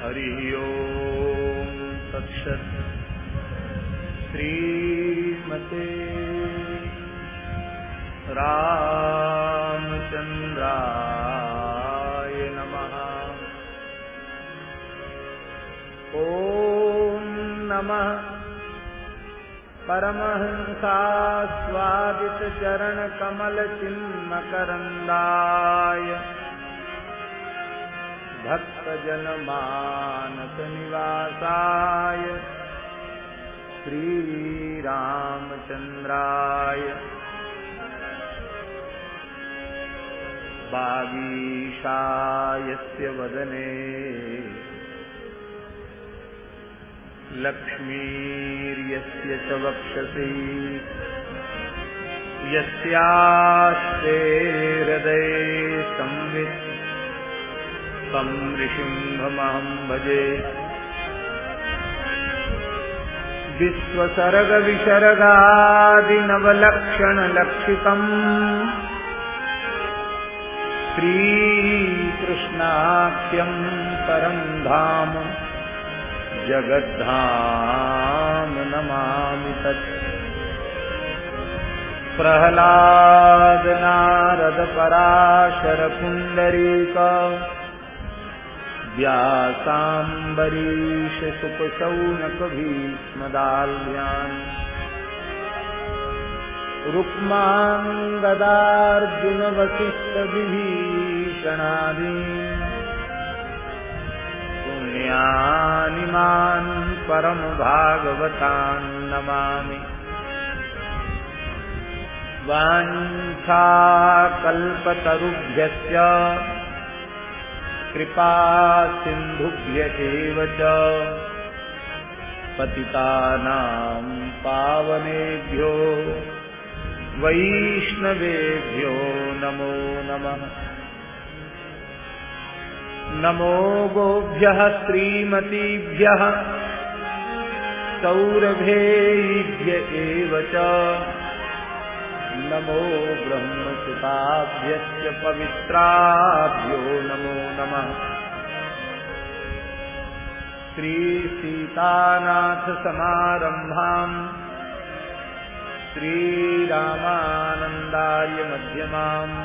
हरिः ओम् तत्सत् श्रीमते रामचन्द्राय नमः। ॐ नमः। परमहंसास्वादितचरणकमलचिन्मकरन्दाय भक्तजनमानसनिवासाय श्रीरामचन्द्राय। बागीशायस्य वदने। लक्ष्मीर्यस्य च वक्षसि। यस्यास्ते हृदये संवित् तं ऋषिम्भमहं भजे। विश्वसर्गविसर्गादिनवलक्षणलक्षितम्। श्रीकृष्णाख्यं परं धाम। जगद्धाम नमामि तत्। प्रह्लाद नारद पराशर पुण्डरीक व्यासाम्बरीश सुपशौनक भीष्मदाल्यान् रुक्माङ्गदार्जुन वसिष्ठ विभीषणादीन् पुण्यानिमान् परम भागवतान् नमामि। वाञ्छाकल्पतरुभ्यश्च कृपा सिन्धुभ्य एव च। पतितानां पावनेभ्यो वैष्णवेभ्यो नमो नमः। नमो गोभ्यः श्रीमतीभ्यः सौरभेभ्य नमो ब्रह्मसुताभ्यश्च पवित्राभ्यो नमो नमः। श्रीसीतानाथसमारम्भाम् श्रीरामानन्दार्यमध्यमाम्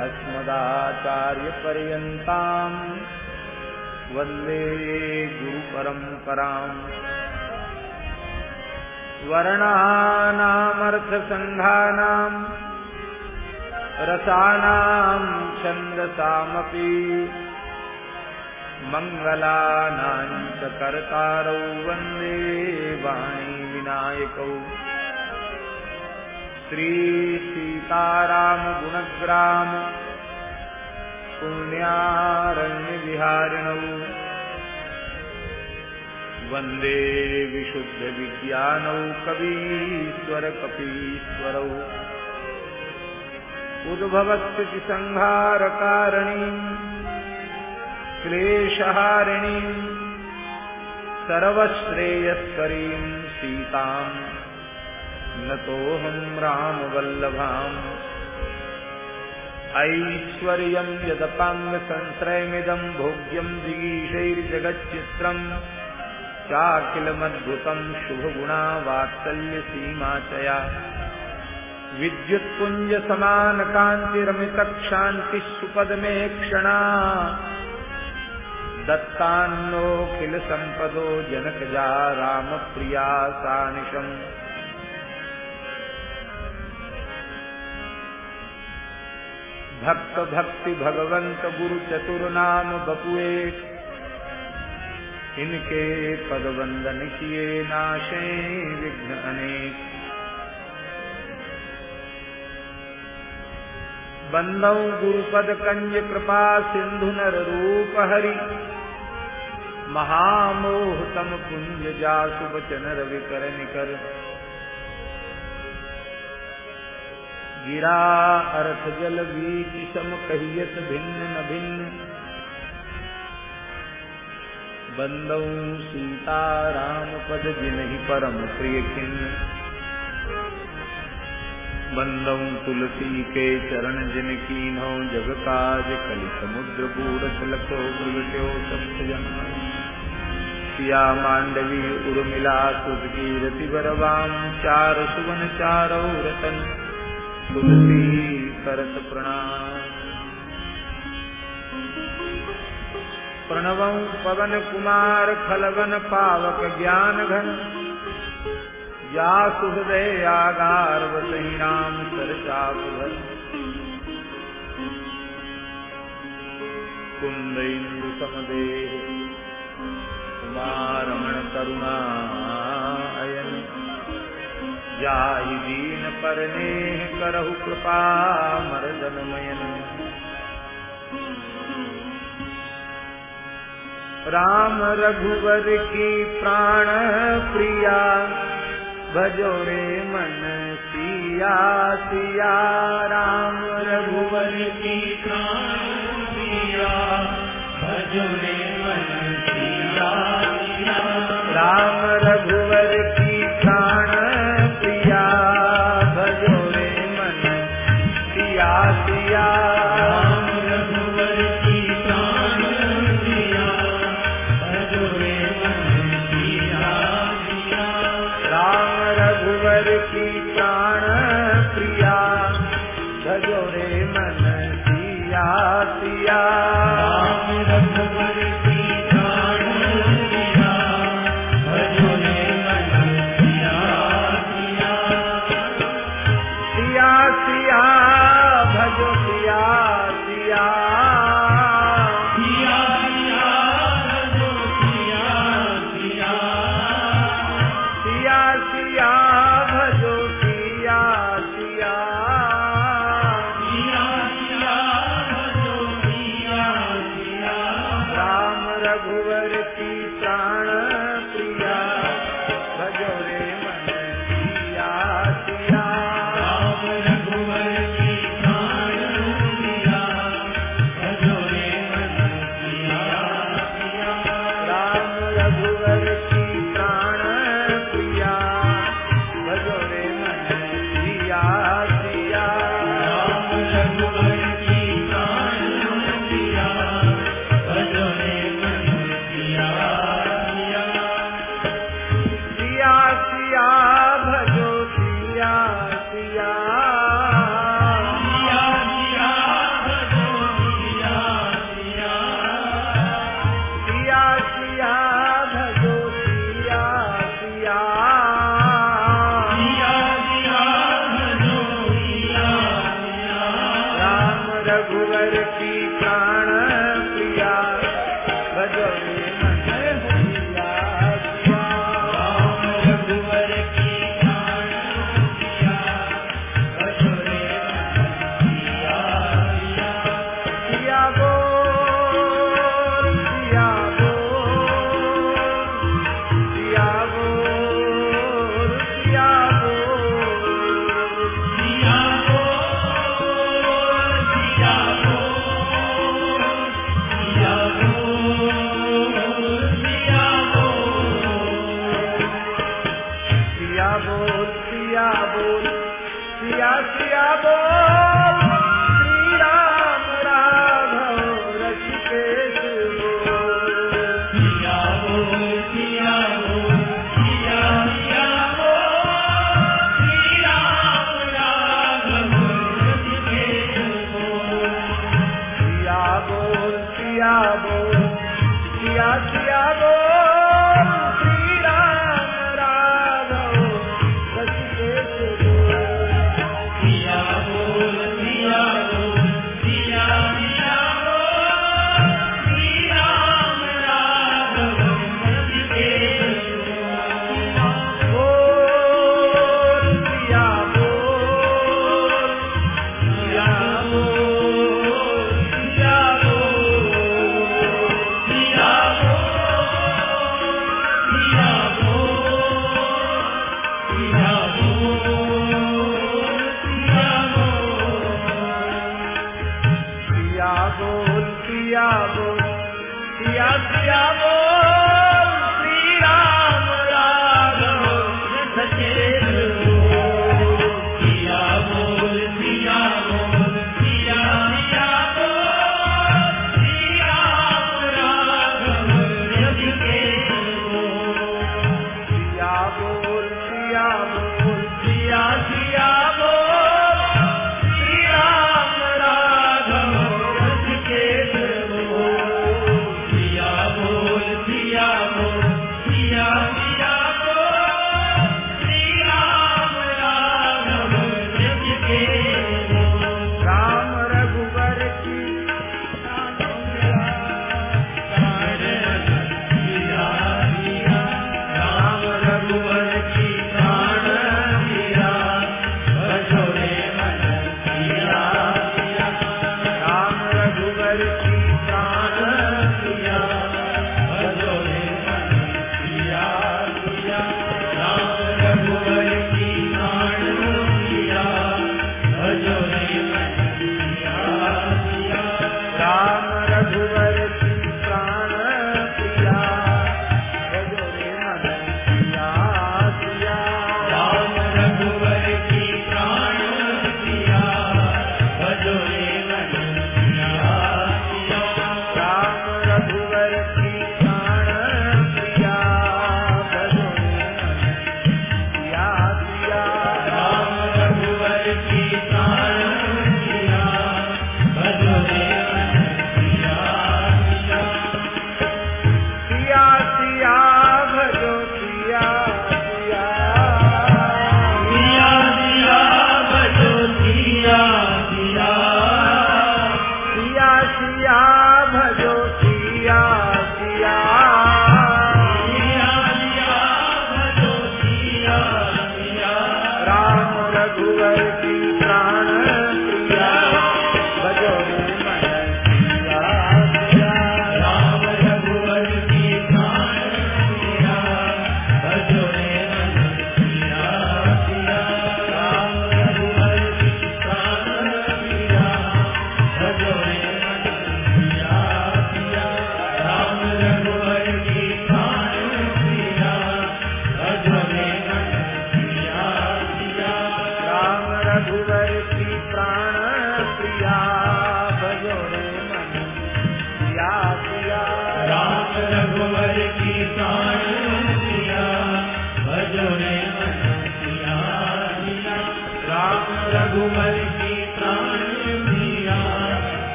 अस्मदाचार्यपर्यन्ताम् वंदे गुरुपरम्पराम्। वर्णानामर्थसङ्घानाम् रसानाम् छन्दसामपि मङ्गलानाम् च कर्तारौ वंदे वाणी विनायकौ। श्रीसीतारामगुणग्राम पुण्यारण्यविहारिणौ। वंदे विशुद्धविज्ञानौ कवीश्वरकपीश्वरौ। उद्भवस्तुतिसंहारकारणीम् क्लेशहारिणीम् सर्वश्रेयस्करीम् सीताम् नतोऽहम् रामवल्लभाम् ऐश्वर्यम् यदपाङ्गसंश्रयमिदम् भोग्यम् जिगीषैर्जगच्चित्रम् चाखिलमद्भुतम् शुभगुणा वात्सल्यसीमा चया। विद्युत्पुञ्जसमानकान्तिरमितक्षान्तिः सुपदमे क्षणा। दत्तान्नोऽखिलसम्पदो जनकजा रामप्रिया सानिशम्। भक्त भक्ति भगवंत गुरु चतुर नाम बपुए। इनके पद वंदन किए नाशे विघ्न अनेक। बंदौ गुरुपद कंज कृपा सिंधु नर रूप हरि। महामोह तम कुंज जासु बचन रवि कर निकर। गिरा अर्थ जल बीच सम कहियत भिन्न न भिन्न। बंदौ सीताराम पद जिन्हि परम प्रिय किन्न बंदौ तुलसी के चरण जिन कीन्हो जग काज कलि समुद्र बूढ़ मांडवी उर्मिला सुदगीरति बरवाम चार सुवन चारो रतन। तुलसी करत प्रणाम। प्रणव पवन कुमार खलवन पावक ज्ञान घन। या सुहृदय यागार वही राम सरचा कुंद इंदु समदे कुमारमण करुणा अयन। जाहि दीन परने करहु कृपा, मर जनमयन। राम रघुवर की प्राण प्रिया, भजो रे मन सिया सिया। राम रघुवर की प्राण प्रिया, भजो रे मन सिया राम रघु करती प्राण प्रिया।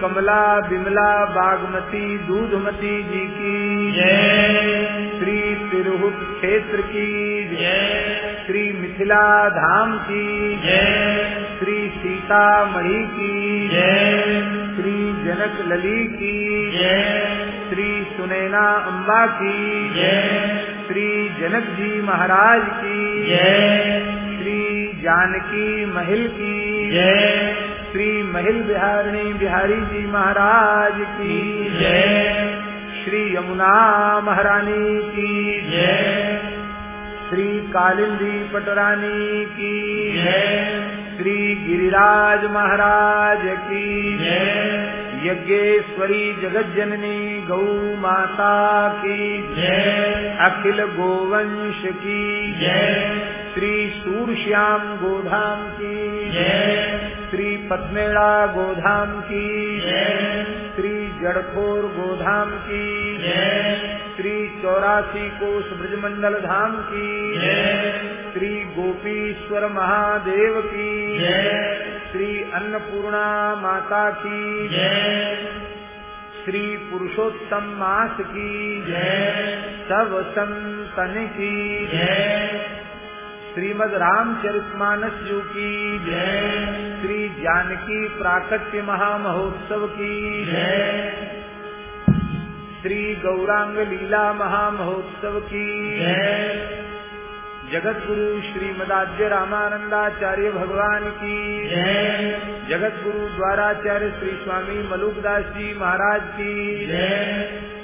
कमला बिमला बागमती दूधमती जी की। जय। श्री तिरहुत क्षेत्र की। जय। श्री मिथिला धाम की। जय। श्री सीता मणि की। जय। श्री जनक लली की। जय। श्री सुनैना अम्बा की। जय। श्री जनक जी महाराज की। जय। श्री जानकी महल की। जय। श्री महिल बिहारिणी बिहारी जी महाराज की जय। श्री यमुना महारानी की जय। श्री कालिंदी पटरानी की जय। श्री गिरिराज महाराज की जय। यज्ञेश्वरी जगत जननी गौ माता की जय। अखिल गोवंश की जय। श्री सूरश्याम गोधाम की जय। श्री पद्मेड़ा गोधाम की श्री जड़खोर गोधाम की श्री चौरासी कोष ब्रजमंडल धाम की श्री गोपीश्वर महादेव की श्री अन्नपूर्णा माता की श्री पुरुषोत्तम मास की जय। सब संतन की जय श्रीमद रामचरितमानस जी की जय। श्री जानकी प्राकट्य महामहोत्सव की जय। श्री गौरांग लीला महामहोत्सव की जय। जगत गुरु श्रीमदाद्य रामानंदाचार्य भगवान की। जगत गुरु द्वाराचार्य श्री स्वामी मलुकदास जी महाराज की।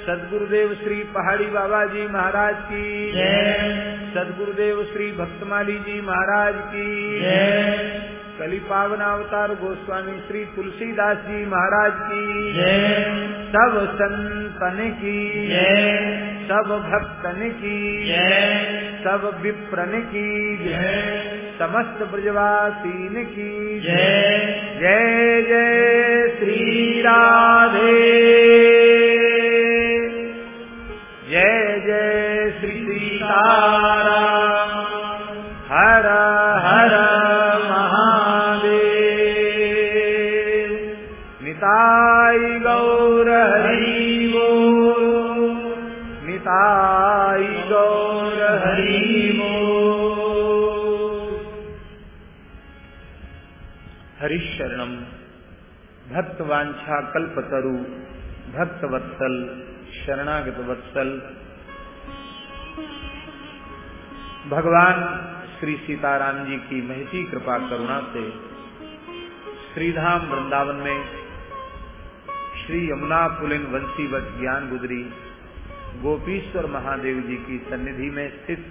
सदगुरुदेव श्री पहाड़ी बाबा जी महाराज की। जय। सदगुरुदेव श्री भक्तमाली जी महाराज की। जय। कली पावन अवतार गोस्वामी श्री तुलसीदास जी महाराज की। सब संतन की। सब भक्तन की। सब विप्रन की। जय। समस्त ब्रजवासीन की। जय। जय जय श्री राधे। जय जय श्री सीताराम। हर हर भक्तवांछा कल्पतरु भक्त वत्सल शरणागत वत्सल भगवान श्री सीताराम जी की महती कृपा करुणा से श्रीधाम वृंदावन में श्री यमुना पुलिन वंशीवत ज्ञान गुजरी, गोपीश्वर महादेव जी की सन्निधि में स्थित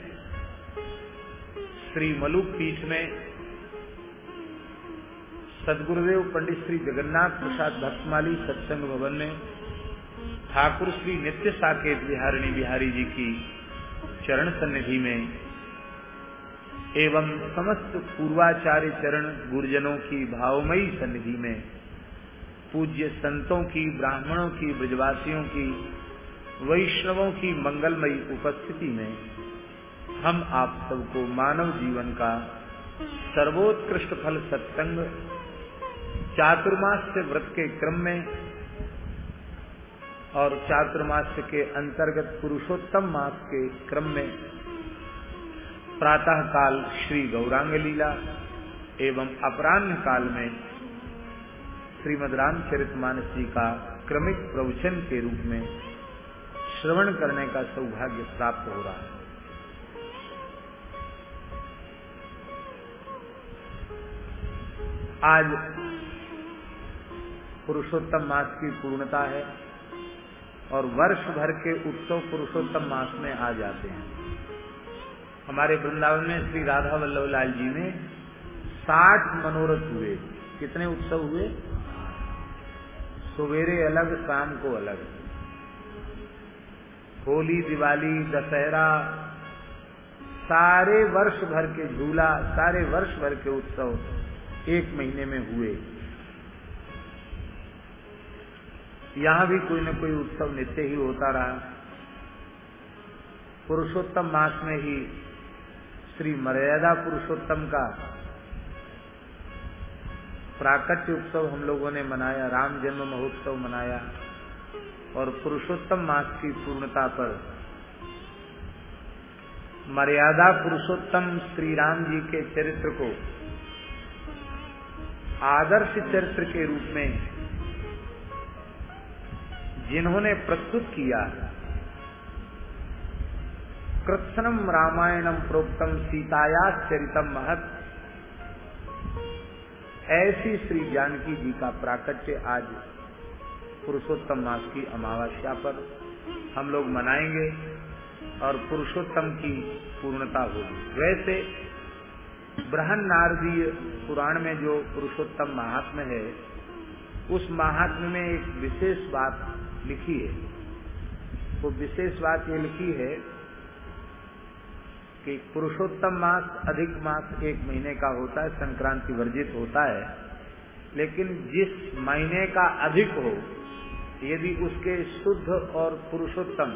श्री मलुक पीठ में सदगुरुदेव पंडित श्री जगन्नाथ प्रसाद भक्तमाली सत्संग भवन में ठाकुर श्री नित्य साकेत बिहारिणी बिहारी जी की चरण सन्निधि में एवं समस्त पूर्वाचार्य चरण गुरुजनों की भावमयी सन्निधि में पूज्य संतों की, ब्राह्मणों की, ब्रजवासियों की, वैष्णवों की मंगलमयी उपस्थिति में हम आप सबको मानव जीवन का सर्वोत्कृष्ट फल सत्संग चातुर्मास्य व्रत के क्रम में और चातुर्मास्य के अंतर्गत पुरुषोत्तम मास के क्रम में प्रातः काल श्री गौरांग लीला एवं अपराह्न काल में श्रीमद रामचरित मानस जी का क्रमिक प्रवचन के रूप में श्रवण करने का सौभाग्य प्राप्त हो रहा है। आज पुरुषोत्तम मास की पूर्णता है और वर्ष भर के उत्सव पुरुषोत्तम मास में आ जाते हैं। हमारे वृंदावन में श्री राधा वल्लभ लाल जी ने साठ मनोरथ हुए। कितने उत्सव हुए? सवेरे अलग, शाम को अलग। होली, दिवाली, दशहरा, सारे वर्ष भर के झूला, सारे वर्ष भर के उत्सव एक महीने में हुए। यहाँ भी कोई न कोई उत्सव नित्य ही होता रहा। पुरुषोत्तम मास में ही श्री मर्यादा पुरुषोत्तम का प्राकट्य उत्सव हम लोगों ने मनाया, राम जन्म महोत्सव मनाया और पुरुषोत्तम मास की पूर्णता पर मर्यादा पुरुषोत्तम श्री राम जी के चरित्र को आदर्श चरित्र के रूप में जिन्होंने प्रस्तुत किया कृत्सनम रामायणम प्रोक्तम सीताया चरितम महत। ऐसी श्री जानकी जी का प्राकट्य आज पुरुषोत्तम मास की अमावस्या पर हम लोग मनाएँगे और पुरुषोत्तम की पूर्णता होगी। वैसे ब्रहन नारदीय पुराण में जो पुरुषोत्तम महात्म है, उस महात्म में एक विशेष बात लिखी है। वो विशेष बात ये लिखी है कि पुरुषोत्तम मास अधिक मास एक महीने का होता है, संक्रांति वर्जित होता है, लेकिन जिस महीने का अधिक हो यदि उसके शुद्ध और पुरुषोत्तम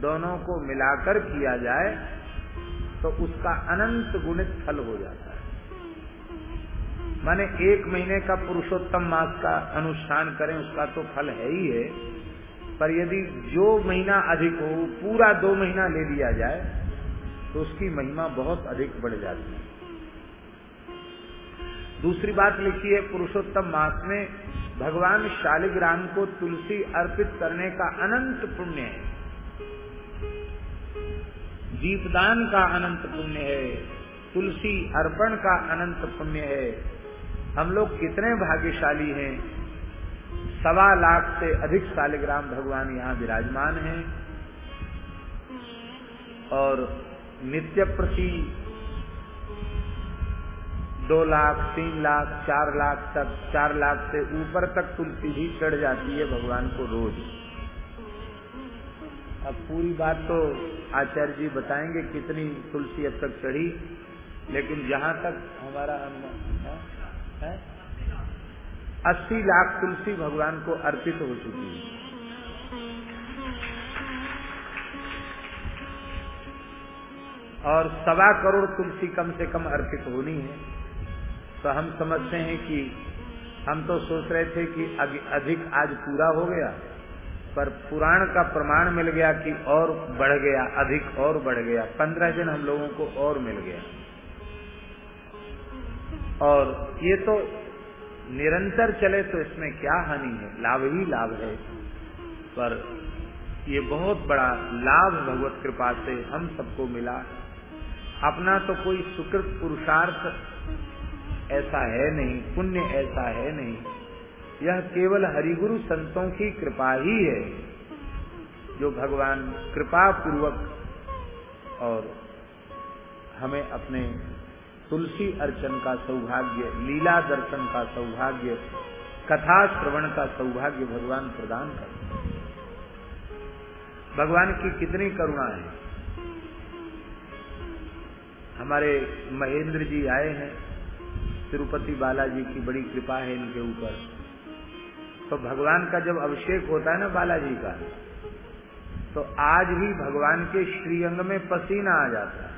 दोनों को मिलाकर किया जाए तो उसका अनंत गुणित फल हो जाता है। माने एक महीने का पुरुषोत्तम मास का अनुष्ठान करें, उसका तो फल है ही है। पर यदि जो महीना अधिक हो, पूरा दो महीना ले लिया जाए तो उसकी महिमा बहुत अधिक बढ़ जाती है। दूसरी बात लिखी है, पुरुषोत्तम मास में भगवान शालिग्राम को तुलसी अर्पित करने का अनंत पुण्य है। दीपदान का अनंत पुण्य है, तुलसी अर्पण का अनंत पुण्य है। हम लोग कितने भाग्यशाली हैं। सवा लाख से अधिक शालिग्राम भगवान यहाँ विराजमान हैं और नित्य प्रति दो लाख तीन लाख चार लाख तक चार लाख से ऊपर तक तुलसी भी चढ़ जाती है भगवान को रोज। अब पूरी बात तो आचार्य जी बताएँगे कितनी तुलसी अब तक चढ़ी लेकिन जहाँ तक हमारा अनुमान है, है? अस्सी लाख तुलसी भगवान को अर्पित हो चुकी है। और सवा करोड़ तुलसी कम से कम अर्पित होनी है। तो हम समझते हैं कि हम तो सोच रहे थे कि अधिक आज पूरा हो गया, पर पुराण का प्रमाण मिल गया कि और बढ़ गया, अधिक और बढ़ गया। पंद्रह दिन हम लोगों को और मिल गया। और ये तो निरंतर चले तो इसमें क्या हानि है? लाभ ही लाभ है। पर ये बहुत बड़ा लाभ भगवत कृपा से हम सबको मिला। अपना तो कोई सुकृत पुरुषार्थ ऐसा है नहीं, पुण्य ऐसा है नहीं। यह केवल हरिगुरु संतों की कृपा ही है, जो भगवान कृपा पूर्वक और हमें अपने तुलसी अर्चन का सौभाग्य, लीला दर्शन का सौभाग्य, कथा श्रवण का सौभाग्य भगवान प्रदान कर भगवान की कितनी करुणा है। हमारे महेंद्र जी आए हैं, तिरुपति बालाजी की बड़ी कृपा है इनके ऊपर। तो भगवान का जब अभिषेक होता है ना बालाजी का तो आज भी भगवान के श्रीअंग में पसीना आ जाता है।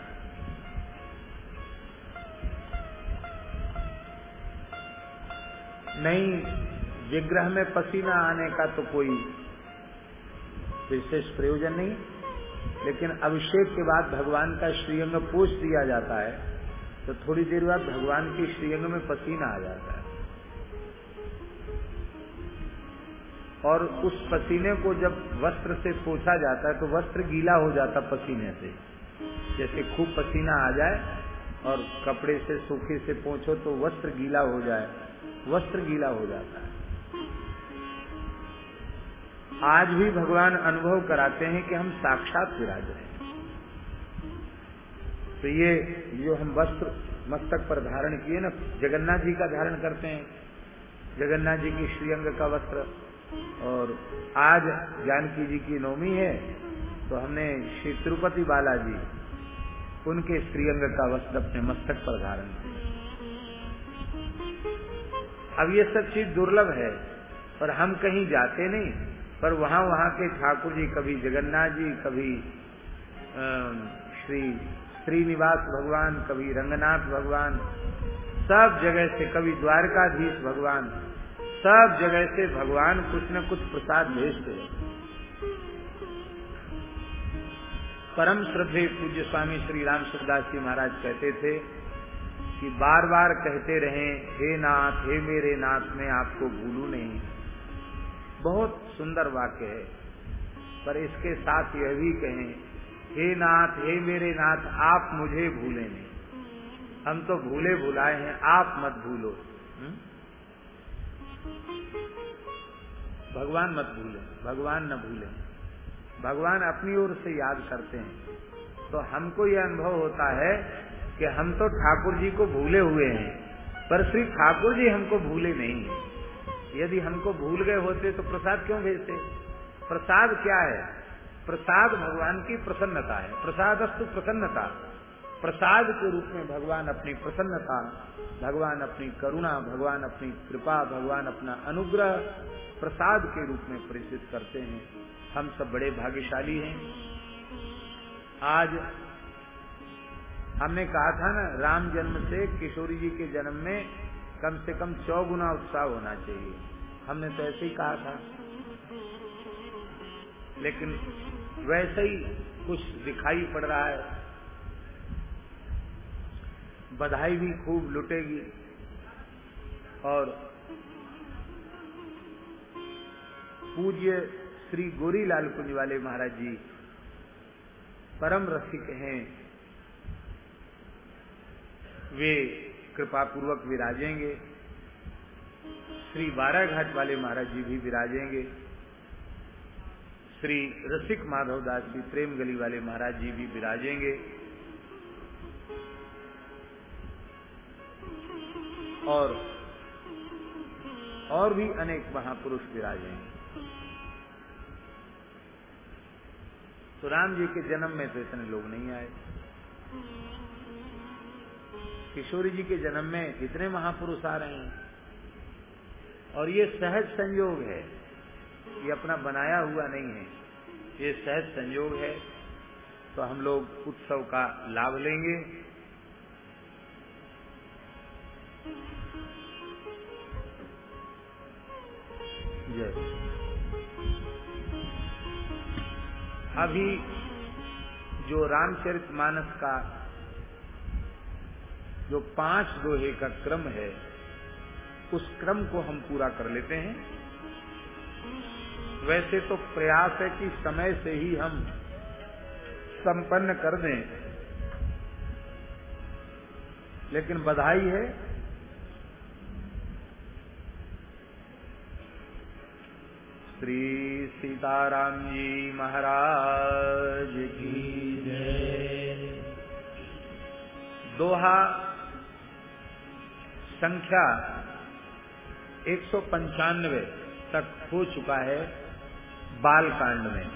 नहीं, विग्रह में पसीना आने का तो कोई विशेष प्रयोजन नहीं। लेकिन अभिषेक के बाद भगवान का श्रीअंग पोष दिया जाता है तो थोड़ी देर बाद भगवान के श्रीअंग में पसीना आ जाता है। और उस पसीने को जब वस्त्र से पोछा जाता है तो वस्त्र गीला हो जाता पसीने से। जैसे खूब पसीना आ जाए और कपड़े से सूखे से पोछो तो वस्त्र गीला हो जाए। वस्त्र गीला हो जाता है। आज भी भगवान अनुभव कराते हैं कि हम साक्षात विराज रहे तो ये जो हम वस्त्र मस्तक पर धारण किए ना, जगन्नाथ जी का धारण करते हैं। जगन्नाथ जी की श्रीअंग का वस्त्र। और आज जानकी जी की नवमी है तो हमने श्री तिरुपति बालाजी उनके श्रीअंग का वस्त्र अपने मस्तक पर धारण अब ये सब चीज़ दुर्लभ है, पर हम कहीं जाते नहीं। पर वहाँ वहाँ के ठाकुर जी, कभी जगन्नाथ जी, कभी श्री श्रीनिवास भगवान, कभी रंगनाथ भगवान, सब जगह से, कभी द्वारकाधीश भगवान, सब जगह से भगवान कुछ न कुछ प्रसाद भेजते हैं। परम श्रद्धे पूज्य स्वामी श्री राम सुखदास जी महाराज कहते थे कि बार बार कहते रहे, हे नाथ, हे मेरे नाथ, मैं आपको भूलू नहीं। बहुत सुंदर वाक्य है, पर इसके साथ यह भी कहें, हे नाथ, हे मेरे नाथ, आप मुझे भूले नहीं। हम तो भूले भुलाए हैं, आप मत भूलो। हुँ? भगवान मत भूले, भगवान न भूले। भगवान अपनी ओर से याद करते हैं तो हमको यह अनुभव होता है कि हम तो ठाकुर जी को भूले हुए हैं, पर श्री ठाकुर जी हमको भूले नहीं है। यदि हमको भूल गए होते तो प्रसाद क्यों भेजते? प्रसाद क्या है? प्रसाद भगवान की प्रसन्नता है। प्रसादस्तु प्रसन्नता। प्रसाद के रूप में भगवान अपनी प्रसन्नता, भगवान अपनी करुणा, भगवान अपनी कृपा, भगवान अपना अनुग्रह प्रसाद के रूप में प्रेषित करते हैं। हम सब बड़े भाग्यशाली हैं। आज हमने कहा था ना, राम जन्म से किशोरी जी के जन्म में कम से कम चौगुना उत्साह होना चाहिए। हमने तो ऐसे ही कहा था। लेकिन वैसे ही कुछ दिखाई पड़ रहा है। बधाई भी खूब लुटेगी। और पूज्य श्री गोरीलाल कुंज वाले महाराज जी परम रसिक हैं। वे कृपा पूर्वक विराजेंगे। श्री बारह घाट वाले महाराज जी भी विराजेंगे। श्री रसिक माधव दास जी, प्रेम गली वाले महाराज जी भी विराजेंगे। और और भी अनेक महापुरुष विराजेंगे। तो राम जी के जन्म में तो इतने लोग नहीं आए। किशोरी जी के जन्म में इतने महापुरुष आ रहे हैं। और ये सहज संयोग है। ये अपना बनाया हुआ नहीं है। ये सहज संयोग है। तो हम लोग उत्सव का लाभ लेंगे। अभी जो रामचरित मानस का जो पाँच दोहे का क्रम है, उस क्रम को हम पूरा कर लेते हैं। वैसे तो प्रयास है कि समय से ही हम संपन्न कर दें, लेकिन बधाई है श्री सीताराम जी महाराज की दोहा संख्या एक सौ पंचानवे तक हो चुका है बाल कांड में।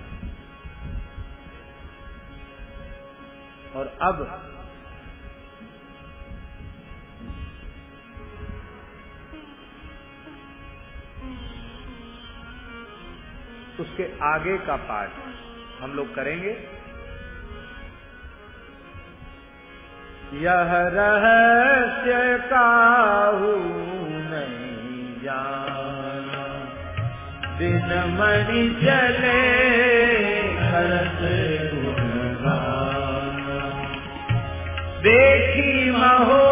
और अब उसके आगे का पाठ हम लोग करेंगे। यह रहस्य काहू नहीं जान दिन मणि चले देखी महोत्सव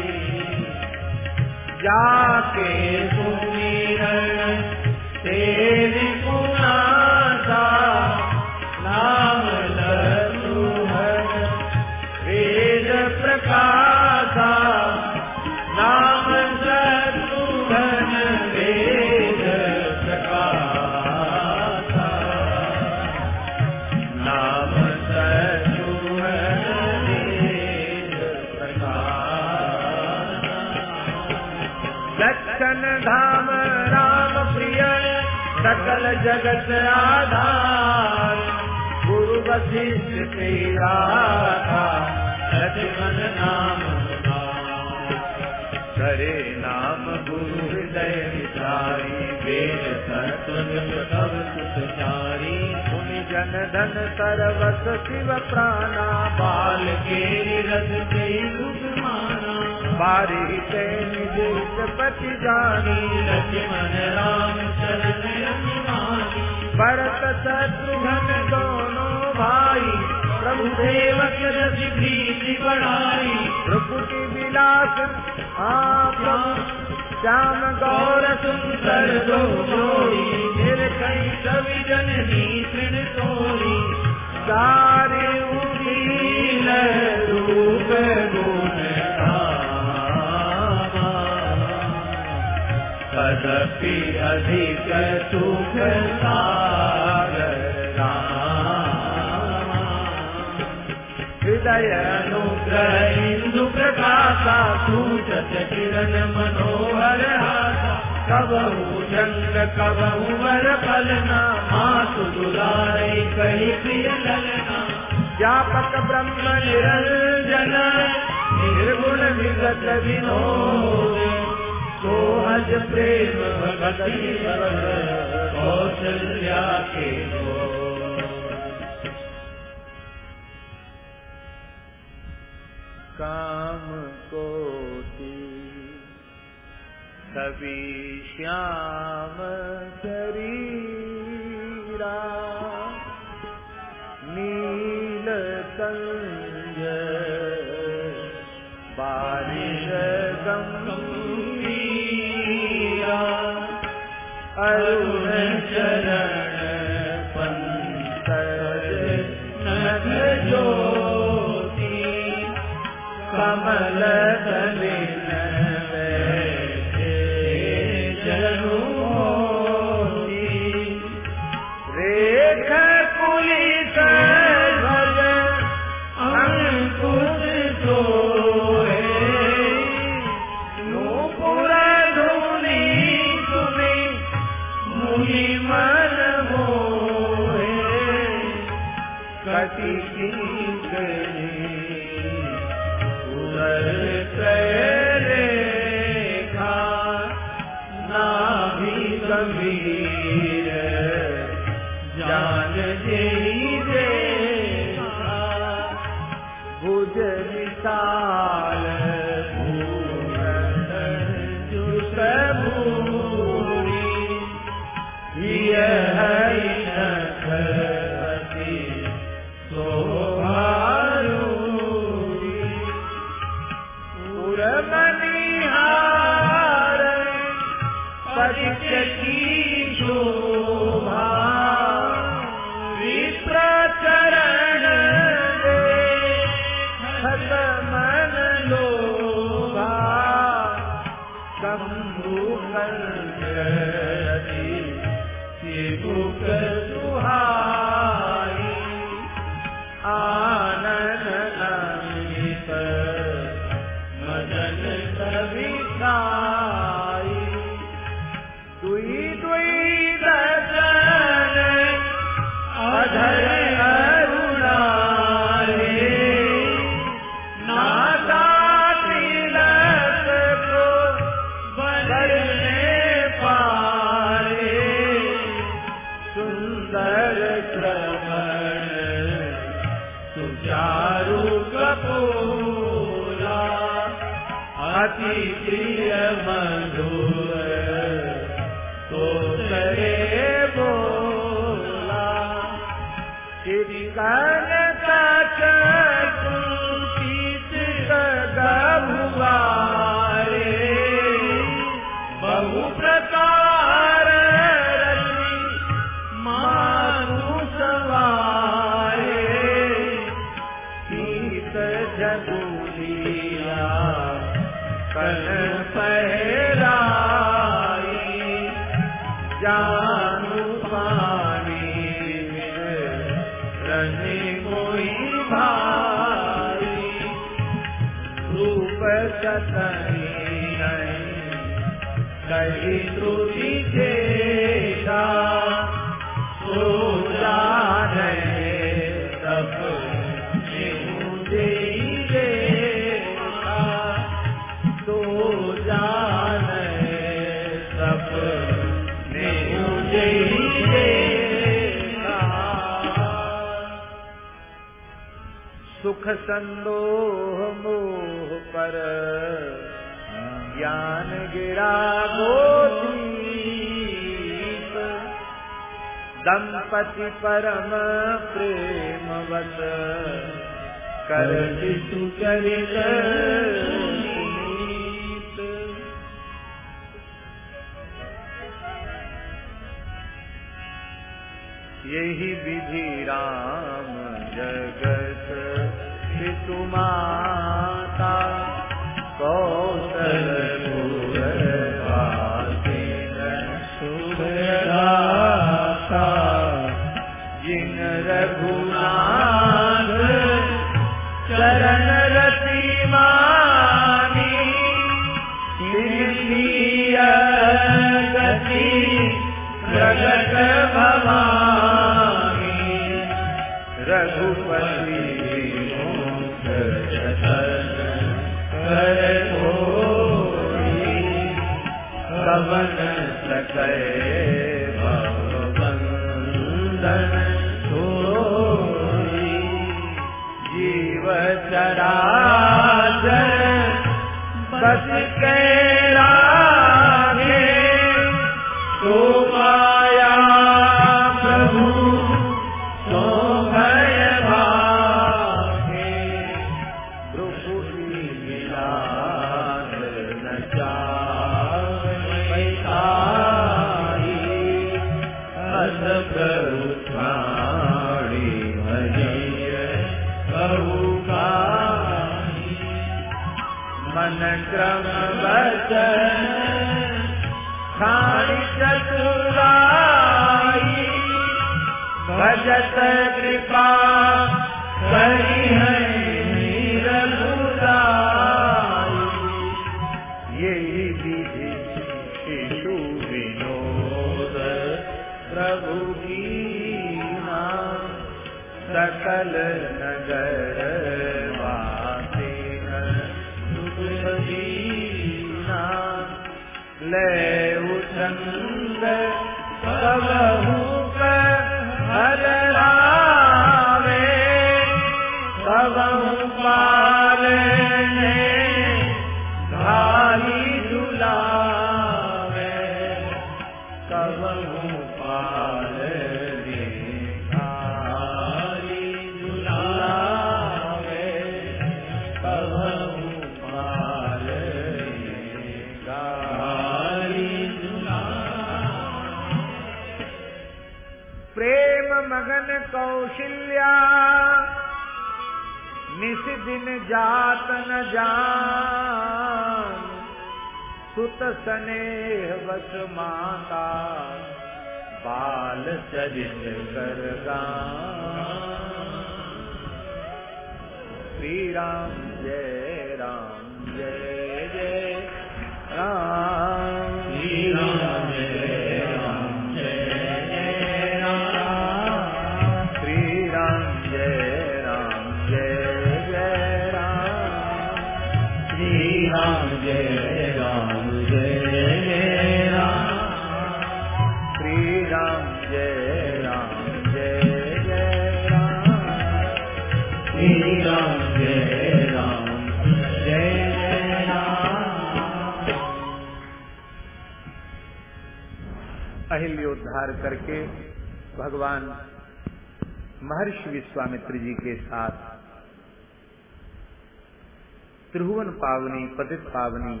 पावनी पतित पावनी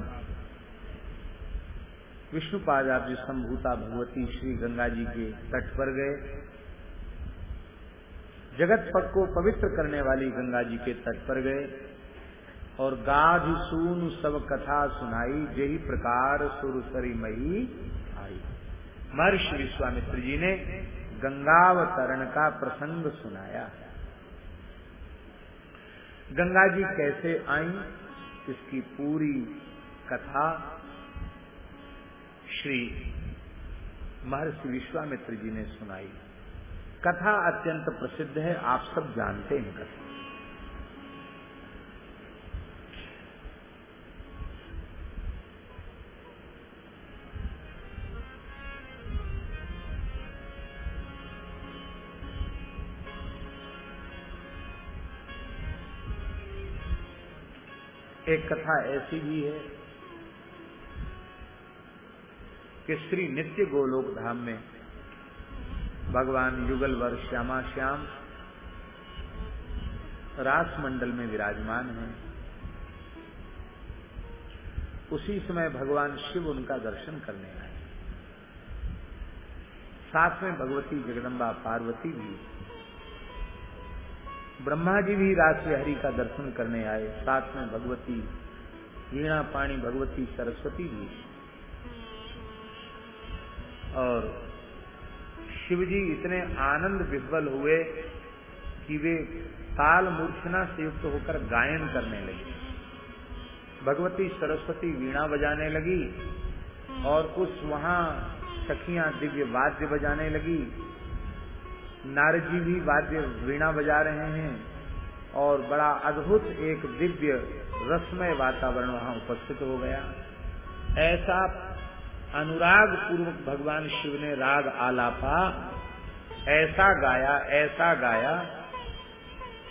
विष्णुपादाब्ज संभूता भगवती श्री गंगा जी के तट पर गए। जगत पद को पवित्र करने वाली गंगा जी के तट पर गए और गाध सुन सब कथा सुनाई यही प्रकार सुरसरी मई आई। महर्षि विश्वामित्र जी ने गंगावतरण का प्रसंग सुनाया। गंगा जी कैसे आई? इसकी पूरी कथा श्री महर्षि विश्वामित्र जी ने सुनाई। कथा अत्यंत प्रसिद्ध है, आप सब जानते हैं कथा। एक कथा ऐसी भी है कि श्री नित्य गोलोक धाम में भगवान युगल वर श्यामा श्याम रास मंडल में विराजमान है। उसी समय भगवान शिव उनका दर्शन करने आए। साथ में भगवती जगदम्बा पार्वती भी ब्रह्मा जी भी रास हरि का दर्शन करने आए। साथ में भगवती वीणा पाणी भगवती सरस्वती भी। और शिव जी इतने आनंद विह्वल हुए कि वे ताल मूर्छना से युक्त होकर गायन करने लगे। भगवती सरस्वती वीणा बजाने लगी और उस वहाँ सखियाँ दिव्य वाद्य बजाने लगी। नारद जी भी वाद्य वीणा बजा रहे हैं और बड़ा अद्भुत एक दिव्य रसमय वातावरण वहाँ उपस्थित हो गया। ऐसा अनुराग पूर्वक भगवान शिव ने राग आलापा, ऐसा गाया ऐसा गाया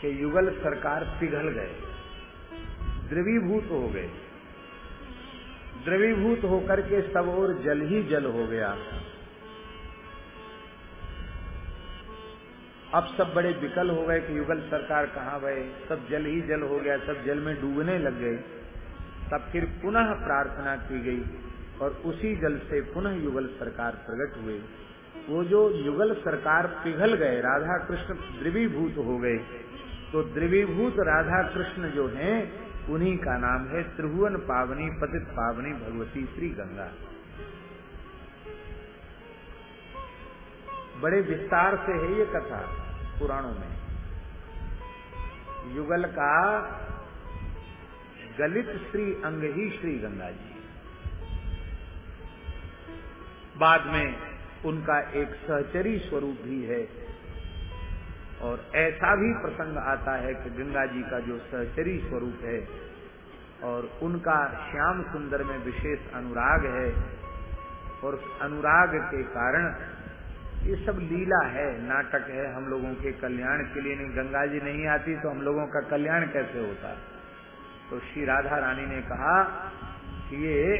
कि युगल सरकार पिघल गए, द्रवीभूत हो गए। द्रवीभूत होकर के सब और जल ही जल हो गया। अब सब बड़े विकल हो गए कि युगल सरकार कहाँ गए? सब जल ही जल हो गया, सब जल में डूबने लग गए। तब फिर पुनः प्रार्थना की गई और उसी जल से पुनः युगल सरकार प्रकट हुए। वो जो युगल सरकार पिघल गए राधा कृष्ण द्रिवीभूत हो गए तो द्रिवीभूत राधा कृष्ण जो हैं, उन्हीं का नाम है त्रिभुवन पावनी, पतित पावनी भगवती श्री गंगा। बड़े विस्तार से है ये कथा। पुराणों में। युगल का गलित श्री अंग ही श्री गंगा जी। बाद में उनका एक सहचरी स्वरूप भी है और ऐसा भी प्रसंग आता है कि गंगा जी का जो सहचरी स्वरूप है और उनका श्याम सुंदर में विशेष अनुराग है और अनुराग के कारण ये सब लीला है, नाटक है हम लोगों के कल्याण के लिए। नहीं, गंगा जी नहीं आती तो हम लोगों का कल्याण कैसे होता? तो श्री राधा रानी ने कहा कि ये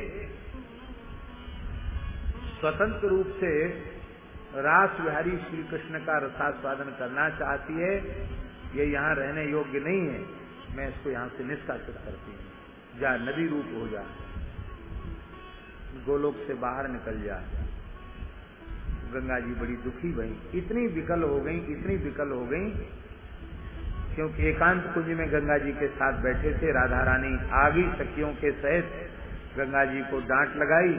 स्वतंत्र रूप से रास विहारी श्री कृष्ण का रसास्वादन करना चाहती है। ये यहाँ रहने योग्य नहीं है। मैं इसको यहाँ से निष्कासित करती हूँ। जा नदी रूप हो जा। गोलोक से बाहर निकल जा। गंगा जी बड़ी दुखी भई इतनी विकल हो गई, इतनी विकल हो गई, क्योंकि एकांत कुंज में गंगा जी के साथ बैठे थे, राधा रानी आगी सखियों के सहित गंगा जी को डांट लगाई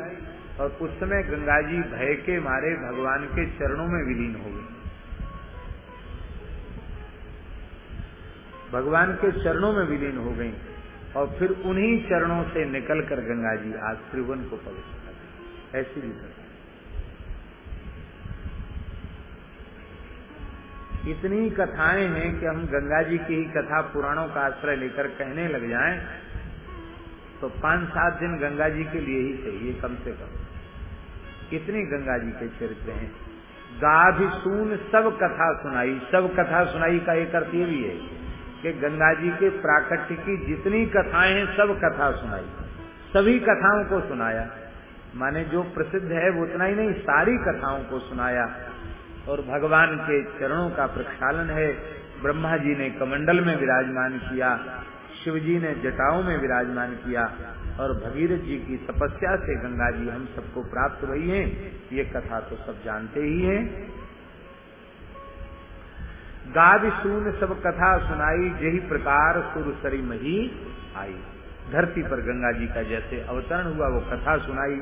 और उस समय गंगा जी भय के मारे भगवान के चरणों में विलीन हो गई। भगवान के चरणों में विलीन हो गई और फिर उन्हीं चरणों से निकलकर गंगा जी आज त्रिभुवन को पवित्र ऐसी भी इतनी कथाएँ हैं कि हम गंगा जी की ही कथा पुराणों का आश्रय लेकर कहने लग जाएँ तो पाँच सात दिन गंगा जी के लिए ही चाहिए कम से कम। कितनी गंगा जी के चरित्र हैं? गाभी सुन सब कथा सुनाई। सब कथा सुनाई का एक अर्थ ये भी है कि गंगा जी के प्राकट्य की जितनी कथाएँ हैं, सब कथा सुनाई। सभी कथाओं को सुनाया। माने जो प्रसिद्ध है, वो उतना ही नहीं, सारी कथाओं को सुनाया। और भगवान के चरणों का प्रक्षालन है। ब्रह्मा जी ने कमंडल में विराजमान किया, शिव जी ने जटाओं में विराजमान किया और भगीरथ जी की तपस्या से गंगा जी हम सबको प्राप्त हुई है। ये कथा तो सब जानते ही हैं। गाद सून सब कथा सुनाई यही प्रकार सुरसरी मही आई। धरती पर गंगा जी का जैसे अवतरण हुआ, वो कथा सुनाई।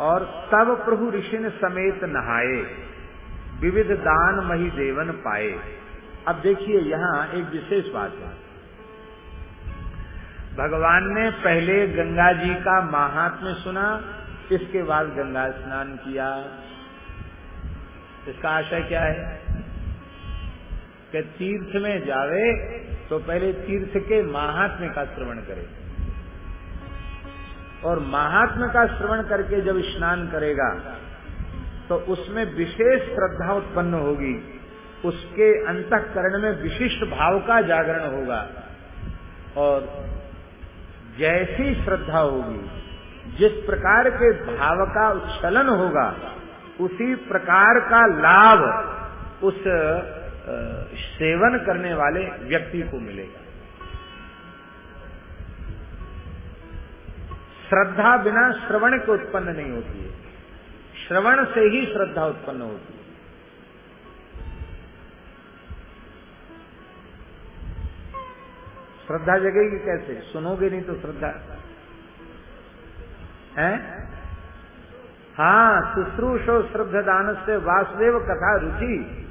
और तब प्रभु ऋषि समेत नहाए, विविध दान मही देवन पाए। अब देखिए, यहाँ एक विशेष बात है। भगवान ने पहले गंगा जी का महात्म्य सुना, इसके बाद गंगा स्नान किया। इसका आशय क्या है? कि तीर्थ में जावे तो पहले तीर्थ के महात्म्य का श्रवण करे। और महात्मा का श्रवण करके जब स्नान करेगा तो उसमें विशेष श्रद्धा उत्पन्न होगी। उसके अंतकरण में विशिष्ट भाव का जागरण होगा। और जैसी श्रद्धा होगी, जिस प्रकार के भाव का उच्छलन होगा, उसी प्रकार का लाभ उस सेवन करने वाले व्यक्ति को मिलेगा। श्रद्धा बिना श्रवण के उत्पन्न नहीं होती है। श्रवण से ही श्रद्धा उत्पन्न होती है। श्रद्धा जगेगी कैसे? सुनोगे नहीं तो श्रद्धा। है? हाँ शुश्रूषो श्रद्धादान से वासुदेव कथा रुचि।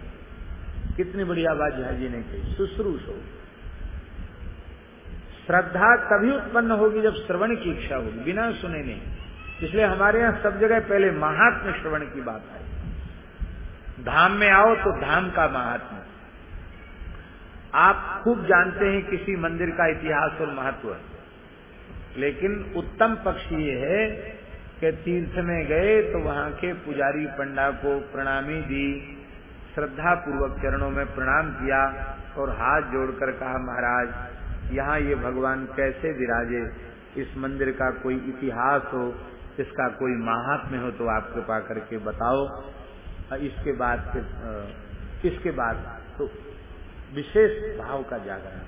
कितनी बढ़िया बात जी ने कही, शुश्रूषो। श्रद्धा तभी उत्पन्न होगी जब श्रवण की इच्छा होगी, बिना सुने नहीं। इसलिए हमारे यहाँ सब जगह पहले महात्म श्रवण की बात है धाम में आओ तो धाम का महात्मा आप खूब जानते हैं किसी मंदिर का इतिहास और महत्व लेकिन उत्तम पक्ष ये है कि तीर्थ में गए तो वहाँ के पुजारी पंडा को प्रणामी दी श्रद्धा पूर्वक चरणों में प्रणाम किया और हाथ जोड़कर कहा, महाराज यहाँ ये भगवान कैसे विराजे? इस मंदिर का कोई इतिहास हो, इसका कोई महात्म्य हो तो आप कृपा करके बताओ। इसके बाद इसके बाद तो विशेष भाव का जागरण।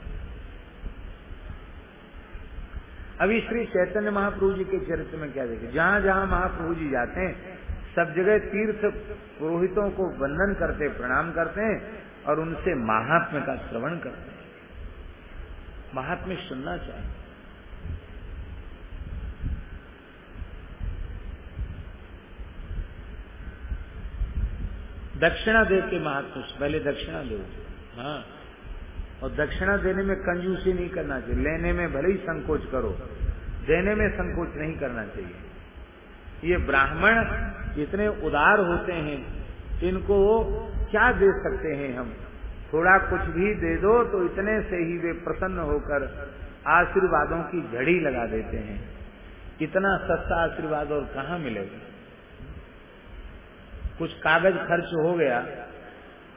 अभी श्री चैतन्य महाप्रभु जी के चरित्र में क्या देखे? जहाँ जहाँ महाप्रभु जी जाते हैं, सब जगह तीर्थ पुरोहितों को वंदन करते, प्रणाम करते हैं और उनसे महात्म्य का श्रवण करते हैं। महात्म्य सुनना चाहिए। दक्षिणा दे के महात्मा पहले दक्षिणा दो हाँ। और दक्षिणा देने में कंजूसी नहीं करना चाहिए। लेने में भले ही संकोच करो, देने में संकोच नहीं करना चाहिए। ये ब्राह्मण इतने उदार होते हैं, इनको क्या दे सकते हैं हम? थोड़ा कुछ भी दे दो तो इतने से ही वे प्रसन्न होकर आशीर्वादों की झड़ी लगा देते हैं। इतना सस्ता आशीर्वाद और कहा मिलेगा? कुछ कागज़ खर्च हो गया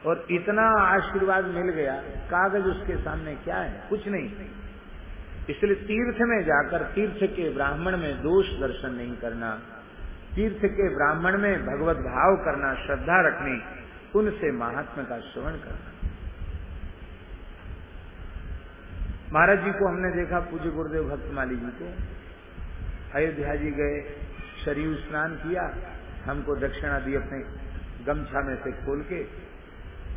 और इतना आशीर्वाद मिल गया, कागज़ उसके सामने क्या है? कुछ नहीं। इसलिए तीर्थ में जाकर, तीर्थ के ब्राह्मण में दोष दर्शन नहीं करना, तीर्थ के ब्राह्मण में भगवत भाव करना, श्रद्धा रखनी, उनसे महात्मा का श्रवण करना। महाराज जी को हमने देखा, पूज्य गुरुदेव भक्तमाली जी को। अयोध्या जी गए शरीर स्नान किया, हमको दक्षिणा दी अपने गमछा में से खोल के।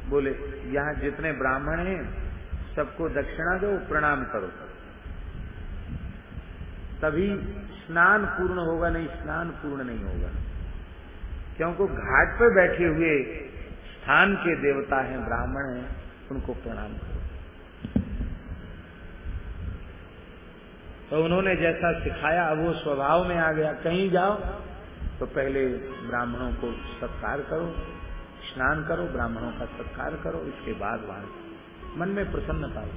बोले, यहाँ जितने ब्राह्मण हैं, सबको दक्षिणा दो, प्रणाम करो। तभी स्नान पूर्ण होगा, नहीं, स्नान पूर्ण नहीं होगा। क्योंकि घाट पर बैठे हुए स्थान के देवता हैं, ब्राह्मण हैं, उनको प्रणाम करो। तो उन्होंने जैसा सिखाया वो स्वभाव में आ गया, कहीं जाओ तो पहले ब्राह्मणों को सत्कार करो, स्नान करो, ब्राह्मणों का सत्कार करो, इसके बाद वहाँ मन में प्रसन्नता हो।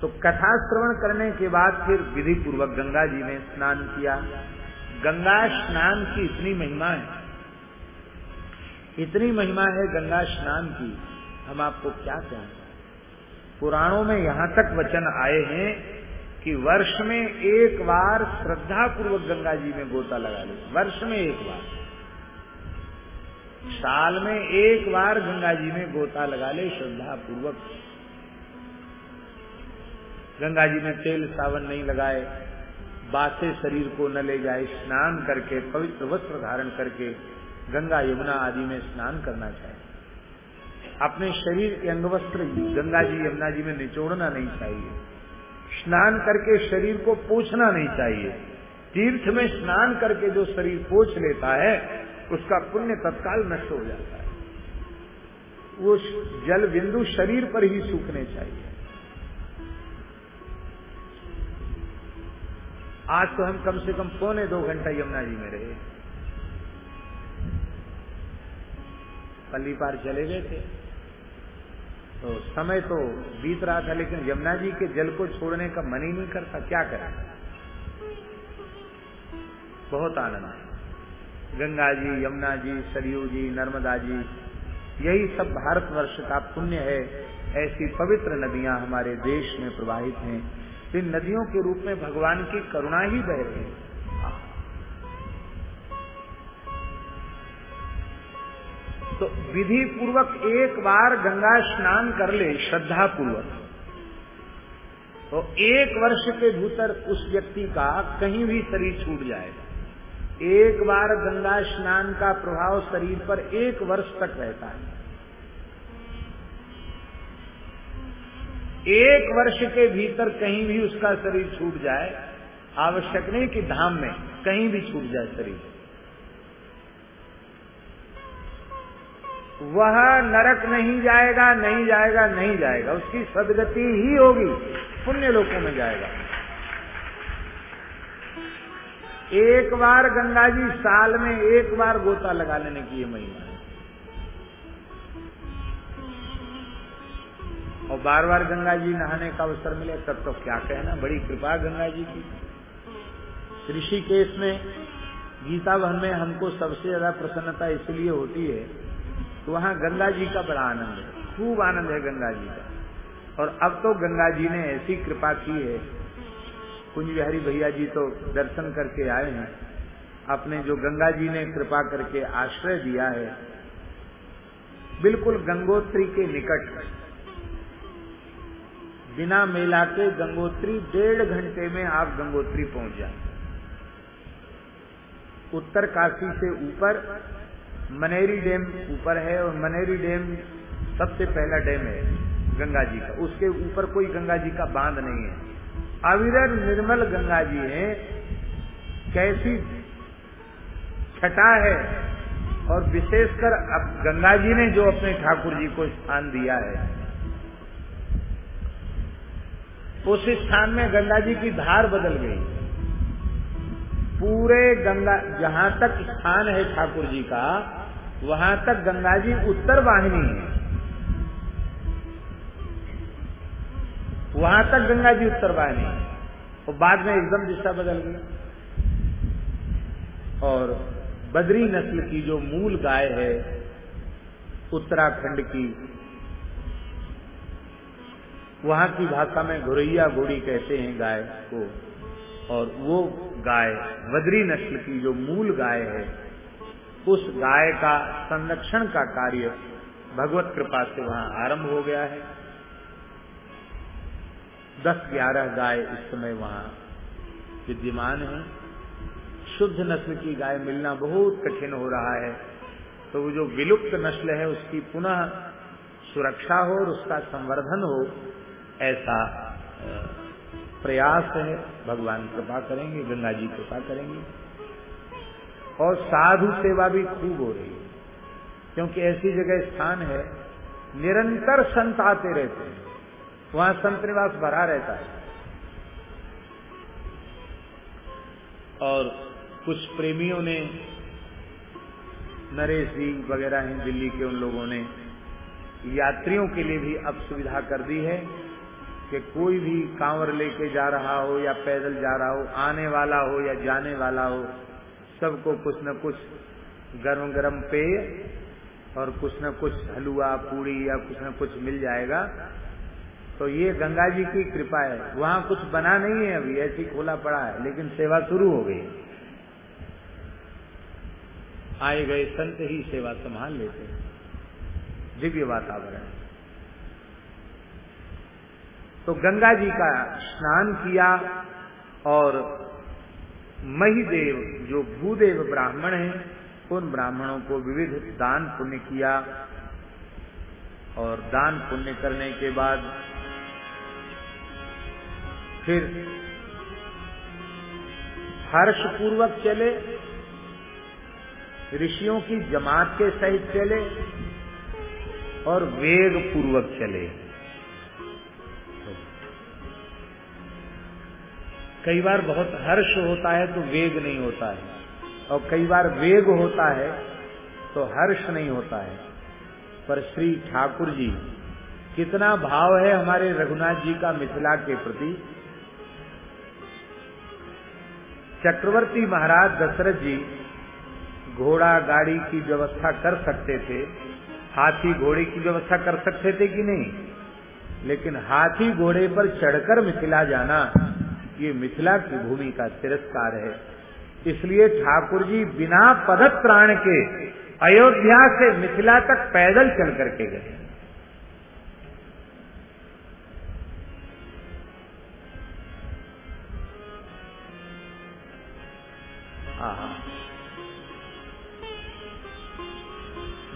तो कथा श्रवण करने के बाद फिर विधि पूर्वक गंगा जी ने स्नान किया। गंगा स्नान की इतनी महिमा है। इतनी महिमा है गंगा स्नान की, हम आपको क्या कहें? पुराणों में यहाँ तक वचन आए हैं कि वर्ष में एक बार श्रद्धा पूर्वक गंगा जी में गोता लगा ले। वर्ष में एक बार। साल में एक बार गंगा जी में गोता लगा ले श्रद्धा पूर्वक गंगा जी में तेल सावन नहीं लगाए बासे शरीर को न ले जाए, स्नान करके, पवित्र वस्त्र धारण करके गंगा, यमुना आदि में स्नान करना चाहिए। अपने शरीर के अंग वस्त्र गंगा जी, यमुना जी में निचोड़ना नहीं चाहिए। स्नान करके शरीर को पोछना नहीं चाहिए। तीर्थ में स्नान करके जो शरीर पोछ लेता है, उसका पुण्य तत्काल नष्ट हो जाता है। वो जल बिंदु शरीर पर ही सूखने चाहिए। आज तो हम कम से कम पौने दो घंटा यमुना जी में रहे। पल्ली पार चले गए थे। तो समय तो बीत रहा था, लेकिन यमुना जी के जल को छोड़ने का मन ही नहीं करता, क्या करें? बहुत आनंद है। गंगा जी, यमुना जी, सरयू जी, नर्मदा जी, यही सब भारतवर्ष का पुण्य है। ऐसी पवित्र नदियाँ हमारे देश में प्रवाहित हैं। इन नदियों के रूप में भगवान की करुणा ही बह रही है। तो विधि पूर्वक एक बार गंगा स्नान कर ले श्रद्धा पूर्वक तो एक वर्ष के भीतर उस व्यक्ति का कहीं भी शरीर छूट जाएगा। एक बार गंगा स्नान का प्रभाव शरीर पर एक वर्ष तक रहता है। एक वर्ष के भीतर कहीं भी उसका शरीर छूट जाए, आवश्यक नहीं कि धाम में कहीं भी छूट जाए शरीर। वह नरक नहीं जाएगा नहीं जाएगा नहीं जाएगा। उसकी सदगति ही होगी, पुण्य लोकों में जाएगा। एक बार गंगा जी साल में एक बार गोता लगा लेने की ये महिमा है। और बार बार गंगा जी नहाने का अवसर मिले, तब तो क्या कहना, बड़ी कृपा गंगा जी की। ऋषिकेश में गीता भवन में हमको सबसे ज़्यादा प्रसन्नता इसलिए होती है तो वहाँ गंगा जी का बड़ा आनंद है। खूब आनंद है गंगा जी का। और अब तो गंगा जी ने ऐसी कृपा की है। कुंज बिहारी भैया जी तो दर्शन करके आए हैं। अपने जो गंगा जी ने कृपा करके आश्रय दिया है, बिल्कुल गंगोत्री के निकट। बिना मेला के गंगोत्री डेढ़ घंटे में आप गंगोत्री पहुँच जाए। उत्तर काशी से ऊपर मनेरी डैम ऊपर है और मनेरी डैम सबसे पहला डैम है गंगा जी का। उसके ऊपर कोई गंगा जी का बाँध नहीं है। अविरल निर्मल गंगा जी है, कैसी छटा है और विशेषकर अब गंगा जी ने जो अपने ठाकुर जी को स्थान दिया है, उस स्थान में गंगा जी की धार बदल गई। पूरे गंगा, जहाँ तक स्थान है ठाकुर जी का, वहाँ तक गंगा जी उत्तर वाहिनी है। वहाँ तक गंगा जी उत्तर वाहिनी है। और बाद में एकदम दिशा बदल गई। और बद्री नस्ल की जो मूल गाय है, उत्तराखंड की, वहाँ की भाषा में घुरैया घोड़ी कहते हैं गाय को। और वो गाय, बद्री नस्ल की जो मूल गाय है, उस गाय का संरक्षण का कार्य भगवत कृपा से वहाँ आरंभ हो गया है। दस ग्यारह गाय इस समय वहाँ विद्यमान है। शुद्ध नस्ल की गाय मिलना बहुत कठिन हो रहा है। तो वो जो विलुप्त नस्ल है, उसकी पुनः सुरक्षा हो और उसका संवर्धन हो, ऐसा प्रयास है, भगवान कृपा करेंगे, गंगा जी कृपा करेंगे। और साधु सेवा भी खूब हो रही है, क्योंकि ऐसी जगह स्थान है, निरंतर संत आते रहते हैं, वहाँ संत निवास भरा रहता है। और कुछ प्रेमियों ने, नरेश जी वगैरह हैं, दिल्ली के उन लोगों ने, यात्रियों के लिए भी अब सुविधा कर दी है। कि कोई भी कांवर लेके जा रहा हो या पैदल जा रहा हो, आने वाला हो या जाने वाला हो, सबको कुछ न कुछ गर्म गर्म पेय और कुछ न कुछ हलवा, पूड़ी या कुछ न कुछ मिल जाएगा। तो ये गंगा जी की कृपा है। वहाँ कुछ बना नहीं है अभी, ऐसी खोला पड़ा है, लेकिन सेवा शुरू हो गई। आए गए संत ही सेवा संभाल लेते दिव्य वातावरण। तो गंगा जी का स्नान किया और महीदेव, जो भूदेव ब्राह्मण हैं, उन ब्राह्मणों को विविध दान पुण्य किया और दान पुण्य करने के बाद फिर हर्ष पूर्वक चले, ऋषियों की जमात के सहित चले और वेग पूर्वक चले। कई बार बहुत हर्ष होता है तो वेग नहीं होता है। और कई बार वेग होता है तो हर्ष नहीं होता है। पर श्री ठाकुर जी, कितना भाव है हमारे रघुनाथ जी का मिथिला के प्रति। चक्रवर्ती महाराज दशरथ जी घोड़ा गाड़ी की व्यवस्था कर सकते थे, हाथी घोड़े की व्यवस्था कर सकते थे कि नहीं? लेकिन हाथी घोड़े पर चढ़कर मिथिला जाना ये मिथिला की भूमि का तिरस्कार है। इसलिए ठाकुर जी बिना पदक प्राण के अयोध्या से मिथिला तक पैदल चल करके गए।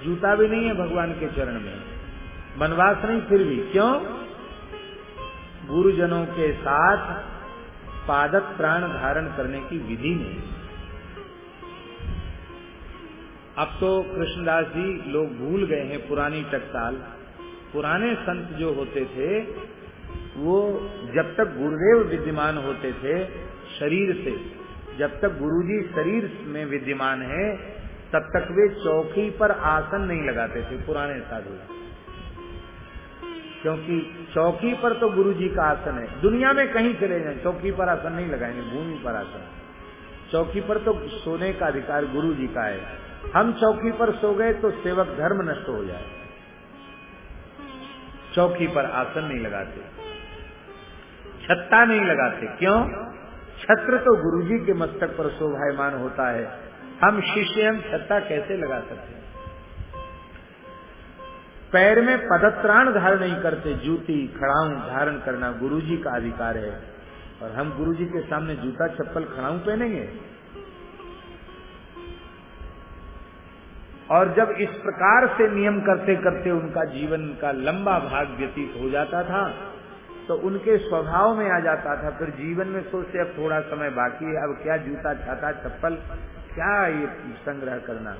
जूता भी नहीं है भगवान के चरण में। वनवास नहीं, फिर भी क्यों? गुरुजनों के साथ पादक प्राण धारण करने की विधि नहीं अब तो कृष्णदास जी लोग भूल गए हैं पुरानी टकसाल पुराने संत जो होते थे, वो जब तक गुरुदेव विद्यमान होते थे शरीर से, जब तक गुरुजी शरीर में विद्यमान है, तब तक वे चौकी पर आसन नहीं लगाते थे पुराने साधु। क्योंकि चौकी पर तो गुरु जी का आसन है। दुनिया में कहीं चले जाए, चौकी पर आसन नहीं लगाएँगे, भूमि पर आसन। चौकी पर तो सोने का अधिकार गुरु जी का है। हम चौकी पर सो गए तो सेवक धर्म नष्ट हो जाए। चौकी पर आसन नहीं लगाते। छत्ता नहीं लगाते। क्यों? छत्र तो गुरुजी के मस्तक पर शोभायमान होता है। हम शिष्य हम छत्ता कैसे लगा सकते पैर में पदत्राण धारण नहीं करते, जूती, खड़ाऊ धारण करना गुरुजी का अधिकार है। और हम गुरुजी के सामने जूता, चप्पल, खड़ाऊ पहनेंगे? और जब इस प्रकार से नियम करते करते उनका जीवन का लंबा भाग व्यतीत हो जाता था तो उनके स्वभाव में आ जाता था। फिर जीवन में सोचते, अब थोड़ा समय बाकी है, अब क्या जूता, छाता, चप्पल, क्या ये संग्रह करना?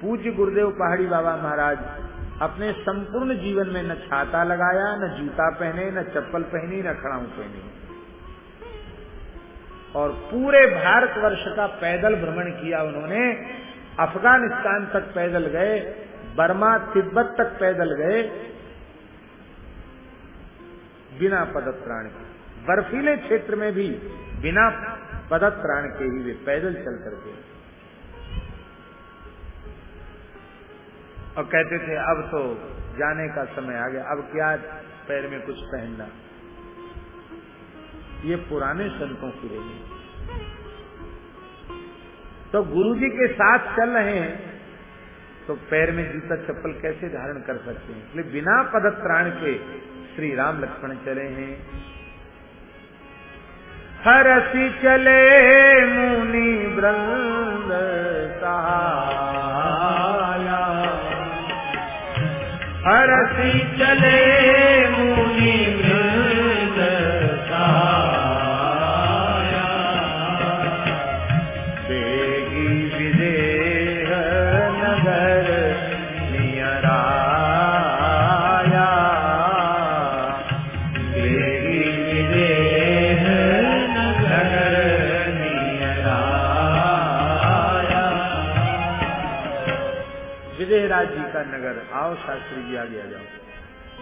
पूज्य गुरुदेव पहाड़ी बाबा महाराज अपने संपूर्ण जीवन में न छाता लगाया, न जूता पहने, न चप्पल पहनी, न खड़ाऊ पहनी और पूरे भारतवर्ष का पैदल भ्रमण किया उन्होंने। अफ़गानिस्तान तक पैदल गए, बर्मा, तिब्बत तक पैदल गए, बिना पदत्राण के। बर्फीले क्षेत्र में भी बिना पदत्राण के ही वे पैदल चल करके और कहते थे, अब तो जाने का समय आ गया, अब क्या पैर में कुछ पहनना? ये पुराने संतों की रही तो गुरु जी के साथ चल रहे हैं तो पैर में जूता चप्पल कैसे धारण कर सकते हैं? इसलिए बिना पदत्राण के श्री राम लक्ष्मण चले हैं। हरसी चले मुनि वृंद सहाया हरसी चले मुनि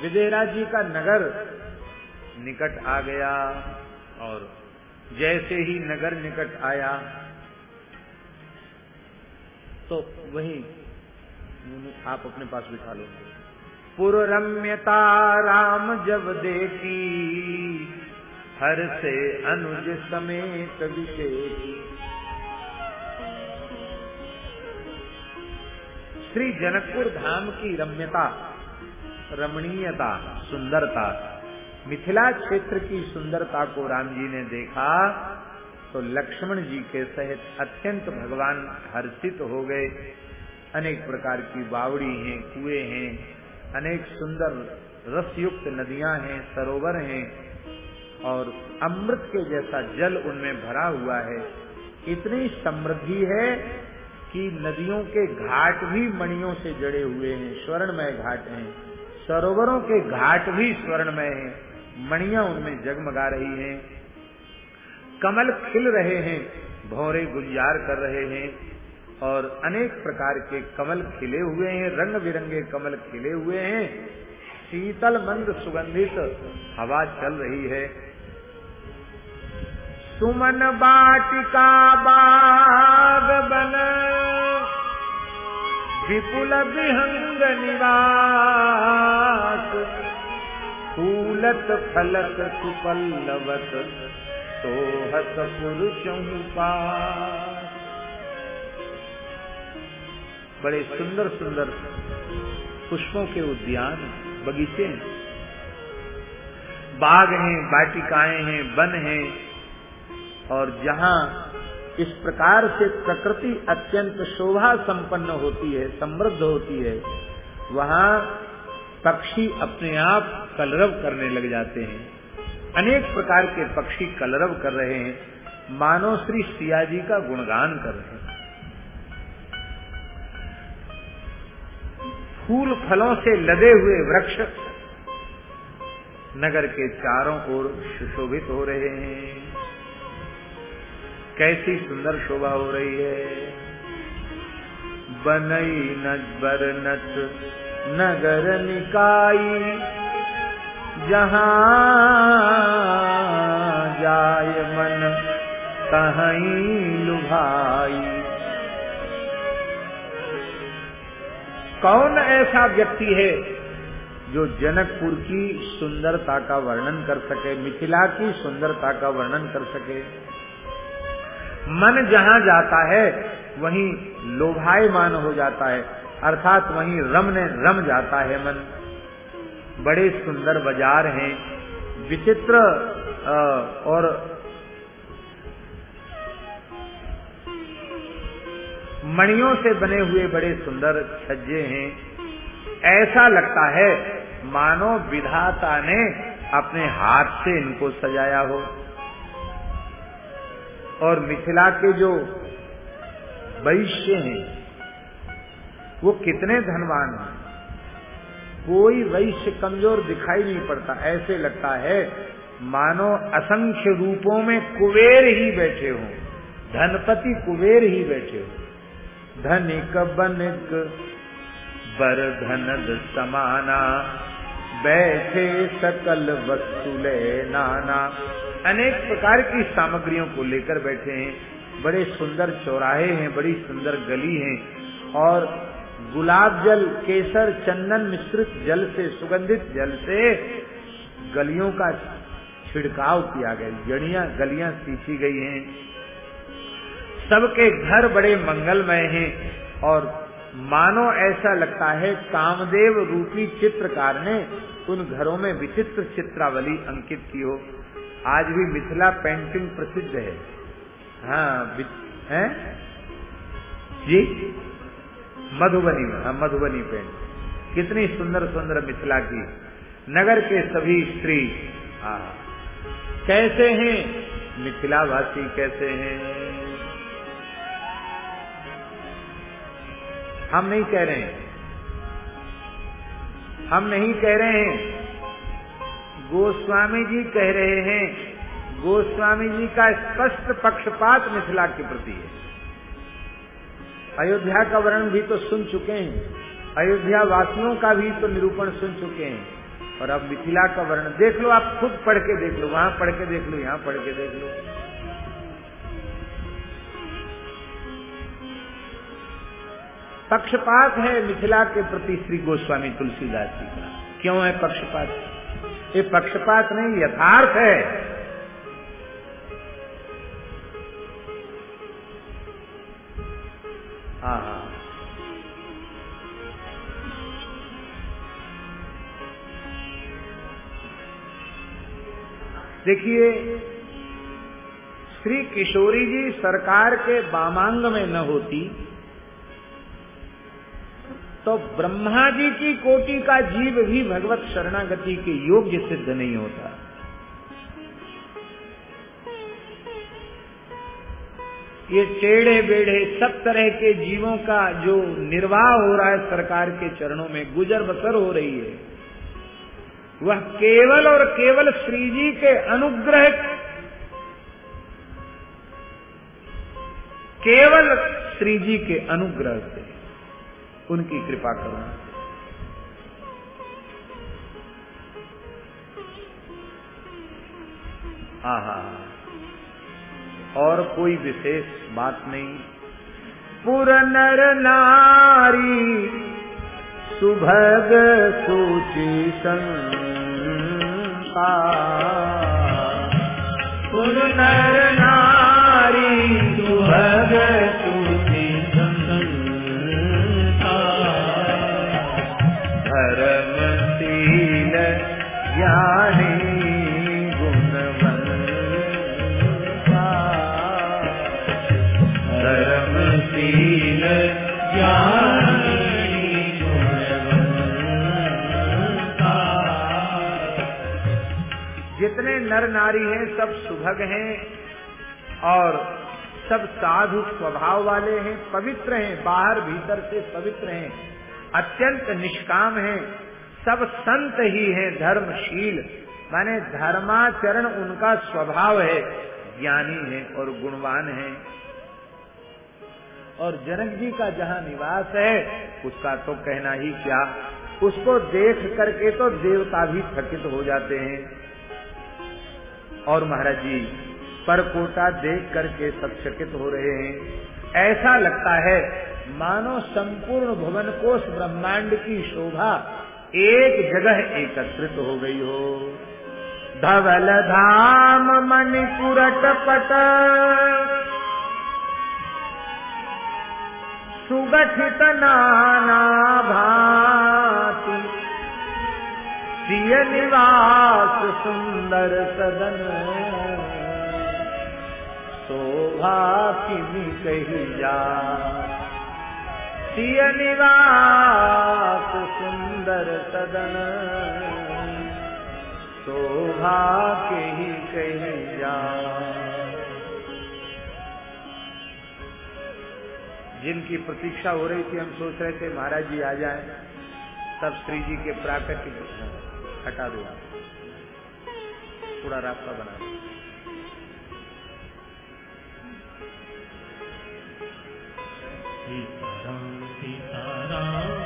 विदेहराज जी का नगर निकट आ गया और जैसे ही नगर निकट आया तो वही आप अपने पास बिठा लो। पुररम्यता राम जब देखी, हर से अनुज समेत श्री जनकपुर धाम की रम्यता रमणीयता, सुंदरता। मिथिला क्षेत्र की सुंदरता को राम जी ने देखा तो लक्ष्मण जी के सहित अत्यंत भगवान हर्षित हो गए। अनेक प्रकार की बावड़ी हैं, कुएँ हैं, अनेक सुंदर रसयुक्त नदियाँ हैं, सरोवर हैं, और अमृत के जैसा जल उनमें भरा हुआ है। इतनी समृद्धि है कि नदियों के घाट भी मणियों से जड़े हुए हैं, स्वर्णमय घाट हैं। सरोवरों के घाट भी स्वर्णमय हैं। मणिया उनमें जगमगा रही हैं। कमल खिल रहे हैं, भौरे गुंजार कर रहे हैं और अनेक प्रकार के कमल खिले हुए हैं रंग बिरंगे कमल खिले हुए हैं। शीतल मंद सुगंधित हवा चल रही है। सुमन बाटिका बाग बन। विपुल विहंग निवास। फूलत फलत सुपल्लवत, सोहत पुरुषों बड़े सुंदर सुंदर पुष्पों के उद्यान, बगीचे हैं। बाग हैं बाटिकाएँ हैं, वन हैं, और जहाँ इस प्रकार से प्रकृति अत्यंत शोभा संपन्न होती है, समृद्ध होती है। वहाँ पक्षी अपने आप कलरव करने लग जाते हैं। अनेक प्रकार के पक्षी कलरव कर रहे हैं। मानो श्री सिया जी का गुणगान कर रहे हैं। फूल फलों से लदे हुए वृक्ष नगर के चारों ओर सुशोभित हो रहे हैं। कैसी सुंदर शोभा हो रही है। बनई नजबर नत, नगर निकाई, जहाँ जाय मन कहीं लुभाई। कौन ऐसा व्यक्ति है जो जनकपुर की सुंदरता का वर्णन कर सके, मिथिला की सुंदरता का वर्णन कर सके? मन जहाँ जाता है, वहीं लोभायमान हो जाता है। अर्थात वहीं रमने रम जाता है मन। बड़े सुंदर बाज़ार हैं। विचित्र और मणियों से बने हुए बड़े सुंदर छज्जे हैं। ऐसा लगता है, मानो विधाता ने अपने हाथ से इनको सजाया हो। और मिथिला के जो वैश्य हैं, वो कितने धनवान हैं? कोई वैश्य कमज़ोर दिखाई नहीं पड़ता। ऐसे लगता है, मानो असंख्य रूपों में कुबेर ही बैठे हों। धनपति कुबेर ही बैठे हो। धनिक बनिक, बर धनद समाना बैठे सकल वस्तुले नाना। अनेक प्रकार की सामग्रियों को लेकर बैठे हैं। बड़े सुंदर चौराहे हैं, बड़ी सुंदर गली है और गुलाब जल, केसर, चंदन मिश्रित जल से, सुगंधित जल से गलियों का छिड़काव किया गया। जड़िया, गलियाँ सींची गई हैं। सबके घर बड़े मंगलमय हैं और मानो ऐसा लगता है, कामदेव रूपी चित्रकार ने उन घरों में विचित्र चित्रावली अंकित की हो। आज भी मिथिला पेंटिंग प्रसिद्ध है। हाँ है? जी? मधुबनी में हाँ मधुबनी पेंट। कितनी सुंदर सुंदर मिथिला की। नगर के सभी स्त्री हाँ। कैसे हैं? मिथिलावासी कैसे हैं? हम नहीं कह रहे हैं। हम नहीं कह रहे हैं। गोस्वामी जी कह रहे हैं, गोस्वामी जी का स्पष्ट पक्षपात मिथिला के प्रति है। अयोध्या का वर्णन भी तो सुन चुके हैं अयोध्या वासियों का भी तो निरूपण सुन चुके हैं। और अब मिथिला का वर्णन देख लो, आप खुद पढ़ के देख लो, वहाँ पढ़ के देख लो, यहाँ पढ़ के देख लो। पक्षपात है मिथिला के प्रति श्री गोस्वामी तुलसीदास जी का। क्यों है पक्षपात? ये पक्षपात नहीं, यथार्थ है। देखिए, श्री किशोरी जी सरकार के बामांग में न होती तो ब्रह्मा जी की कोटि का जीव भी भगवत शरणागति के योग्य सिद्ध नहीं होता। ये टेढ़े बेढ़े सब तरह के जीवों का जो निर्वाह हो रहा है सरकार के चरणों में, गुजर बसर हो रही है, वह केवल और केवल श्री जी के अनुग्रह, केवल श्री जी के अनुग्रह से। उनकी कृपा करुणा हाँ हाँ और कोई विशेष बात नहीं। पुर नर नारी, सुभग सूची संता पुर नर नारी, सुभग नर नारी हैं, सब सुभग हैं और सब साधु स्वभाव वाले हैं, पवित्र हैं, बाहर भीतर से पवित्र हैं, अत्यंत निष्काम हैं, सब संत ही हैं, धर्मशील। माने धर्माचरण उनका स्वभाव है, ज्ञानी है और गुणवान है। और जनक जी का जहाँ निवास है, उसका तो कहना ही क्या, उसको देख करके तो देवता भी थकित हो जाते हैं। और महाराज जी परकोटा देख करके सब चकित हो रहे हैं। ऐसा लगता है, मानो संपूर्ण भुवन कोष ब्रह्मांड की शोभा एक जगह एकत्रित हो गई हो। धवल धाम मणिपुरट पट। सुगठित नाना भाति सिय निवास सुंदर सदन। शोभा किमी कही जा। निवास सुंदर सदन। शोभा के ही कही जा। जिनकी प्रतीक्षा हो रही थी, हम सोच रहे थे, महाराज जी आ जाएँ। तब श्री जी के प्राकृतिक हटा दो आप थोड़ा रास्ता बना दो। सीताराम सीता राम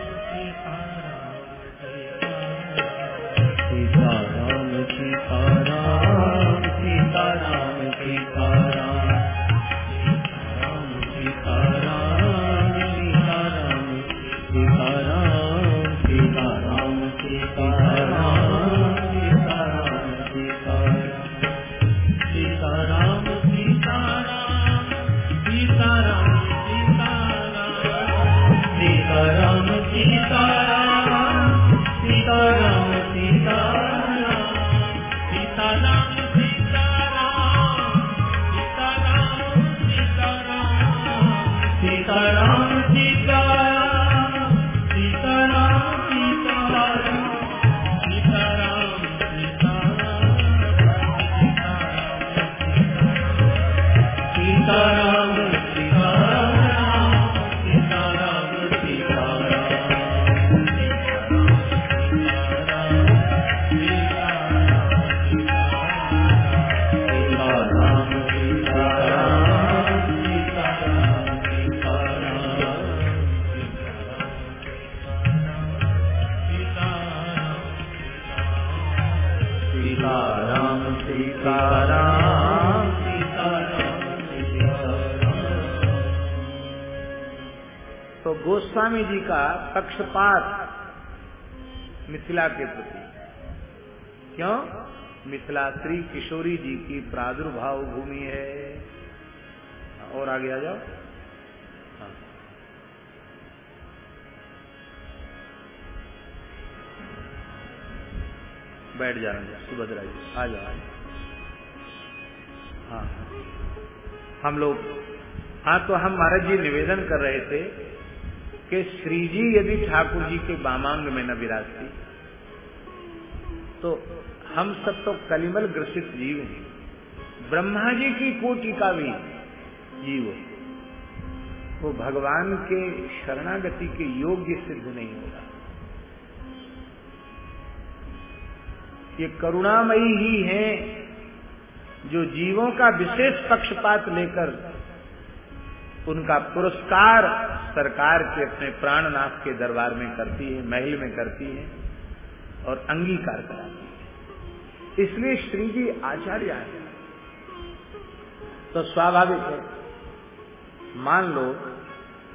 सीता राम सीता पक्षपात मिथिला के प्रति। क्यों? मिथिला श्री किशोरी जी की प्रादुर्भाव भूमि है। और आगे आ जाओ। हाँ। बैठ जाना सुभद्रा जी आ जाओ। हाँ। हम लोग हाँ तो हम महाराज जी निवेदन कर रहे थे कि श्री जी यदि ठाकुर जी के बामांग में न विराजती तो हम सब तो कलिमल ग्रसित जीव हैं। ब्रह्मा जी की कोटि का भी जीव है। वो भगवान के शरणागति के योग्य सिद्ध नहीं होगा। ये करुणामयी ही हैं जो जीवों का विशेष पक्षपात लेकर उनका पुरस्कार सरकार के अपने प्राणनाथ के दरबार में करती है, महल में करती है और अंगीकार कराती है। इसलिए श्री जी आचार्य हैं तो स्वाभाविक है, मान लो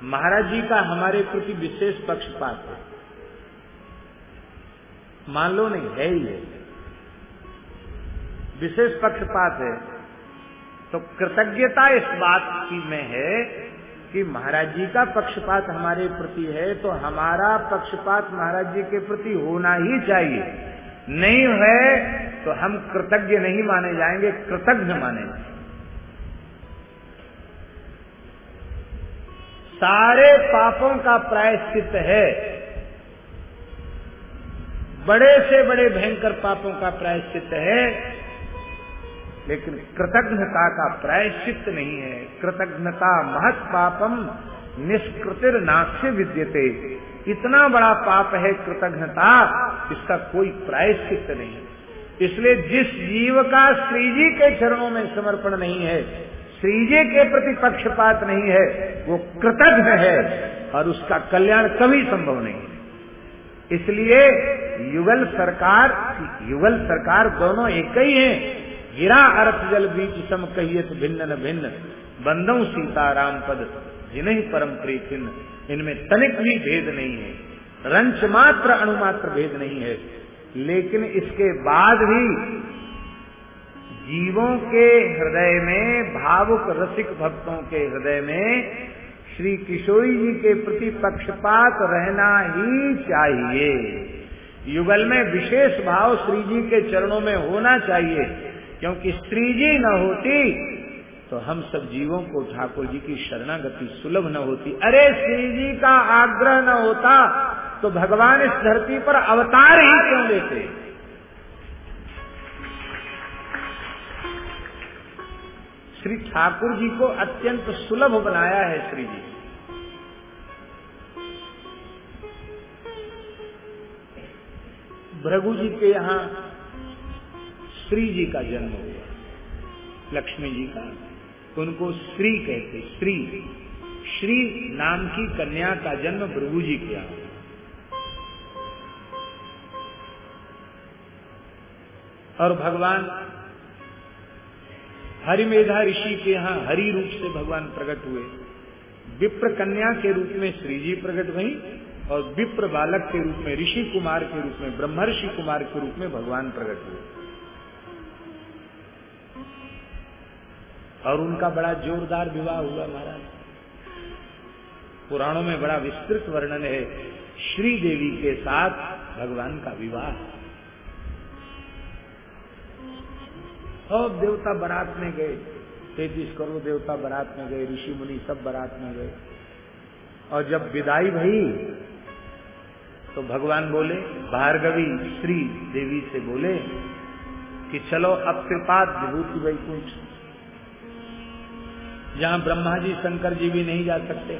महाराज जी का हमारे प्रति विशेष पक्षपात है। मान लो नहीं, है ही है। विशेष पक्षपात है तो कृतज्ञता इस बात की में है कि महाराज जी का पक्षपात हमारे प्रति है तो हमारा पक्षपात महाराज जी के प्रति होना ही चाहिए। नहीं है तो हम कृतज्ञ नहीं माने जाएँगे, कृतज्ञ माने जाएँगे। सारे पापों का प्रायश्चित है। बड़े से बड़े भयंकर पापों का प्रायश्चित है। लेकिन कृतज्ञता का प्रायश्चित नहीं है। कृतज्ञता महत पापम निष्कृतिर नाक्ष्य विद्यते। इतना बड़ा पाप है कृतज्ञता, इसका कोई प्रायश्चित नहीं। इसलिए जिस जीव का श्री जी के चरणों में समर्पण नहीं है श्री जी के प्रति पक्षपात नहीं है, वो कृतज्ञ है और उसका कल्याण कभी संभव नहीं है। इसलिए युगल सरकार युगल सरकार दोनों एक ही है गिरा अर्थ जल बीच सम कहियत भिन्न न भिन्न बंदौ सीताराम पद, जिन्हें परम प्रीतिन, इनमें तनिक भी भेद नहीं है। रंच मात्र अणुमात्र भेद नहीं है। लेकिन इसके बाद भी जीवों के हृदय में, भावुक रसिक भक्तों के हृदय में, श्री किशोरी जी के प्रति पक्षपात रहना ही चाहिए। युगल में विशेष भाव श्री जी के चरणों में होना चाहिए। क्योंकि श्री जी न होती तो हम सब जीवों को ठाकुर जी की शरणागति सुलभ न होती। अरे श्री जी का आग्रह न होता तो भगवान इस धरती पर अवतार ही क्यों लेते? श्री ठाकुर जी को अत्यंत सुलभ बनाया है श्री जी। भृगु जी के यहाँ श्री जी का जन्म हुआ। लक्ष्मी जी का। उनको श्री कहते, श्री। श्री नाम की कन्या का जन्म प्रभु जी के यहाँ और भगवान हरिमेधा ऋषि के यहाँ हरि रूप से भगवान प्रकट हुए। विप्र कन्या के रूप में श्री जी प्रकट हुई और विप्र बालक के रूप में ऋषि कुमार के रूप में, ब्रह्मर्षि कुमार के रूप में भगवान प्रकट हुए। और उनका बड़ा जोरदार विवाह हुआ महाराज। पुराणों में बड़ा विस्तृत वर्णन है श्री देवी के साथ भगवान का विवाह। सब देवता बारात में गए, तैतीस करोड़ देवता बारात में गए, ऋषि मुनि सब बारात में गए। और जब विदाई भई तो भगवान बोले, भार्गवी श्री देवी से बोले कि चलो अब कृपात विभूति वैकुंठ जहाँ ब्रह्मा जी शंकर जी भी नहीं जा सकते,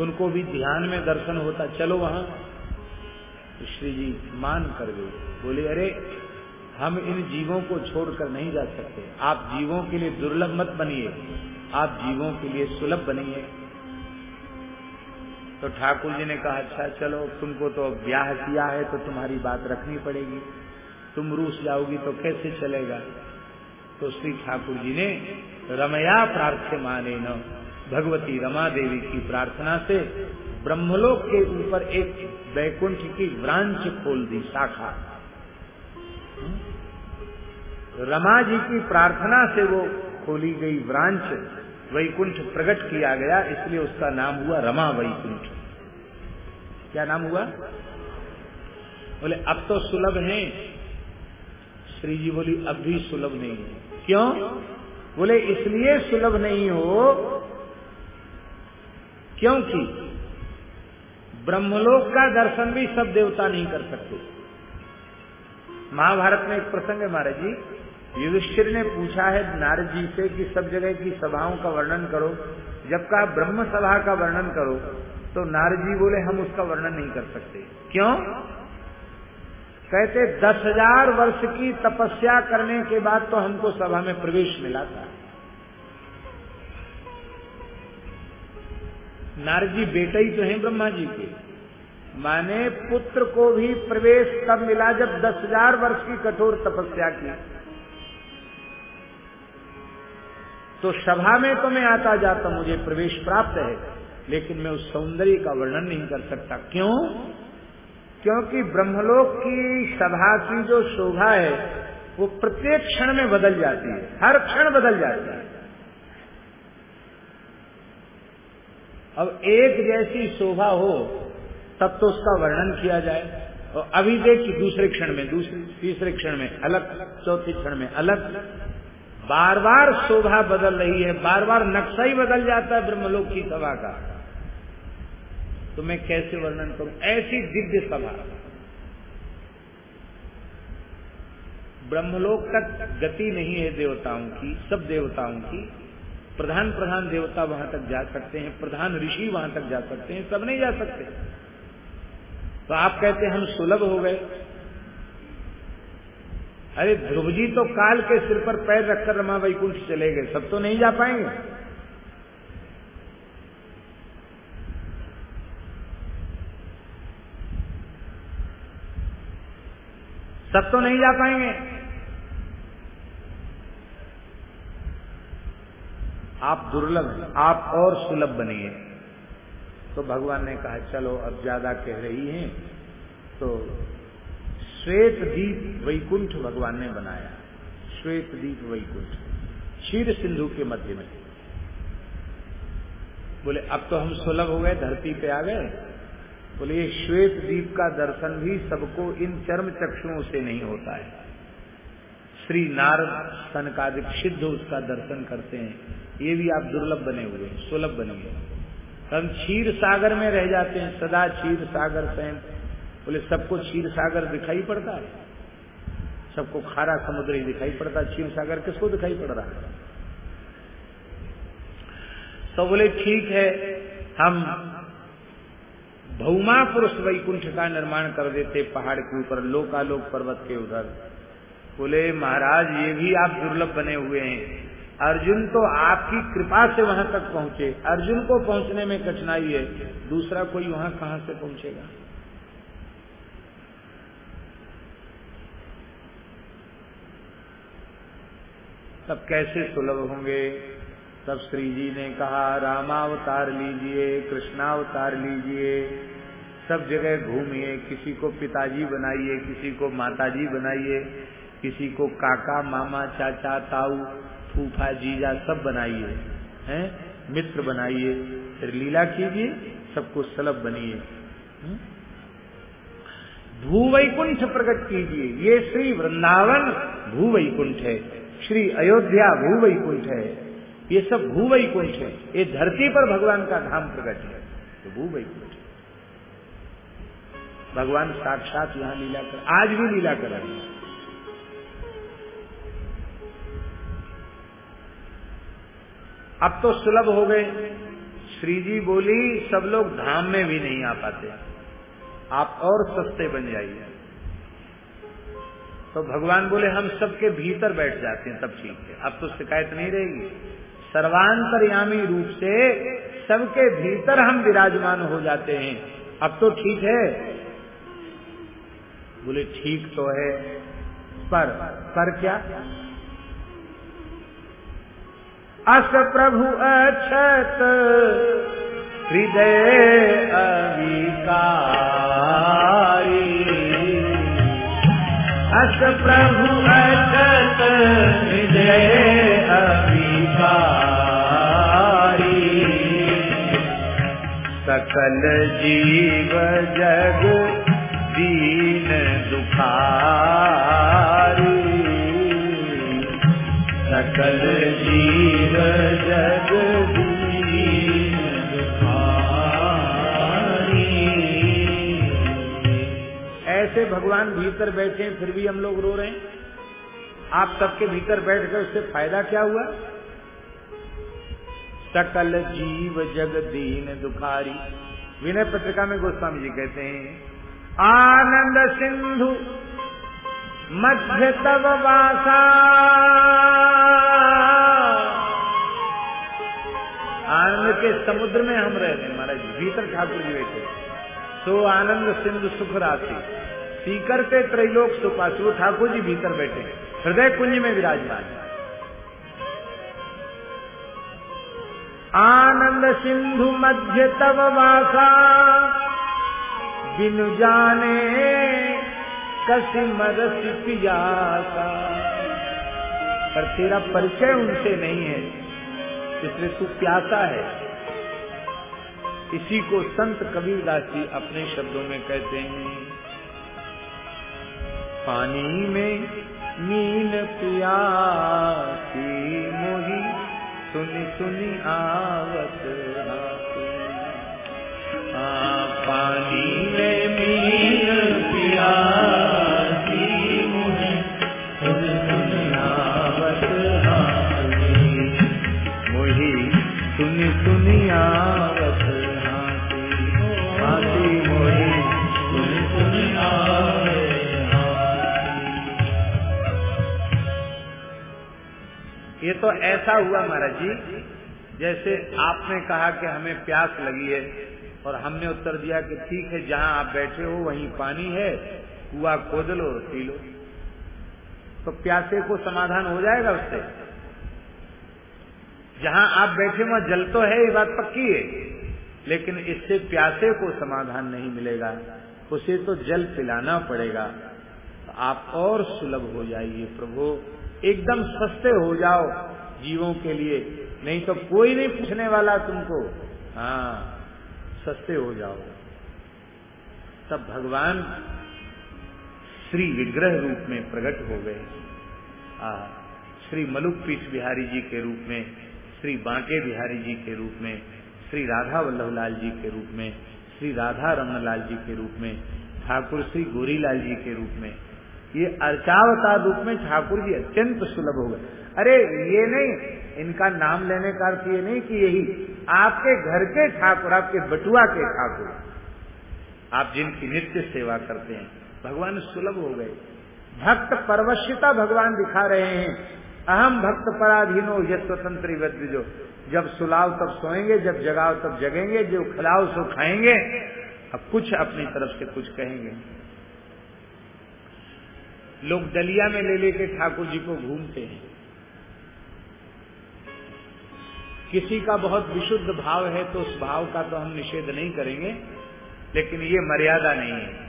उनको भी ध्यान में दर्शन होता, चलो वहाँ। तो श्री जी मान कर गए, बोले, अरे, हम इन जीवों को छोड़कर नहीं जा सकते। आप जीवों के लिए दुर्लभ मत बनिए, आप जीवों के लिए सुलभ बनिए। तो ठाकुर जी ने कहा अच्छा चलो, तुमको तो ब्याह किया है तो तुम्हारी बात रखनी पड़ेगी। तुम रूस जाओगी तो कैसे चलेगा? तो श्री ठाकुर जी ने रमया प्रार्थ्य माने न, भगवती रमा देवी की प्रार्थना से ब्रह्मलोक के ऊपर एक वैकुंठ की ब्रांच खोल दी शाखा। रमा जी की प्रार्थना से वो खोली गई ब्रांच वैकुंठ प्रकट किया गया, इसलिए उसका नाम हुआ रमा वैकुंठ। क्या नाम हुआ? बोले, अब तो सुलभ है। श्री जी बोली, अब भी सुलभ नहीं है। क्यों? बोले, इसलिए सुलभ नहीं हो। क्योंकि ब्रह्मलोक का दर्शन भी सब देवता नहीं कर सकते। महाभारत में एक प्रसंग है महाराज जी। युधिष्ठिर ने पूछा है नारद जी से कि सब जगह की सभाओं का वर्णन करो। जब कहा ब्रह्म सभा का वर्णन करो तो नारद जी बोले, हम उसका वर्णन नहीं कर सकते। क्यों? कहते, दस हज़ार वर्ष की तपस्या करने के बाद तो हमको सभा में प्रवेश मिला था। नारद जी बेटे ही तो हैं ब्रह्मा जी के। माने पुत्र को भी प्रवेश तब मिला जब दस हज़ार वर्ष की कठोर तपस्या की। तो सभा में तो मैं आता जाता, मुझे प्रवेश प्राप्त है, लेकिन मैं उस सौंदर्य का वर्णन नहीं कर सकता। क्यों? क्योंकि ब्रह्मलोक की सभा की जो शोभा है, वो प्रत्येक क्षण में बदल जाती है। हर क्षण बदल जाती है। अब एक जैसी शोभा हो, तब तो उसका वर्णन किया जाए। और अभी देख कि दूसरे क्षण में, दूसरे, तीसरे क्षण में अलग, चौथे क्षण में अलग। बार बार शोभा बदल रही है, बार बार नक्शा ही बदल जाता है ब्रह्मलोक की सभा का। तो मैं कैसे वर्णन करूँ? ऐसी दिव्य सभा। ब्रह्मलोक तक गति नहीं है देवताओं की, सब देवताओं की। प्रधान प्रधान देवता वहाँ तक जा सकते हैं, प्रधान ऋषि वहाँ तक जा सकते हैं, सब नहीं जा सकते। तो आप कहते हम सुलभ हो गए। अरे ध्रुव जी तो काल के सिर पर पैर रखकर रमा वैकुंठ चले गए, सब तो नहीं जा पाएँगे। सब तो नहीं जा पाएँगे। आप दुर्लभ हैं, आप और सुलभ बनिए। तो भगवान ने कहा, चलो, अब ज़्यादा कह रही हैं। तो श्वेत दीप वैकुंठ भगवान ने बनाया। श्वेत दीप वैकुंठ, क्षीर सिंधु के मध्य में। बोले, अब तो हम सुलभ हो गए, धरती पे आ गए। बोले ये श्वेत दीप का दर्शन भी सबको इन चर्म चक्षुओं से नहीं होता है। श्री नारद सनकादिक सिद्ध उसका दर्शन करते हैं। ये भी आप दुर्लभ बने हुए हैं, सुलभ बने हुए हम क्षीर सागर में रह जाते हैं, सदा क्षीर सागर सैन बोले, सबको क्षीर सागर दिखाई पड़ता है? सबको खारा समुद्र ही दिखाई पड़ता है, क्षीर सागर किसको दिखाई पड़ रहा है? तो बोले, ठीक है, हम भौमा पुरुष वैकुंठ का निर्माण कर देते पहाड़ के ऊपर, लोकालोक पर्वत के उधर। बोले, महाराज, ये भी आप दुर्लभ बने हुए हैं। अर्जुन तो आपकी कृपा से वहाँ तक पहुँचे। अर्जुन को पहुँचने में कठिनाई है। दूसरा कोई वहाँ कहाँ से पहुंचेगा? तब कैसे सुलभ होंगे? तब श्री जी ने कहा, रामावतार लीजिए, कृष्णावतार लीजिए। सब जगह घूमिए, किसी को पिताजी बनाइए, किसी को माताजी बनाइए, किसी को काका, मामा, चाचा, ताऊ, फूफा, जीजा सब बनाइए, हैं? मित्र बनाइए। फिर लीला कीजिए, सबको सलभ बनिए। भू वैकुंठ प्रकट कीजिए। ये श्री वृंदावन भू वैकुंठ है। श्री अयोध्या भू वैकुंठ है। ये सब भूवैकुंठ है ये धरती पर भगवान का धाम प्रकट है। तो भूवैकुंठ भगवान साक्षात यहाँ लीला कर आज भी लीला कर रहे अब तो सुलभ हो गए। श्री जी बोली, सब लोग धाम में भी नहीं आ पाते। आप और सस्ते बन जाइए। तो भगवान बोले, हम सबके भीतर बैठ जाते हैं, तब ठीक है। अब तो शिकायत नहीं रहेगी। सर्वांतरयामी रूप से सबके भीतर हम विराजमान हो जाते हैं। अब तो ठीक है। बोले, ठीक तो है। पर पर क्या? अस प्रभु अक्षत हृदय अविकारी। अस प्रभु अक्षत हृदय सकल जीव जग दीन दुखारी। सकल जीव जग दीन ऐसे भगवान भीतर बैठे फिर भी हम लोग रो रहे हैं। आप सबके भीतर बैठ कर उससे फ़ायदा क्या हुआ? सकल जीव जग दीन दुखारी। विनय पत्रिका में गोस्वामी जी कहते हैं, आनंद सिंधु, मध्य तब वासा। आनंद के समुद्र में हम रहते हैं महाराज भीतर ठाकुर जी बैठे। तो आनंद सिंधु सुख राशि, सीकर के त्रैलोक सुपासी, ठाकुर जी भीतर बैठे। हृदय कुंज में विराजमान। आनंद सिंधु मध्य तब वासा। बिनु जाने रस पियासा। पर तेरा परिचय उनसे नहीं है, इसलिए तू प्यासा है। इसी को संत कबीरदास जी अपने शब्दों में कहते हैं, पानी में मीन पियासी मोही सुनी सुनी आवत हाँ पानी आ तो ऐसा हुआ महाराज जी, जैसे आपने कहा कि हमें प्यास लगी है और हमने उत्तर दिया कि ठीक है, जहाँ आप बैठे हो वहीं पानी है, कुआ खोद लो और पी लो। तो प्यासे को समाधान हो जाएगा उससे। जहाँ आप बैठे वहाँ जल तो है, ये बात पक्की है, लेकिन इससे प्यासे को समाधान नहीं मिलेगा। उसे तो जल पिलाना पड़ेगा। तो आप और सुलभ हो जाइए प्रभु। एकदम सस्ते हो जाओ जीवों के लिए। नहीं तो कोई नहीं पूछने वाला तुमको। हाँ सस्ते हो जाओ। तब भगवान श्री विग्रह रूप में प्रकट हो गए। आ, श्री मलुक पीठ बिहारी जी के रूप में श्री बांके बिहारी जी के रूप में श्री राधा वल्लभ लाल जी के रूप में श्री राधा रमन लाल जी के रूप में ठाकुर श्री गोरीलाल जी के रूप में ये अर्चावतार रूप में ठाकुर जी अत्यंत सुलभ हो गए। अरे, ये नहीं, इनका नाम लेने का अर्थ ये नहीं कि यही, आपके घर के ठाकुर, आपके बटुआ के ठाकुर। आप जिनकी नित्य सेवा करते हैं, भगवान सुलभ हो गए। भक्त परवश्यता भगवान दिखा रहे हैं। अहम भक्त पराधीनो ये स्वतंत्र जो जब सुलाव तब सोएँगे, जब जगाओ तब जगेंगे, जो खिलाओ सो खाएँगे। अब कुछ अपनी तरफ़ से कुछ कहेंगे। लोग दलिया में ले लेके ठाकुर जी को घूमते हैं। किसी का बहुत विशुद्ध भाव है तो उस भाव का तो हम निषेध नहीं करेंगे, लेकिन ये मर्यादा नहीं है।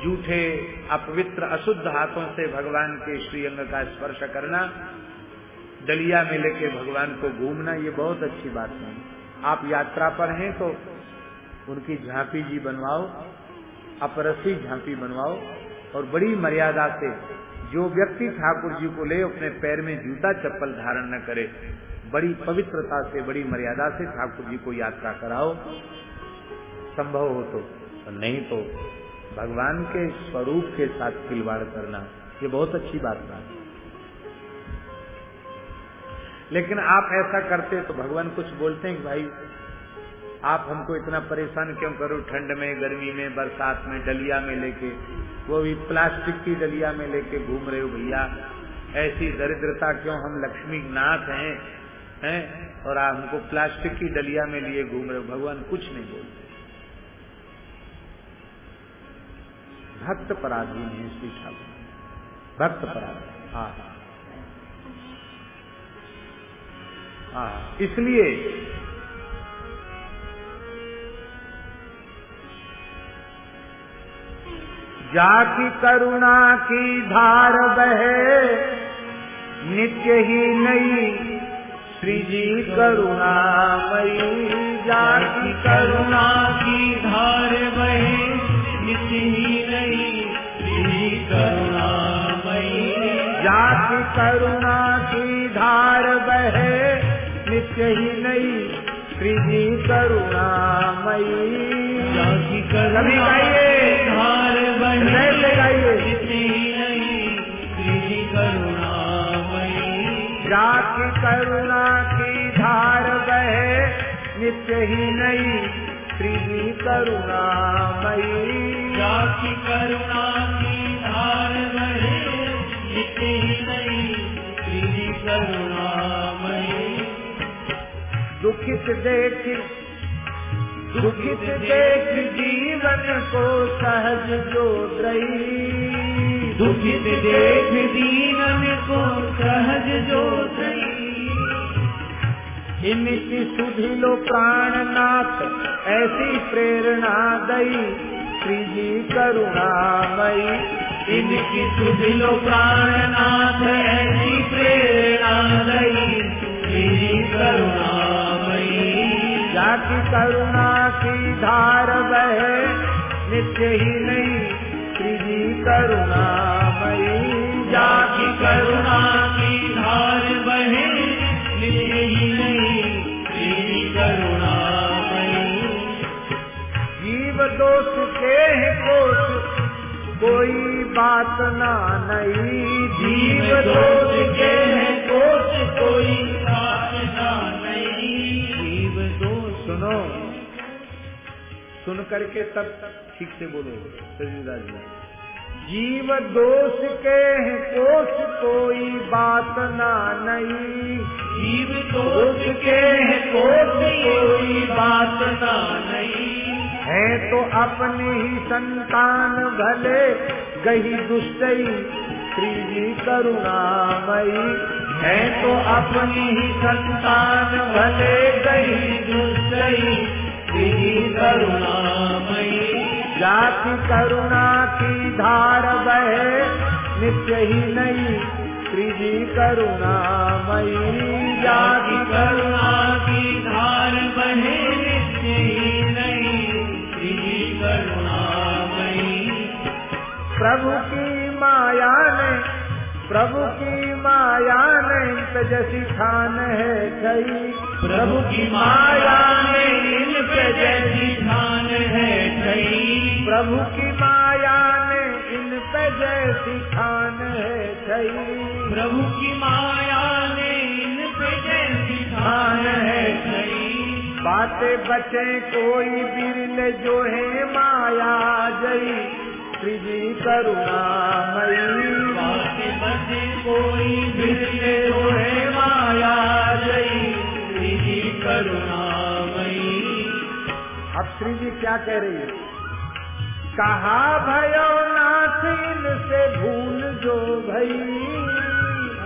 जूठे अपवित्र, अशुद्ध हाथों से भगवान के श्री अंग का स्पर्श करना, दलिया में लेके भगवान को घूमना, ये बहुत अच्छी बात है। आप यात्रा पर हैं तो उनकी झांपी जी बनवाओ। अपरसी झांपी बनवाओ और बड़ी मर्यादा से जो व्यक्ति ठाकुर जी को ले अपने पैर में जूता चप्पल धारण न करे, बड़ी पवित्रता से, बड़ी मर्यादा से ठाकुर जी को यात्रा कराओ। संभव हो तो नहीं तो भगवान के स्वरूप के साथ खिलवाड़ करना, ये बहुत अच्छी बात है। लेकिन आप ऐसा करते तो भगवान कुछ बोलते हैं कि भाई आप हमको इतना परेशान क्यों करो? ठंड में, गर्मी में, बरसात में, डलिया में लेके, वो भी प्लास्टिक की डलिया में लेके घूम रहे हो भैया। ऐसी दरिद्रता क्यों? हम लक्ष्मी नाथ हैं हैं, और आप हमको प्लास्टिक की डलिया में लिए घूम रहे हो। भगवान कुछ नहीं बोलते। भक्त पराधीन है श्री ठाकुर। भक्त पराधीन। हाँ हाँ। इसलिए जाकी करुणा की धार बहे। नित्य ही नहीं श्री जी करुणामयी। जाकी करुणा की धार बहे। नित्य ही नहीं श्री करुणामयी। जाति करुणा की धार बहे। नित्य ही नहीं श्री जी करुणामयी। जाति कभी ही नहीं श्री करुणामयी। जाति करुणा की धार बहे नित्य ही नहीं श्री करुणामयी। दुखित देख दुखित देख जीवन को सहज जो रही दुखित देख दीनन को सहज जो इनकी सुधि लो प्राणनाथ, ऐसी प्रेरणा दई। श्री जी करुणामयी इनकी सुधिलो प्राणनाथ, ऐसी प्रेरणा दई। श्री करुणामयी। जाति करुणा की धार बहे, नित्य ही नहीं। श्री जी करुणामयी। जाकी करुणा कोई बात ना नहीं जीव दोष के है। दोष कोई जीव दोष सुनो। सुन करके तब ठीक से बोलो सजीदास जी। जीव दोष के है कोष कोई बात ना नहीं जीव दोष के है कोष कोई बात ना नहीं है तो अपने ही संतान भले, गही दुष्टई श्री करुणामयी। है तो अपनी ही संतान भले गई दुष्टई श्री करुणामयी। जाति करुणा की धार बहे, नित्य ही नहीं श्री करुणामयी। जाति करुणा की धार बहे प्रभु की माया ने प्रभु की माया ने जैसी खान है छई प्रभु की माया ने इन जैसी खान है छई प्रभु की माया ने इन पे जैसी खान है छई प्रभु की माया ने इन पे जैसी खान है छई बातें बचे कोई बिरले जो है माया जई। श्री करुणामयी बातें बचे कोई बिरले जो है माया जई। श्री करुणामयी अब श्री जी क्या कह रही है? कहा भयो नाथ इनसे भूल जो भई।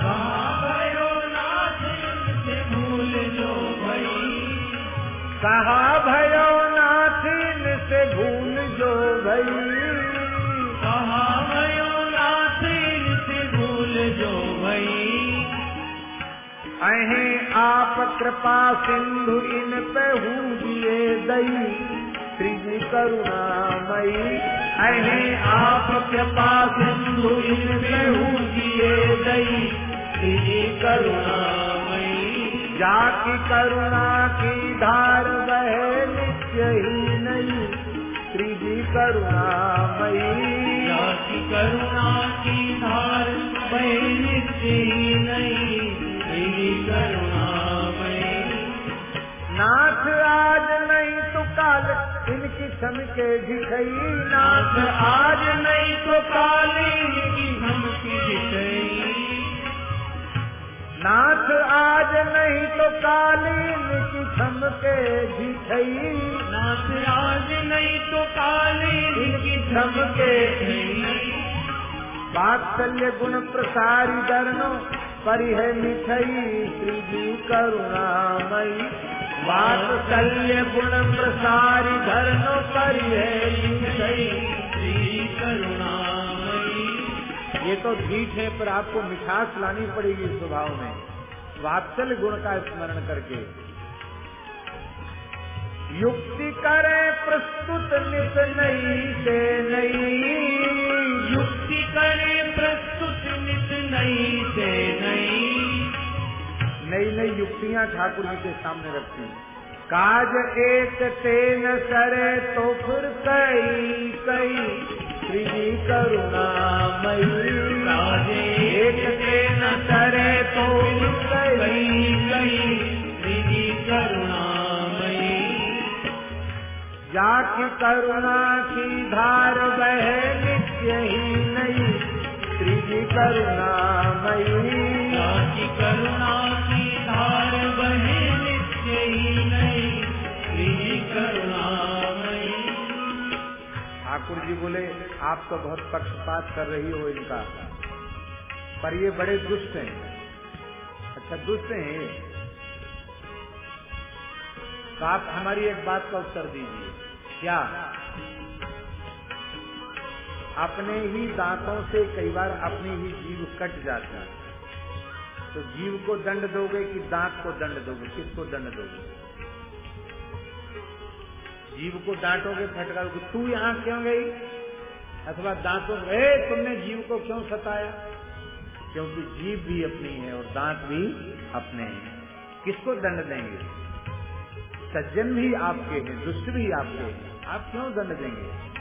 भयो नाथ इनसे भूल जो भई। कहा भयो अहे आप कृपा सिंधु इन पे दिए दई। श्री जी करुणामयी। अहे आप कृपा सिंधु इन पे दिए दई। श्री करुणामयी। जाकी करुणा की धार बहे नित्य ही नहीं। श्री जी करुणामयी। जाति करुणा की धार बहे नित्य ही नहीं। आज नहीं तो काल इनकी क्षम के दिखई नाथ आज नहीं तो काली की धमकी दिखई नाथ आज नहीं तो कालीन की क्षम के दिखई नाथ आज नहीं तो काली की धमके वात्सल्य गुण प्रसारी दरनो परिह मिठई श्री जी करुणामयी। वात्सल्य गुण प्रसारी धर्म करुणामयी ये तो ठीक है, पर आपको मिठास लानी पड़ेगी स्वभाव में। वात्सल्य गुण का स्मरण करके। युक्ति करे प्रस्तुत नित नई से नई युक्ति करे प्रस्तुत नित नई से नई नई नई युक्तियाँ ठाकुर जी के सामने रखती काज एक तेन सरे तो फिर कई कई श्री जी करुणामयी राजे एक तेन सरे तो फिर कई कई कई श्री करुणामयी जाकी करुणा की धार बह नित्य ही नहीं श्री जी बोले, आप तो बहुत पक्षपात कर रही हो इनका। पर ये बड़े दुष्ट हैं। अच्छा दुष्ट हैं? तो आप हमारी एक बात का उत्तर दीजिए। क्या? अपने ही दांतों से कई बार अपनी ही जीव कट जाता है। तो जीव को दंड दोगे कि दांत को दंड दोगे? किसको दंड दोगे? जीव को डांटोगे फटकार तू यहाँ क्यों गई? अथवा दांतों ए तुमने जीव को क्यों सताया? क्योंकि जीव भी अपनी है और दांत भी अपने हैं। किसको दंड देंगे? सज्जन भी आपके हैं, दुष्ट भी आपके हैं। आप क्यों दंड देंगे?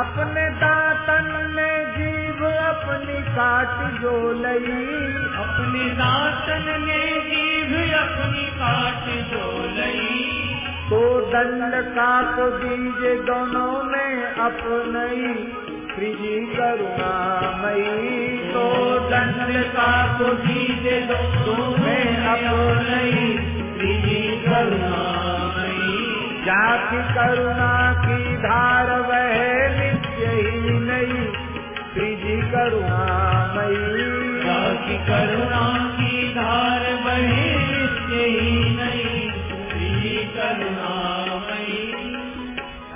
अपने दातन में जीव अपनी काट जो लई। अपनी दातन ने जीभ अपनी काट जो लई। तो दंड का को दीजे दोनों में अपनई। त्रिजी मई तो दंड का को दीजे दोनों में अपनई। त्रिजी करुणामयी। जाति करुणा की धार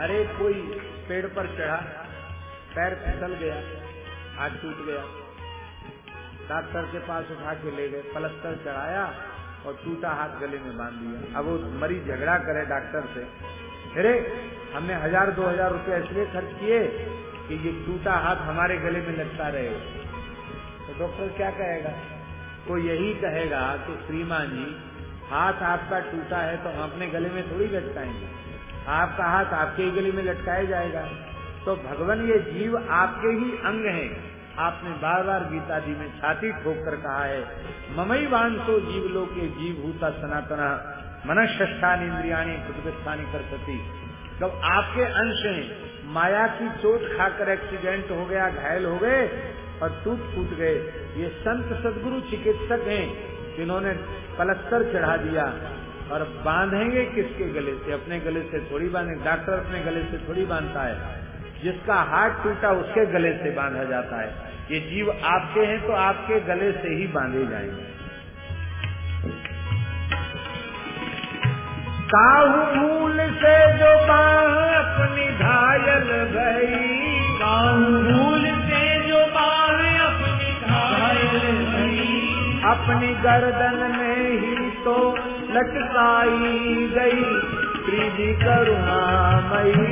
अरे, कोई पेड़ पर चढ़ा, पैर फिसल गया, हाथ टूट गया, डॉक्टर के पास उठा के ले गए, पलस्तर चढ़ाया और टूटा हाथ गले में बाँध दिया। अब वो मरीज़ झगड़ा करे डॉक्टर से। अरे, हमने हज़ार दो हज़ार रुपए इसलिए खर्च किए कि ये टूटा हाथ हमारे गले में लगता रहे। तो डॉक्टर क्या कहेगा? तो यही कहेगा कि श्रीमान जी, हाथ आपका टूटा है तो हम अपने गले में थोड़ी लटकाएँगे। आपका हाथ आपके ही गले में लटकाया जाएगा। तो भगवान, ये जीव आपके ही अंग हैं। आपने बार बार गीता जी में छाती ठोक कर कहा है, ममई वांसो जीव लो के जीव भूता सनातना, मनष्ठानी इंद्रियाणी प्रतिष्ठानी कर सती जब आपके अंश हैं, माया की चोट खाकर एक्सीडेंट हो गया, घायल हो गए और टूट फूट गए। ये संत सदगुरु चिकित्सक हैं, जिन्होंने पलस्तर चढ़ा दिया और बांधेंगे किसके गले से? अपने गले से थोड़ी बांधे, डॉक्टर अपने गले से थोड़ी बांधता है। जिसका हाथ टूटा, उसके गले से बांधा जाता है। ये जीव आपके हैं तो आपके गले से ही बांधे जाएँगे। काहू मूल से जो बाह अपनी घायल गई काहू मूल अपनी गर्दन में ही तो लटकाई गई। त्रिजी करुणामयी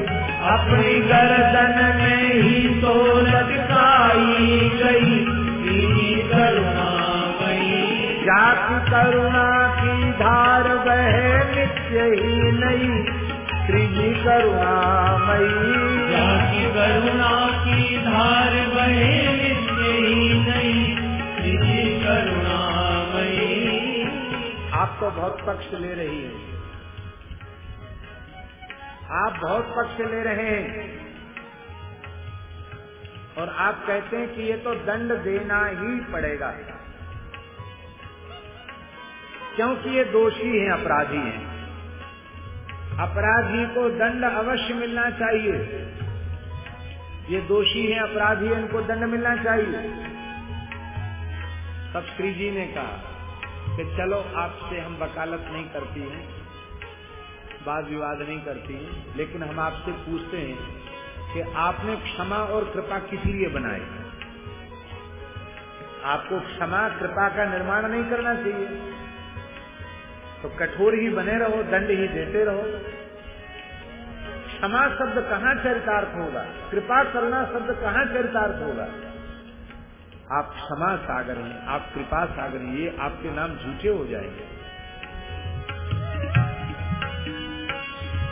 अपनी गर्दन में ही तो लटकाई गई। त्रिजी करुणामयी जाति करुणा की धार बह नित्य ही नहीं त्रिजी करुणामयी जाति करुणा की धार बहे तो बहुत पक्ष ले रही है। आप बहुत पक्ष ले रहे हैं। और आप कहते हैं कि ये तो दंड देना ही पड़ेगा। क्योंकि ये दोषी हैं, अपराधी हैं। अपराधी को दंड अवश्य मिलना चाहिए। ये दोषी हैं, अपराधी इनको दंड मिलना चाहिए। तब श्री जी ने कहा कि चलो आपसे हम वकालत नहीं करती हैं, वाद विवाद नहीं करती हैं, लेकिन हम आपसे पूछते हैं कि आपने क्षमा और कृपा किस लिए बनाई? आपको क्षमा, कृपा का निर्माण नहीं करना चाहिए। तो कठोर ही बने रहो, दंड ही देते रहो। क्षमा शब्द कहाँ चरितार्थ होगा? कृपा करना शब्द कहाँ चरितार्थ होगा? आप क्षमा सागर हैं आप कृपा सागर हैं ये आपके नाम झूठे हो जाएँगे।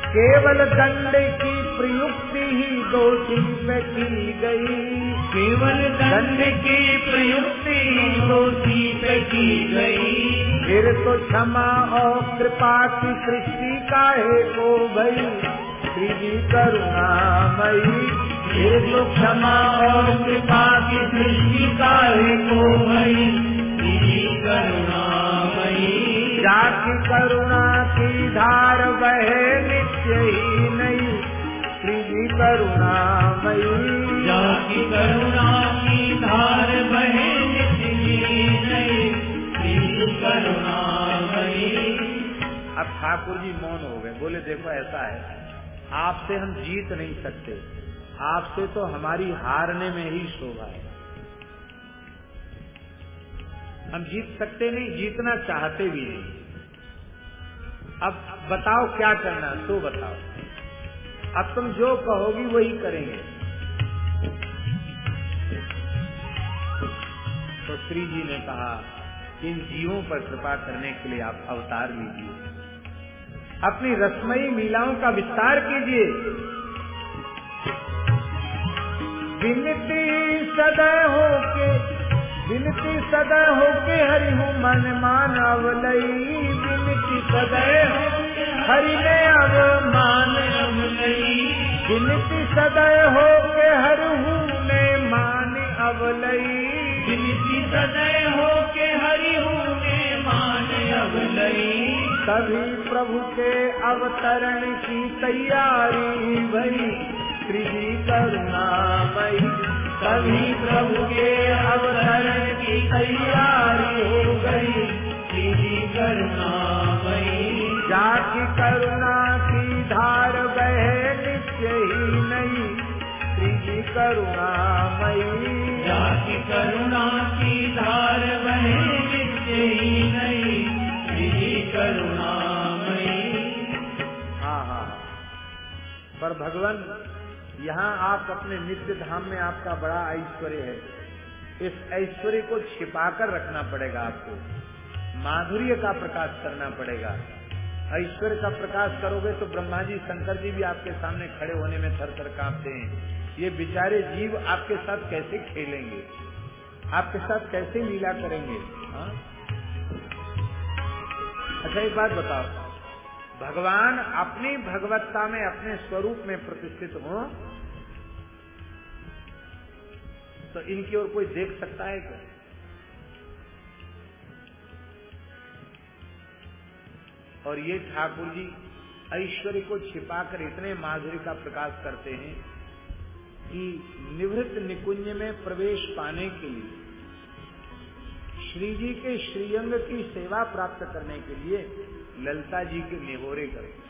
केवल दंड की प्रयुक्ति ही दोषी पे की गई। केवल दंड की प्रयुक्ति ही दोषी पे की गई। फिर तो क्षमा और कृपा की सृष्टि का है को भई। श्री करुणामयी। तो क्षमा और कृपा की काहे को भई? श्री करुणामयी जाति करुणा की धार बहे नित्य ही नहीं श्री करुणामयी जाति करुणा की धार बहे नित्य ही नहीं श्री करुणामयी अब ठाकुर जी मौन हो गए बोले देखो ऐसा है आपसे हम जीत नहीं सकते। आपसे तो हमारी हारने में ही शोभा है। हम जीत सकते नहीं, जीतना चाहते भी नहीं। अब बताओ क्या करना तो बताओ। अब तुम जो कहोगी वही करेंगे। तो श्री जी ने कहा, इन जीवों पर कृपा करने के लिए आप अवतार लीजिए। अपनी रसमयी लीलाओं का विस्तार कीजिए। विनती सदा हो के विनती सदा हो के हरि हूँ मन मानव लई विनती सदा हो हरि ने अब गिनती सदय हो के हर ने मान अवलई। गिनती सदय हो के हरि ने मान अवलई। सभी प्रभु के अवतरण की तैयारी भई त्रिजी करुणामयी सभी प्रभु के अवतरण की तैयारी हो गई। श्री करुणामयी जाकी करुणा की धार बहे नित्य ही नहीं त्रिजी करुणामयी जाति करुणा की धार बहे नित्य ही नहीं श्री करुणामयी हाँ हाँ। पर भगवान यहाँ आप अपने नित्य धाम में आपका बड़ा ऐश्वर्य है। इस ऐश्वर्य को छिपाकर रखना पड़ेगा आपको। माधुर्य का प्रकाश करना पड़ेगा। ऐश्वर्य का प्रकाश करोगे तो ब्रह्मा जी शंकर जी भी आपके सामने खड़े होने में थर थर कांपते हैं। ये बेचारे जीव आपके साथ कैसे खेलेंगे? आपके साथ कैसे लीला करेंगे? हाँ? अच्छा एक बात बताओ। भगवान अपनी भगवत्ता में, अपने स्वरूप में प्रतिष्ठित हो तो इनकी ओर कोई देख सकता है क्या? और ये ठाकुर जी ऐश्वर्य को छिपाकर इतने माधुरी का प्रकाश करते हैं कि निवृत्त निकुंज में प्रवेश पाने के लिए, श्री जी के श्रीअंग की सेवा प्राप्त करने के लिए ललता जी के निहोरे करते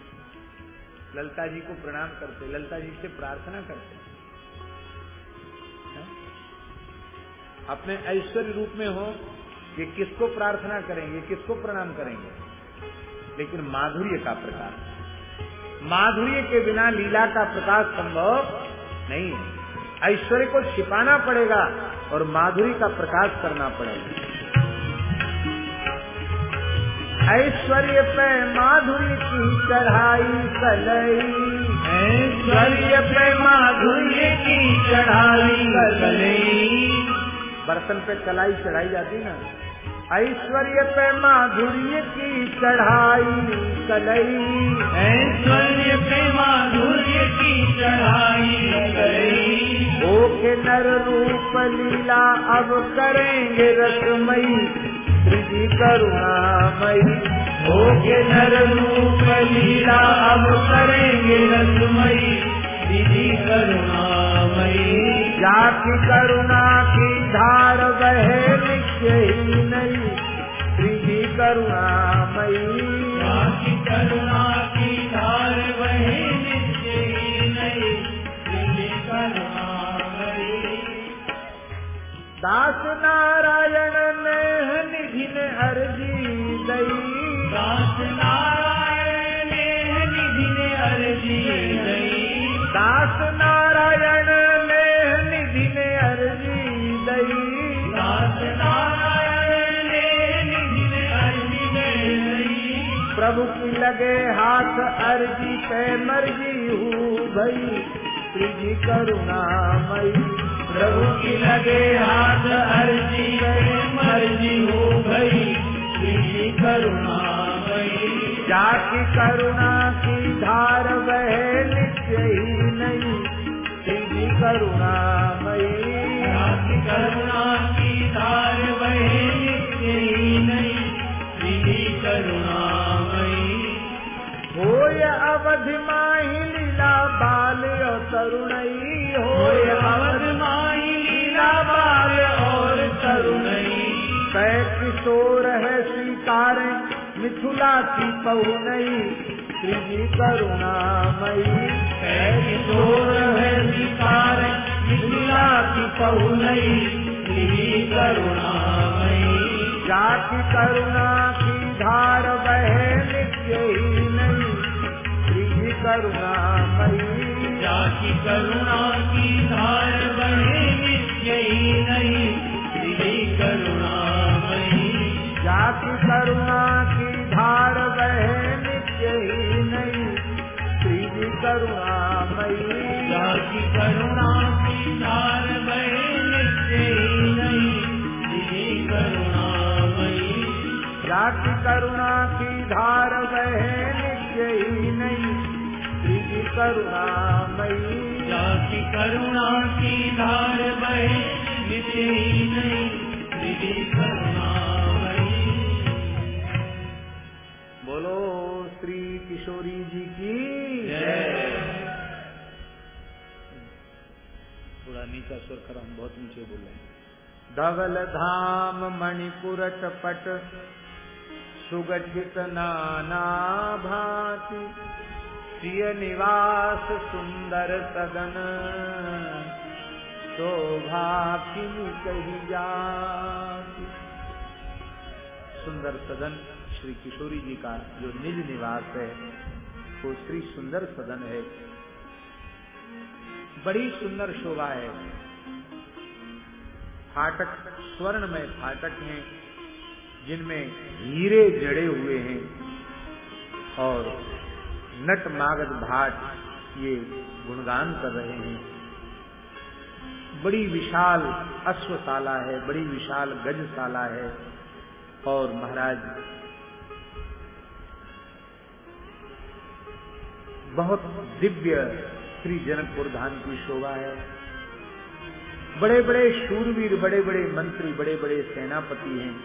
ललता जी को प्रणाम करते, ललता जी से प्रार्थना करते। अपने ऐश्वर्य रूप में हो कि किसको प्रार्थना करेंगे, किसको प्रणाम करेंगे। लेकिन माधुर्य का प्रकाश। माधुर्य के बिना लीला का प्रकाश संभव नहीं है। ऐश्वर्य को छिपाना पड़ेगा और माधुरी का प्रकाश करना पड़ेगा। ऐश्वर्य पे माधुरी की चढ़ाई कलई। ऐश्वर्य पे माधुर्य की चढ़ाई कलई। बर्तन पे कलाई चढ़ाई जाती ना। ऐश्वर्य पे माधुर्य की चढ़ाई कलई। ऐश्वर्य पे माधुर्य की चढ़ाई कलई। ओ के नर रूप लीला अब करेंगे रसमयी श्री करुणामयी। हो के नर रूप लीला अब करेंगे रसमयी विधि करुणामयी। जाति करुणा की धार बहे ही नहीं श्री करुणामयी। जाति करुणा की धार ही करुणामयी। दास नारायण ने निधि अर्जी दई। दास नारायण लगे हाथ अर्जी पे मर्ज़ी हूँ भई। श्री करुणामयी प्रभु की लगे हाथ अर्जी करे मर्ज़ी हो गई श्री करुणामयी जाति करुणा की धार बहे नित्य ही नहीं। श्री करुणामयी जाति करुणा अवधि माही लीला बाल और तरुणई होय होय अवध माही लीला बाल और तरुणई। कै किशोर है स्वीकार मिथुला की पहुनई श्री करुणामयी। है किशोर है विकार मिथिला की पहुनई श्री करुणामयी। जाति करुणा की धार बहे नित्य ही। करुणामयी। जाति करुणा की धार बहे नित्य ही नहीं श्री करुणामयी। जाति करुणा की धार बहे नित्य ही नहीं श्री करुणामयी। जाति करुणा की धार बहे नित्य ही नहीं श्री करुणामयी। जाति करुणा की धार बहे ही श्री करुणामयी जाति करुणा की धार बहे मिटे ही नहीं बोलो श्री किशोरी जी की। थोड़ा नीचा स्वर करो हम बहुत नीचे बोल रहे हैं। धवल धाम मणिपुर टपट सुगठित नाना भांति। प्रिय निवास सुंदर सदन। शोभा किन कही जाती। सुंदर सदन श्री किशोरी जी का जो निज निवास है, वो श्री सुंदर सदन है। बड़ी सुंदर शोभा है। फाटक स्वर्ण में फाटक हैं, जिनमें हीरे जड़े हुए हैं और नट मागध भाट ये गुणगान कर रहे हैं। बड़ी विशाल अश्वशाला है, बड़ी विशाल गजशाला है। और महाराज, बहुत दिव्य श्री जनकपुर धाम की शोभा है। बड़े बड़े शूरवीर बड़े बड़े मंत्री बड़े बड़े सेनापति हैं।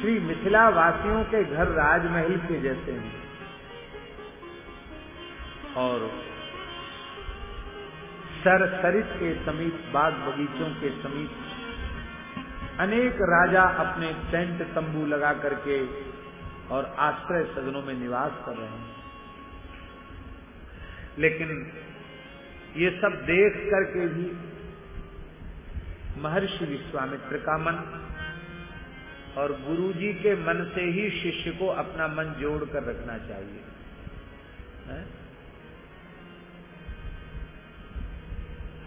श्री मिथिला वासियों के घर राजमहल के जैसे हैं। और सर सरित के समीप, बाग बगीचों के समीप, अनेक राजा अपने टेंट, तंबू लगा करके और आश्रय सदनों में निवास कर रहे हैं लेकिन ये सब देख करके भी महर्षि विश्वामित्र का मन और गुरु जी के मन से ही शिष्य को अपना मन जोड़ कर रखना चाहिए है?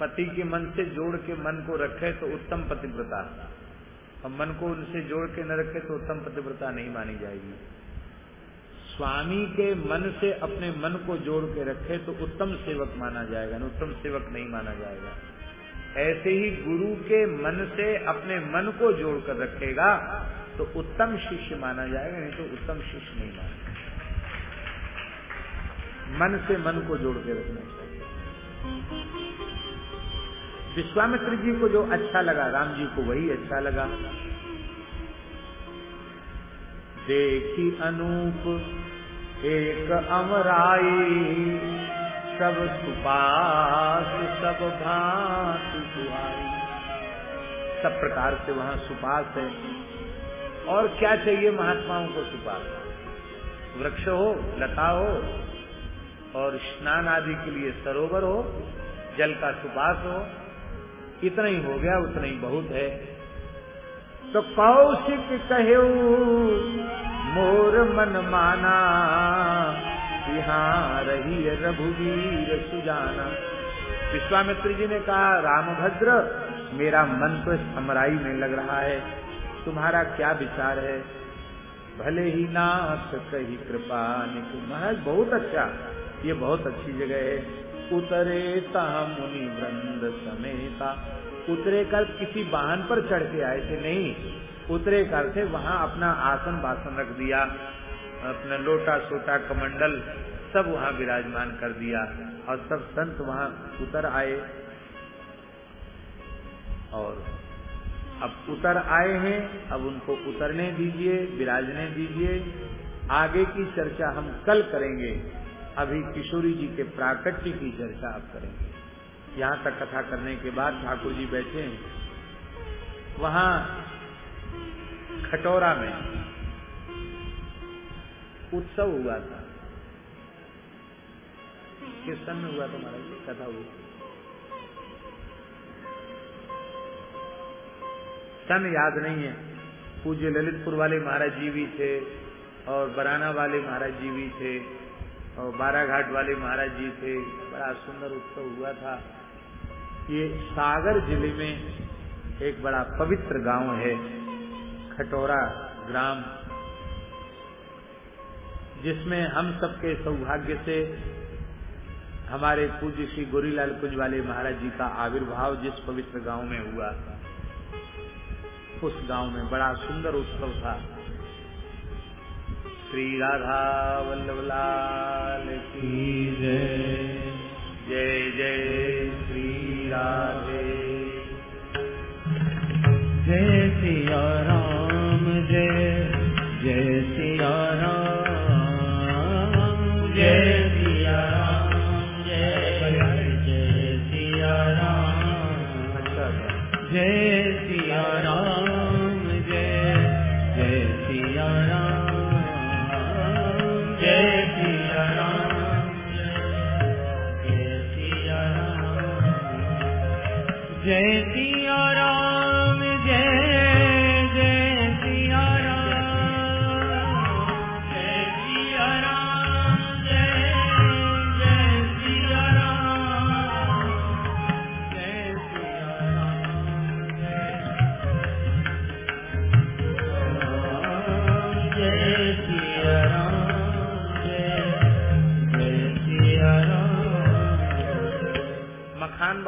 पति के मन से जोड़ के मन को रखे तो उत्तम पतिव्रता। और मन को उनसे जोड़ के न रखे तो उत्तम पतिव्रता नहीं मानी जाएगी। स्वामी के मन से अपने मन को जोड़ के रखे तो उत्तम सेवक माना जाएगा, न उत्तम सेवक नहीं माना जाएगा। ऐसे ही गुरु के मन से अपने मन को जोड़ कर रखेगा तो उत्तम शिष्य माना जाएगा, नहीं तो उत्तम शिष्य नहीं माना मन से मन को जोड़ के रखना चाहिए। विश्वामित्र जी को जो अच्छा लगा, राम जी को वही अच्छा लगा। देखी अनूप, एक अमराई, सब सुपास, सब भांति सुहाई। सब प्रकार से वहाँ सुपास है। और क्या चाहिए महात्माओं को सुपास? वृक्ष हो, लता हो, और स्नान आदि के लिए सरोवर हो, जल का सुपास हो इतना ही हो गया, उतना ही बहुत है। तो कौशिक कहे मोर मन माना यहाँ रही रघुवीर सुजाना। विश्वामित्र जी ने कहा, रामभद्र, मेरा मन तो समराई में लग रहा है। तुम्हारा क्या विचार है? भले ही नाथ कही कृपा महाराज बहुत अच्छा ये बहुत अच्छी जगह है। उतरे ता मुनि वृंद समेता। उतरे कर किसी वाहन पर चढ़ के आए थे, नहीं, उतरे कर थे वहाँ अपना आसन बासन रख दिया, अपना लोटा सोटा कमंडल सब वहाँ विराजमान कर दिया और सब संत वहाँ उतर आए। और अब उतर आए हैं, अब उनको उतरने दीजिए, विराजने दीजिए। आगे की चर्चा हम कल करेंगे। अभी किशोरी जी के प्राकट्य की चर्चा आप करेंगे। यहाँ तक कथा करने के बाद ठाकुर जी बैठे हैं। वहाँ खटोरा में उत्सव हुआ था। किसमें हुआ था महाराज? कथा हुई सन याद नहीं है। पूज्य ललितपुर वाले महाराज जी भी थे और बराना वाले महाराज जी भी थे। और बाराघाट वाले महाराज जी थे बड़ा सुंदर उत्सव हुआ था। ये सागर ज़िले में एक बड़ा पवित्र गाँव है, खटोरा ग्राम, जिसमें हम सबके सौभाग्य से हमारे पूज्य श्री गोरीलाल कुंज वाले महाराज जी का आविर्भाव जिस पवित्र गाँव में हुआ था उस गाँव में बड़ा सुंदर उत्सव था। श्री राधा वल्लभ लाल की जय। जय जय श्री राधे। जय सिया राम जय जय सिया राम जय सिया राम जय जय सिया राम। अच्छा। जय जय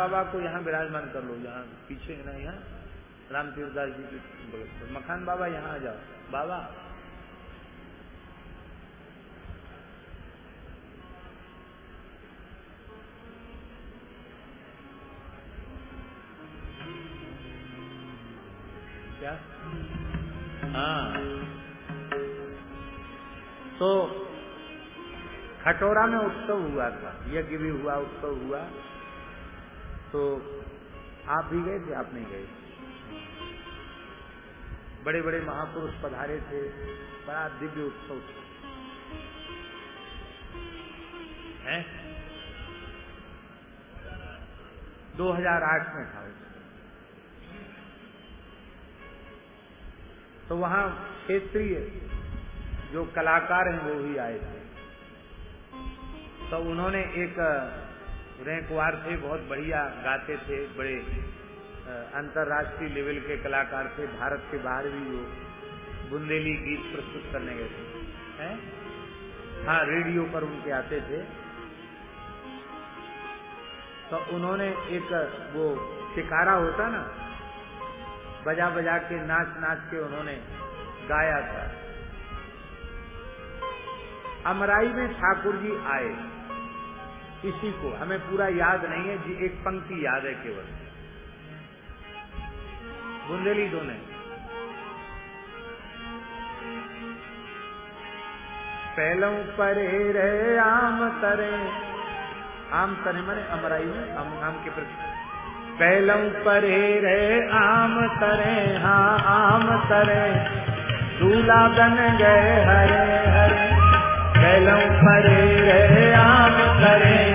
बाबा को यहाँ विराजमान कर लो, यहाँ पीछे ना यहाँ राम तीर्थदास जी की बगल पर मखान बाबा यहाँ आ जाओ। बाबा, क्या? हाँ। तो खटोरा में उत्सव हुआ था, यज्ञ भी हुआ, उत्सव हुआ। तो आप भी गए थे? आप नहीं गए? बड़े बड़े महापुरुष पधारे थे। बड़ा दिव्य उत्सव था। है? 2008 में था। तो वहाँ क्षेत्रीय जो कलाकार हैं, वो भी आए थे। तो उन्होंने एक रैंकवार थे, बहुत बढ़िया गाते थे, बड़े अंतर्राष्ट्रीय लेवल के कलाकार थे, भारत के बाहर भी वो बुंदेली गीत प्रस्तुत करने गए थे। हैं? हाँ रेडियो पर उनके आते थे। तो उन्होंने एक, वो शिकारा होता ना, बजा बजा के, नाच नाच के उन्होंने गाया था। अमराई में ठाकुर जी आए। इसी को। हमें पूरा याद नहीं है जी एक पंक्ति याद है केवल। बुंदेली दो ने पहलों परे रहे आम तरे। आम तरे मने अमराई में आम, आम के प्रति। पहलों परे रहे आम तरे। हाँ आम तरे। दूल्हा बन गए हरे हरे। पहलों परे रहे आम तरे।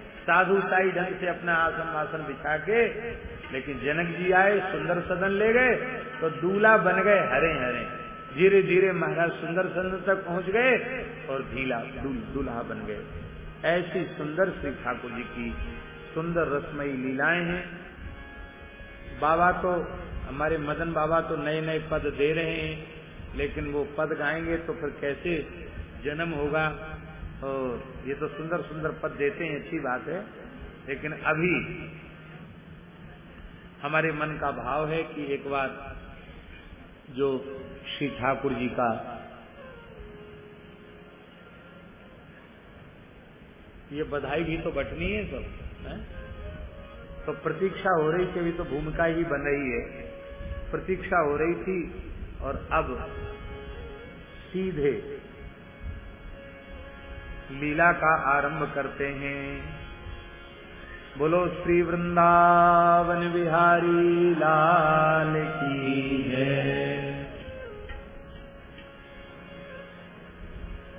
साधु साई ढंग से अपना आसन वासन बिछा के, लेकिन जनक जी आए, सुंदर सदन ले गए तो दूल्हा बन गए हरे हरे। धीरे धीरे महाराज सुंदर सदन तक पहुँच गए और ढीला दूल्हा बन गए। ऐसी सुंदर श्री ठाकुर जी की सुंदर रसमयी लीलाएँ हैं। बाबा तो हमारे मदन बाबा तो नए नए पद दे रहे हैं, लेकिन वो पद गाएँगे तो फिर कैसे जन्म होगा? और ये तो सुंदर सुंदर पद देते हैं, अच्छी बात है लेकिन अभी हमारे मन का भाव है कि एक बार जो श्री ठाकुर जी का ये बधाई भी तो बटनी है सब, है? तो प्रतीक्षा हो रही थी, अभी तो भूमिका ही बन रही है प्रतीक्षा हो रही थी और अब सीधे लीला का आरंभ करते हैं। बोलो श्री वृंदावन बिहारी लाल की जय।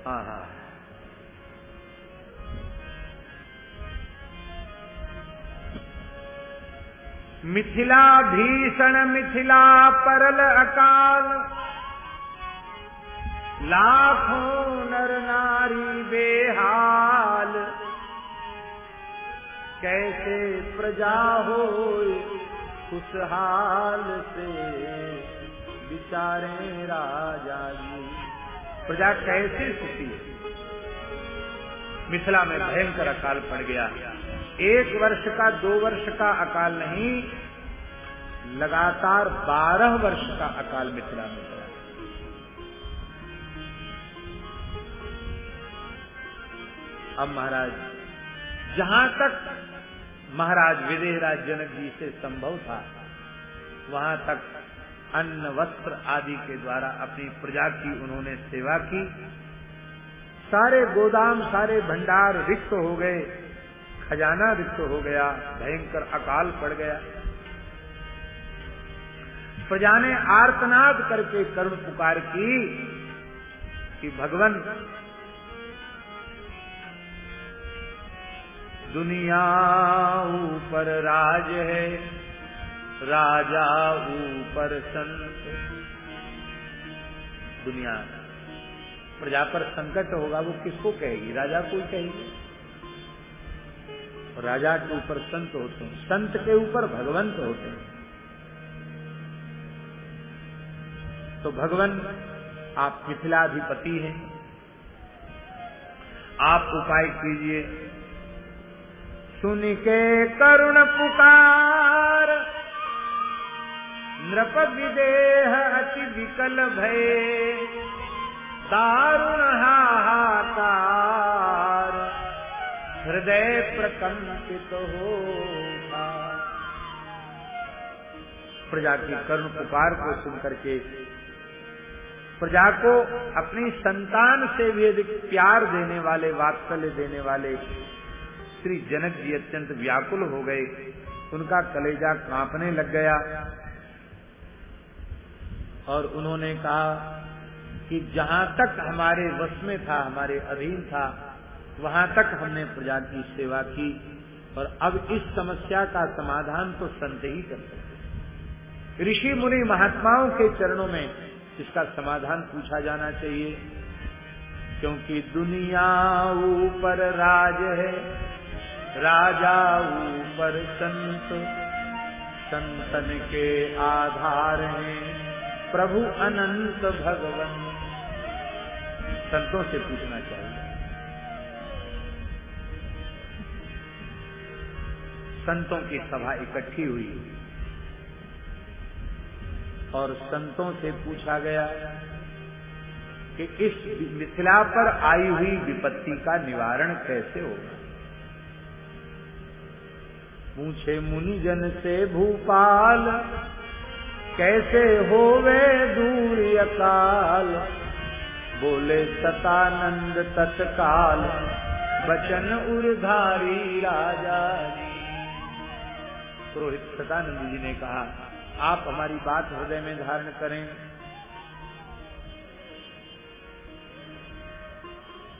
हाँ हाँ मिथिला भीषण मिथिला परल अकाल। लाखों नर नारी बेहाल। कैसे प्रजा हो खुशहाल से? विचारे राजा जी। प्रजा कैसे सुखी मिथिला में भयंकर अकाल पड़ गया। एक वर्ष का, दो वर्ष का अकाल नहीं, लगातार बारह वर्ष का अकाल मिथिला में। अब महाराज, जहाँ तक महाराज विदेहराज जनक जी से संभव था, वहाँ तक अन्न, वस्त्र आदि के द्वारा अपनी प्रजा की उन्होंने सेवा की। सारे गोदाम, सारे भंडार रिक्त हो गए, खजाना रिक्त हो गया, भयंकर अकाल पड़ गया। प्रजा ने आर्तनाद करके करुण पुकार की कि भगवान दुनिया ऊपर राज है, राजा ऊपर संत दुनिया प्रजा पर संकट होगा, वो किसको कहेगी? राजा को ही कहेगी। राजा के ऊपर संत होते हैं। संत के ऊपर भगवंत होते हैं। तो भगवान आप मिथिलाधिपति हैं। आप उपाय कीजिए। सुन के करुण पुकार। नृप विदेह अति विकल भय। दारुण हाहाकार। हृदय प्रकंपित हो प्रजा की करुण पुकार को सुनकर के प्रजा को अपनी संतान से भी अधिक प्यार देने वाले, वात्सल्य देने वाले श्री जनक जी अत्यंत व्याकुल हो गए। उनका कलेजा कांपने लग गया और उन्होंने कहा कि जहाँ तक हमारे वश में था, हमारे अधीन था, वहाँ तक हमने प्रजा की सेवा की और अब इस समस्या का समाधान तो संत ही कर सकते ऋषि मुनि महात्माओं के चरणों में इसका समाधान पूछा जाना चाहिए, क्योंकि दुनिया ऊपर राज है राजा ऊपर संत, संतन के आधार हैं। प्रभु अनंत भगवन। संतों से पूछना चाहिए। संतों की सभा इकट्ठी हुई। और संतों से पूछा गया कि इस मिथिला पर आई हुई विपत्ति का निवारण कैसे होगा? पूछे मुनि जन से भूपाल, कैसे होवे दूर अकाल? बोले, सतानंद तत्काल, बचन उर्धारी राजा पुरोहित सतानंद जी ने कहा, आप हमारी बात हृदय में धारण करें।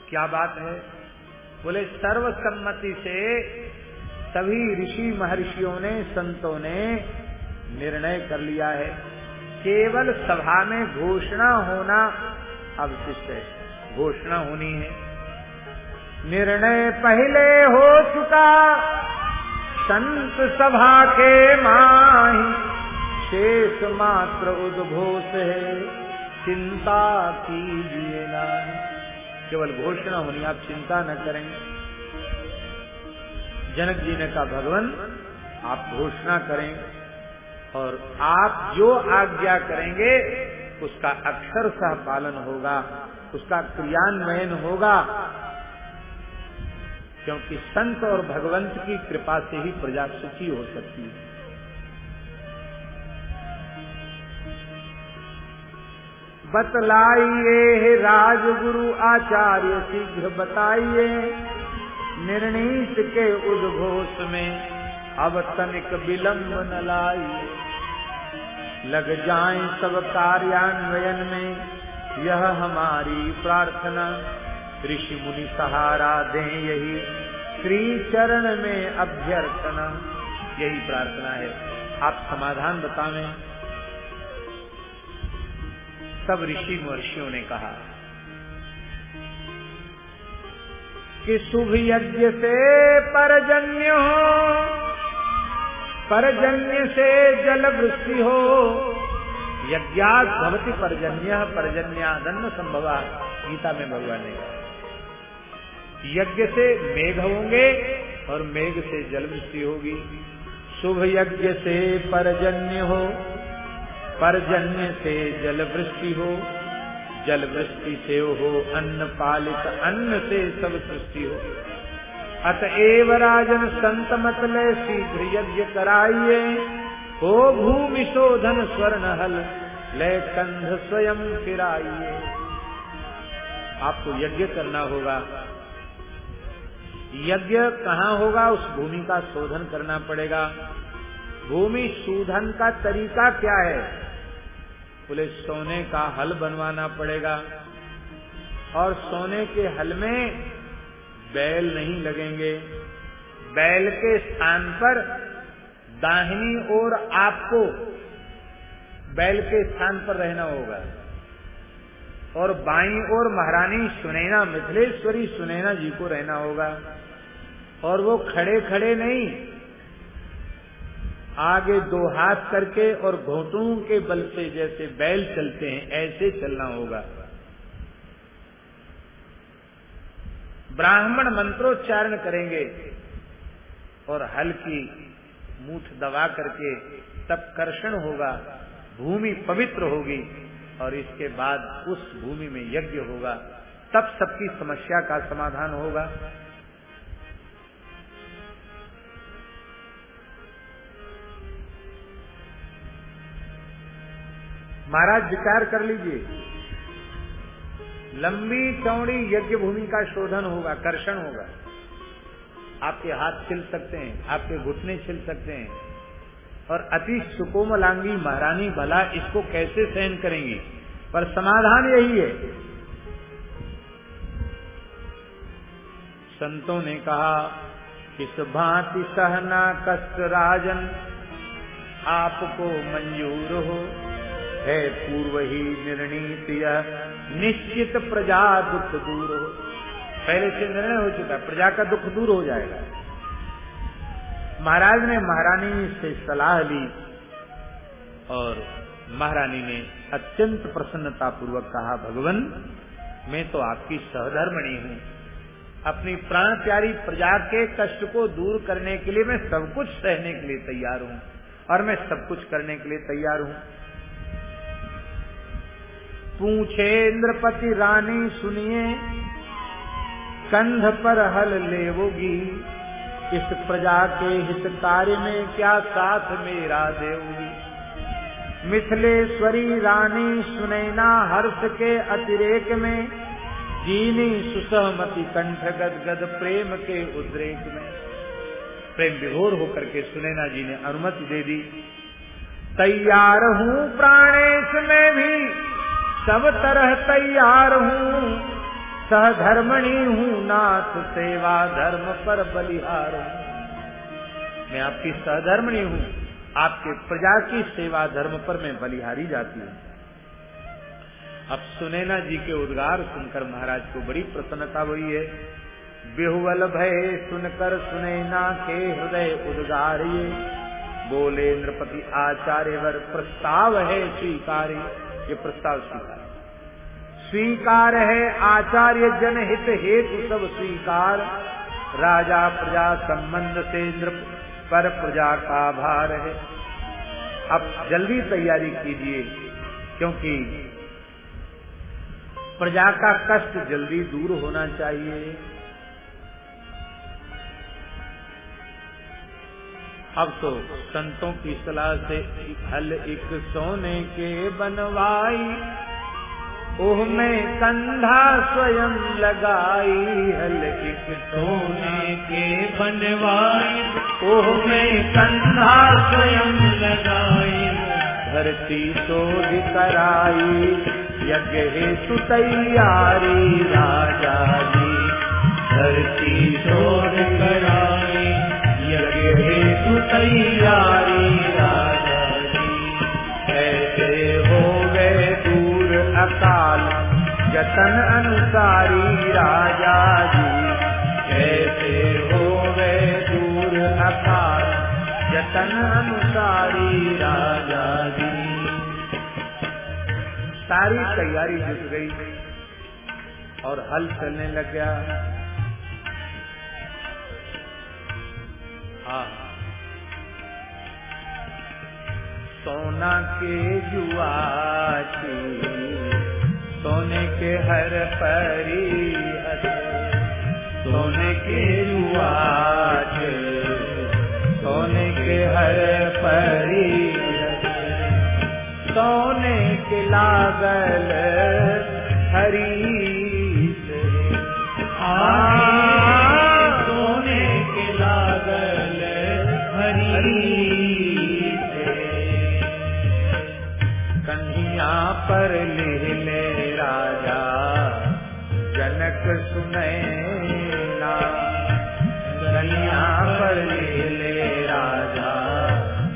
क्या बात है? बोले, सर्वसम्मति से सभी ऋषि महर्षियों ने, संतों ने निर्णय कर लिया है। केवल सभा में घोषणा होना अवशिष्ट है। घोषणा होनी है। निर्णय पहले हो चुका। संत सभा के माही शेष मात्र उद्घोष है। चिंता कीजिए ना। केवल घोषणा होनी, आप चिंता न करें। जनक जी ने कहा, भगवान, आप घोषणा करें और आप जो आज्ञा करेंगे, उसका अक्षर सह पालन होगा, उसका क्रियान्वयन होगा। क्योंकि संत और भगवंत की कृपा से ही प्रजा सुखी हो सकती है। बतलाइए राजगुरु आचार्य, शीघ्र बताइए निर्णीत के उद्घोष में अब तनिक विलंब न लाइए लग जाए सब कार्यान्वयन में, यह हमारी प्रार्थना। ऋषि मुनि सहारा दें यही श्री चरण में अभ्यर्थना। यही प्रार्थना है। आप समाधान बतावें। सब ऋषि महर्षियों ने कहा कि शुभ यज्ञ से परजन्य हो, परजन्य से जल वृष्टि हो। यज्ञात भवती परजन्य, परजन्यादन्न संभवा, गीता में भगवान ने कहा। यज्ञ से मेघ होंगे और मेघ से जल वृष्टि होगी। शुभ यज्ञ से परजन्य हो, परजन्य से जल वृष्टि हो। जल वृष्टि से हो, अन्न पालित अन्न से सब सृष्टि हो। अतएव राजन संत मतले शीघ्र यज्ञ कराइए, हो भूमि शोधन स्वर्ण हल, ले कंध स्वयं फिराइए। आपको यज्ञ करना होगा। यज्ञ कहाँ होगा, उस भूमि का शोधन करना पड़ेगा। भूमि शोधन का तरीका क्या है? बोले, सोने का हल बनवाना पड़ेगा। और सोने के हल में बैल नहीं लगेंगे। बैल के स्थान पर दाहिनी ओर आपको बैल के स्थान पर रहना होगा। और बाई ओर महारानी सुनैना, मिथिलेश्वरी सुनैना जी को रहना होगा। और वो खड़े खड़े नहीं आगे दो हाथ करके और घोटों के बल से जैसे बैल चलते हैं, ऐसे चलना होगा। ब्राह्मण मंत्रोच्चारण करेंगे और हल्की मूठ दबा करके तब कर्षण होगा, भूमि पवित्र होगी और इसके बाद उस भूमि में यज्ञ होगा। तब सबकी समस्या का समाधान होगा। महाराज विचार कर लीजिए। लंबी चौड़ी यज्ञ भूमि का शोधन होगा, कर्षण होगा। आपके हाथ छिल सकते हैं, आपके घुटने छिल सकते हैं। और अति सुकोमलांगी महारानी भला इसको कैसे सहन करेंगी? पर समाधान यही है। संतों ने कहा किस भांति सहना कष्ट राजन, आपको मंजूर हो। है पूर्व ही निर्णीत निश्चित प्रजा दुख दूर हो। पहले से निर्णय हो चुका है, प्रजा का दुख दूर हो जाएगा। महाराज ने महारानी से सलाह ली और महारानी ने अत्यंत प्रसन्नता पूर्वक कहा, भगवान, मैं तो आपकी सहधर्मणी हूँ। अपनी प्राण प्यारी प्रजा के कष्ट को दूर करने के लिए मैं सब कुछ सहने के लिए तैयार हूँ और मैं सब कुछ करने के लिए तैयार हूँ। पूछे इंद्रपति रानी सुनिए, कंध पर हल लेवोगी। इस प्रजा के हित कार्य में क्या साथ मेरा देवगी? मिथिलेश्वरी रानी सुनैना हर्ष के अतिरेक में, जीनी सुसहमति कंठ गद गद प्रेम के उद्रेक में। प्रेम विभोर होकर के सुनैना जी ने अनुमति दे दी। तैयार हूँ प्राणेश में भी सब तरह तैयार हूँ। सहधर्मणी हूँ, नाथ सेवा धर्म पर बलिहार हूँ। मैं आपकी सहधर्मणी हूँ, आपके प्रजा की सेवा धर्म पर मैं बलिहारी जाती हूँ। अब सुनैना जी के उद्गार सुनकर महाराज को बड़ी प्रसन्नता हुई है। बेहुवल भय सुनकर सुनैना के हृदय उद्गारिये। बोले नृपति आचार्य वर प्रस्ताव है स्वीकार्य ये प्रस्ताव स्वीकार। स्वीकार है आचार्य जनहित हेतु सब स्वीकार। राजा प्रजा संबंध से इंद्र पर प्रजा का भार है। अब जल्दी तैयारी कीजिए, क्योंकि प्रजा का कष्ट जल्दी दूर होना चाहिए। अब तो संतों की सलाह से हल एक सोने के बनवाई। ओह, में कंधा स्वयं लगाई, हल एक सोने के बनवाई। ओह, में कंधा स्वयं लगाई, धरती शोध कराई, यज्ञ हेतु तैयारी, राजा जी, धरती शोध यज्ञ जतन अनुसारी राजा जी। कैसे हो गए दूर अकाल तन अनुसारी राजा जी। सारी तैयारी जुट गई और हल चलने लग गया। हाँ। सोना के जुआची, सोने के हर परी सोने के जुआच सोने के हर परी सोने के लागल हरी सोने के लागल हरी पर ले राजा, जनक सुनैना। कन्हिया पर ले राजा,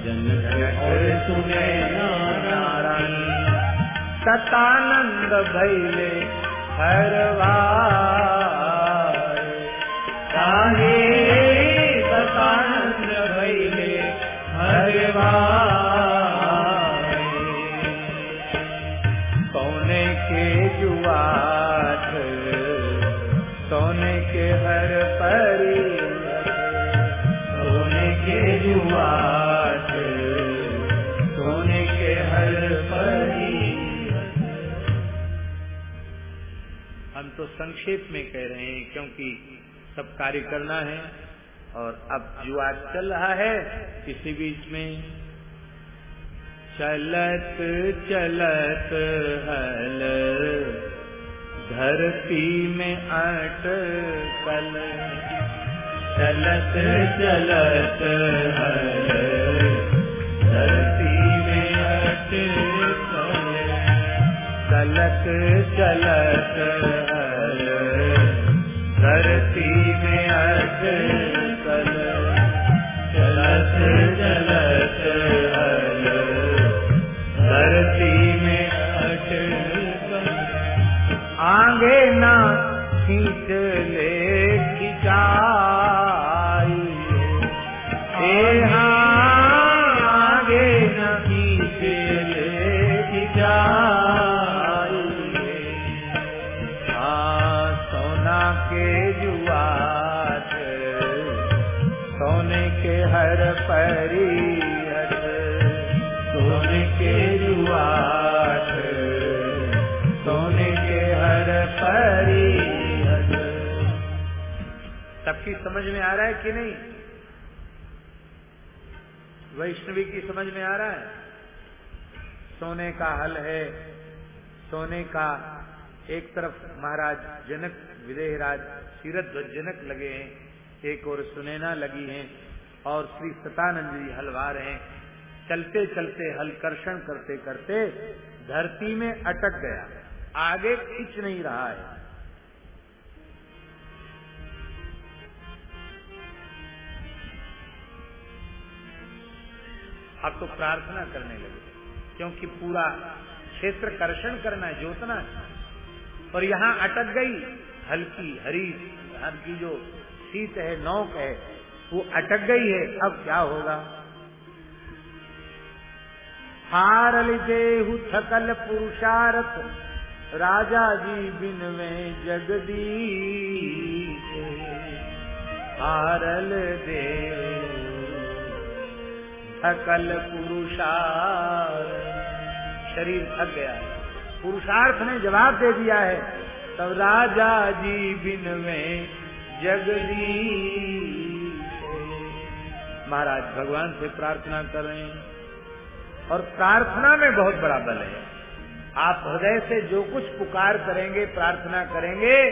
जनक सुनैना नारायण। सतानंद भैले हरवा काहे सतानंद भैले हरवा संक्षेप में कह रहे हैं, क्योंकि सब कार्य करना है और अब जुआ चल रहा है इसी बीच में चलत चलत हल, धरती में अट कल चलत चलत हल, धरती में अट कल चलत चलत धरती सबकी समझ में आ रहा है कि नहीं? वैष्णवी की समझ में आ रहा है? सोने का हल है। सोने का एक तरफ़ महाराज जनक, विदेहराज सीरत जनक लगे हैं, एक और सुनैना लगी हैं, और श्री सतानंद जी हलवार हैं। चलते चलते, हल कर्षण करते करते धरती में अटक गया। आगे खींच नहीं रहा है। अब तो प्रार्थना करने लगे, क्योंकि पूरा क्षेत्र कर्षण करना जोतना और यहाँ अटक गई, हल्की, हरी हल्की जो शीत है, नौक है, वो अटक गई है। अब क्या होगा? हारल देहु थकल पुरुषार्थ, राजा जी बिन में जगदीश। हारल देव थकल पुरुषार्थ। शरीर थक गया है। पुरुषार्थ ने जवाब दे दिया है, तब राजा जी बिन में जगदीश महाराज भगवान से प्रार्थना कर रहे हैं। और प्रार्थना में बहुत बड़ा बल है। आप हृदय से जो कुछ पुकार करेंगे, प्रार्थना करेंगे,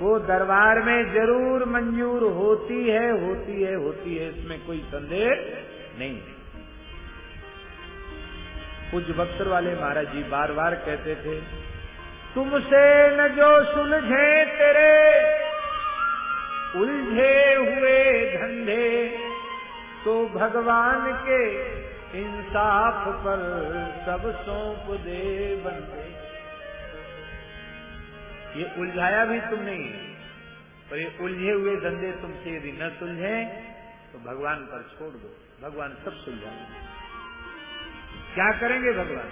वो दरबार में ज़रूर मंजूर होती है होती है होती है। इसमें कोई संदेह नहीं है। कुछ बक्सर वाले महाराज जी बार बार कहते थे, तुमसे न जो सुलझे तेरे, उलझे हुए धंधे तो भगवान के इंसाफ पर सब सौंप दे बंदे। ये उलझाया भी तुम नहीं पर ये उलझे हुए धंधे तुमसे यदि न सुलझे तो भगवान पर छोड़ दो, भगवान सब सुलझाएँगे। क्या करेंगे भगवान?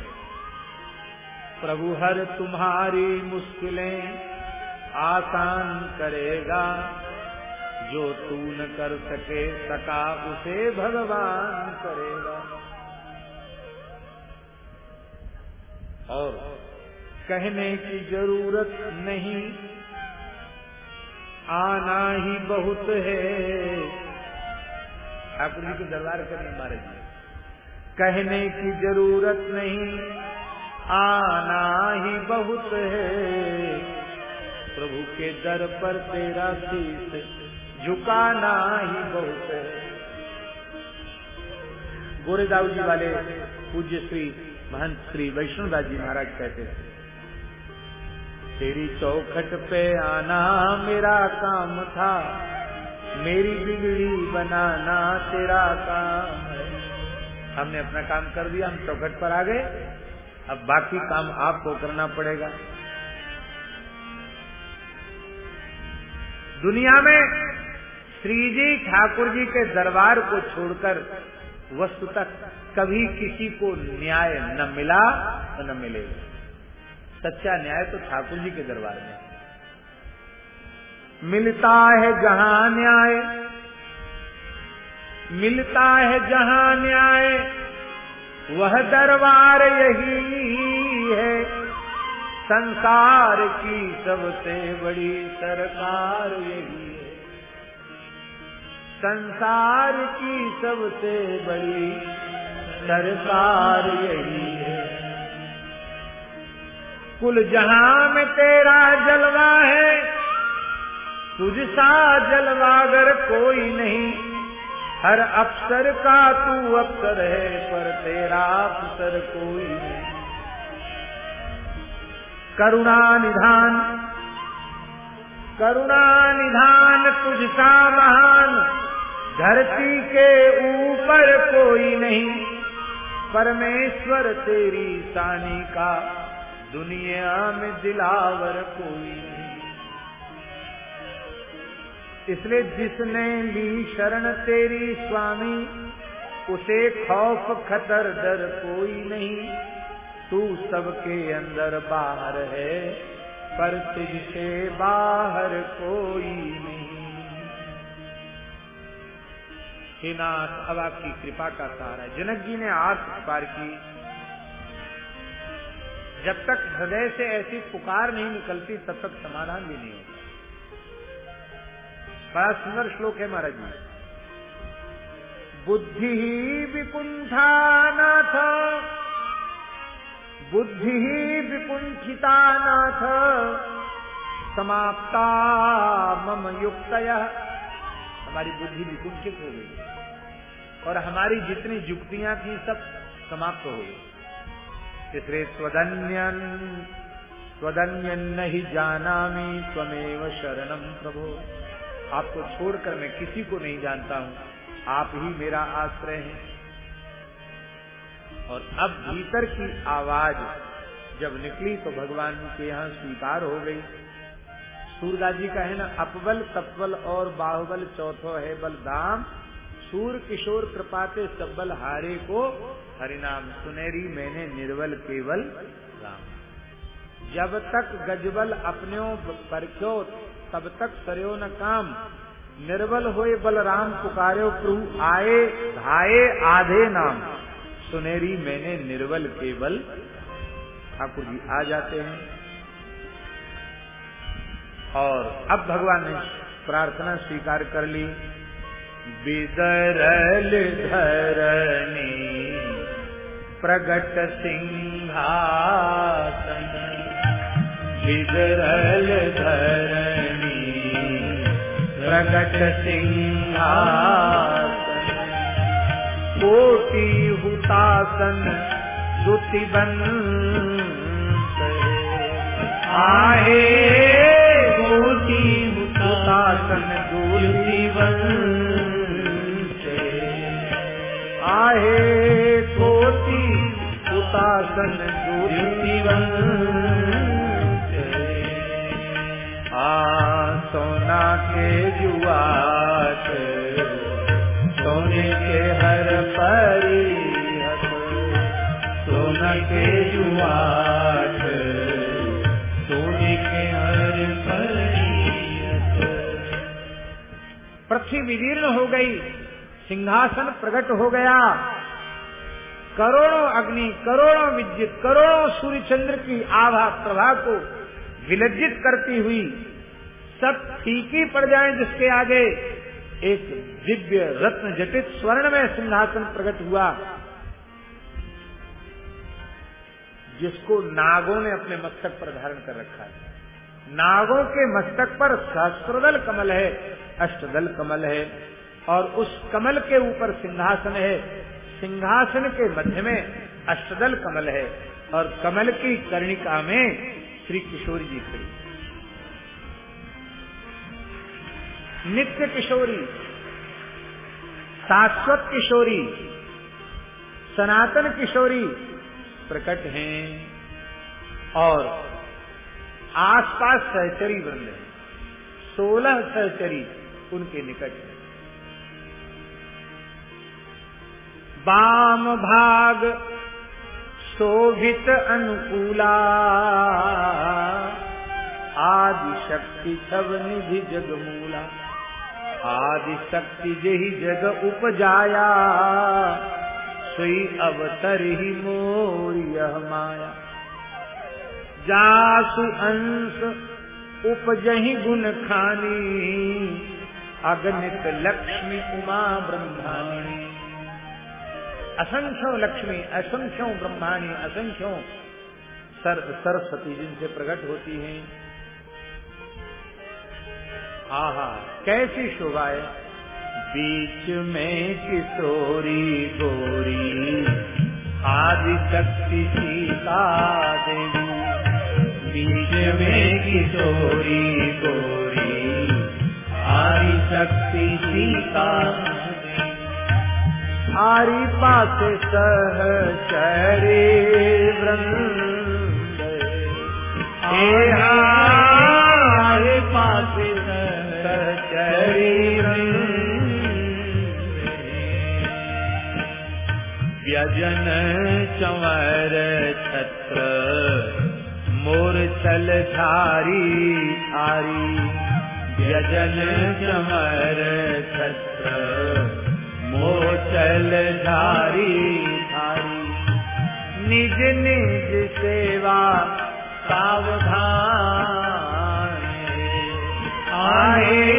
प्रभु हर तुम्हारी मुश्किलें आसान करेगा। जो तू न कर सके सका, उसे भगवान करेगा। और कहने की ज़रूरत नहीं, आना ही बहुत है। ठाकुर जी को दरबार करने महाराज जी। कहने की ज़रूरत नहीं। आना ही बहुत है। प्रभु के दर पर तेरा शीश झुकाना ही बहुत है। गोरेदाऊ जी वाले पूज्य श्री महंत श्री वैष्णवदास जी महाराज कहते थे तेरी चौखट पे आना मेरा काम था, मेरी बिगड़ी बनाना तेरा काम है। हमने अपना काम कर दिया, हम चौखट पर आ गए। अब बाकी काम आपको करना पड़ेगा। दुनिया में श्री जी ठाकुर जी के दरबार को छोड़कर वस्तु तक कभी किसी को न्याय न मिला तो न मिलेगा। सच्चा न्याय तो ठाकुर जी के दरबार में मिलता है जहाँ न्याय मिलता है जहाँ न्याय, वह दरबार यही है। संसार की सबसे बड़ी सरकार यही है। संसार की सबसे बड़ी सरकार यही है। कुल जहाँ में तेरा जलवा है तुझ सा जलवागर कोई नहीं हर अफसर का तू अफसर है, पर तेरा अफसर कोई नहीं। करुणा निधान करुणा निधान तुझसा महान, धरती के ऊपर कोई नहीं। परमेश्वर तेरी सानी का, दुनिया में दिलावर कोई नहीं। इसलिए जिसने ली शरण तेरी स्वामी, उसे खौफ, खतर, डर कोई नहीं। तू सबके अंदर बाहर है, पर तुझसे बाहर कोई नहीं। हे नाथ, अब आपकी कृपा का सहारा है। जनक जी ने आर्थ पुकार की। जब तक हृदय से ऐसी पुकार नहीं निकलती, तब तक समाधान भी नहीं होता। बड़ा सुंदर श्लोक है महाराज जी। बुद्धि ही विकुंठा नाथ, बुद्धि ही विकुंठिता नाथ, समाप्ता मम युक्त हमारी बुद्धि विकुंठित हो गई। और हमारी जितनी युक्तियाँ थी सब समाप्त हो गई। इसलिए स्वदन्यन स्वदन्यन नहीं जाना मी स्वमेव शरणम प्रभु। आपको छोड़कर मैं किसी को नहीं जानता हूँ। आप ही मेरा आश्रय है। और अब भीतर की आवाज़ जब निकली तो भगवान के यहाँ स्वीकार हो गई। सूरदास जी का है ना अपबल तपबल और बाहुबल चौथो है बल दाम सूर किशोर कृपाते सब्बल हारे को हरिनाम सुनेरी मैंने निर्बल केवल राम। जब तक गजबल अपने परख्यो तब तक सरयो न काम। निर्बल होए बलराम पुकार्यो प्रभु, आए धाये आधे नाम। सुनेरी मैंने निर्बल केवल। ठाकुर जी आ जाते हैं। और अब भगवान ने प्रार्थना स्वीकार कर ली। बिदरल धरणी, प्रगट सिंहासन। प्रगट सिंहासन, कोटि हुतासन दुति बन आहे कोटि हुतासन दुति बन आहे कोटि हुतासन दुति सोना के सोने के हर सोना के सोने के हर परिहत पृथ्वी विदीर्ण हो गई, सिंहासन प्रकट हो गया। करोड़ों अग्नि, करोड़ों विद्युत, करोड़ों सूर्य चंद्र की आभा प्रभा को विलज्जित करती हुई सब फीकी पड़ जाए जिसके आगे एक दिव्य रत्न जटित स्वर्ण में सिंहासन प्रकट हुआ। जिसको नागों ने अपने मस्तक पर धारण कर रखा है। नागों के मस्तक पर सहस्त्रदल कमल है, अष्टदल कमल है और उस कमल के ऊपर सिंहासन है। सिंहासन के मध्य में अष्टदल कमल है और कमल की कर्णिका में श्री किशोरी जी खड़ी। नित्य किशोरी, शाश्वत किशोरी, सनातन किशोरी प्रकट हैं और आसपास सहचरी वृंद है। सोलह सहचरी उनके निकट है। वाम भाग शोभित अनुकूला आदि शक्ति सब निधि जगमूला। आदि शक्ति जही जग उपजाया। सुई अवतर ही मोर यह माया। जासु अंश उपजही गुण खानी। अगणित लक्ष्मी उमा ब्रह्माणी। असंख्यों लक्ष्मी असंख्यों ब्रह्माणी असंख्यों सर, सरस्वती जिनसे प्रकट होती हैं। आहा कैसी शोभा है? बीच में किशोरी गोरी आदि शक्ति सीता देवी। बीच में किशोरी गोरी आदि शक्ति सीता आरी पास सह चरे वृंद व्यजन चंवर छत्र। मोर चल धारी आरी व्यजन चंवर छत्र। मोचल धारी धारी निज निज सेवा सावधान। आए,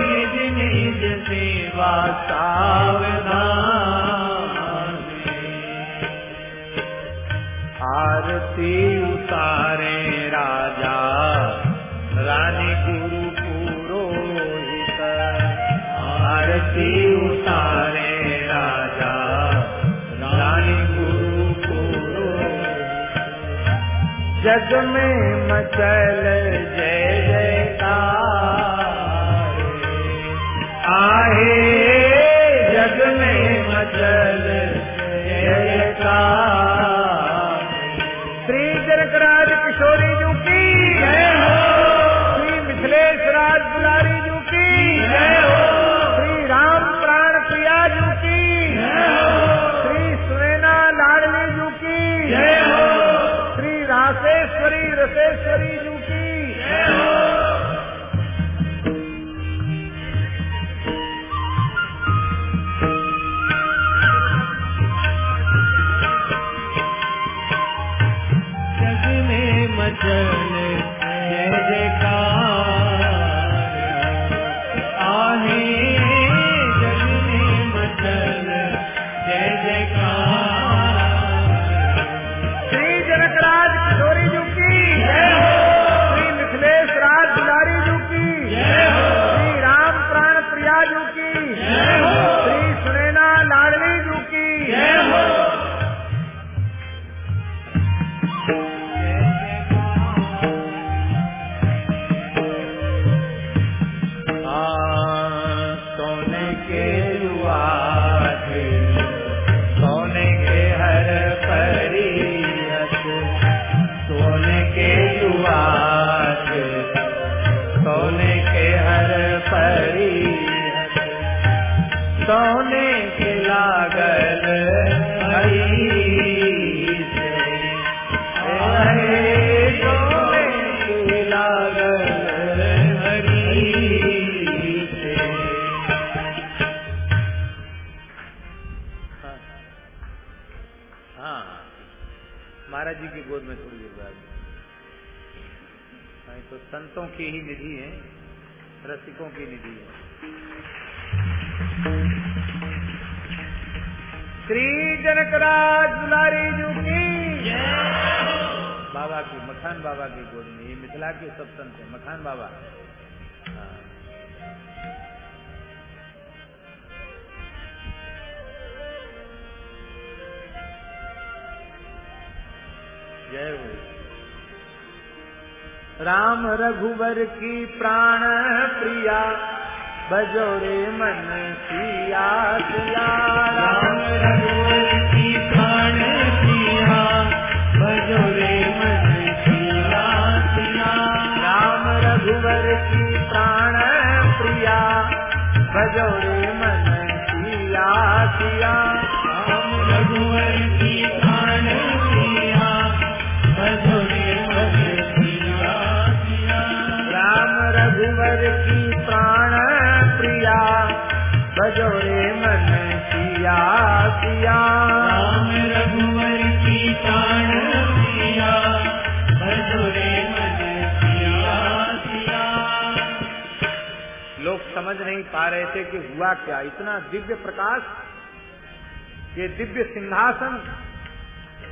निज निज सेवा सावधान। आरती उतारे राजा, रानी गुरु पुरोहित। आरती उतारे राजा, रानी गुरु पुरोहित। जग में मचल जय जयकार। आहे संतों की ही निधि है। रसिकों की निधि है। श्री जनकराज दुलारी जू की। बाबा की मखान बाबा की गोद में, ये मिथिला के सब संत है। मखान बाबा। हाँ। जय हो। राम रघुवर की प्राण प्रिया बजोरे मन सिया राम रघुवर की प्राण प्रिया बजोरे मन सिया राम रघुवर की प्राण प्रिया बजोरे पा रहे थे कि हुआ क्या? इतना दिव्य प्रकाश, ये दिव्य सिंहासन।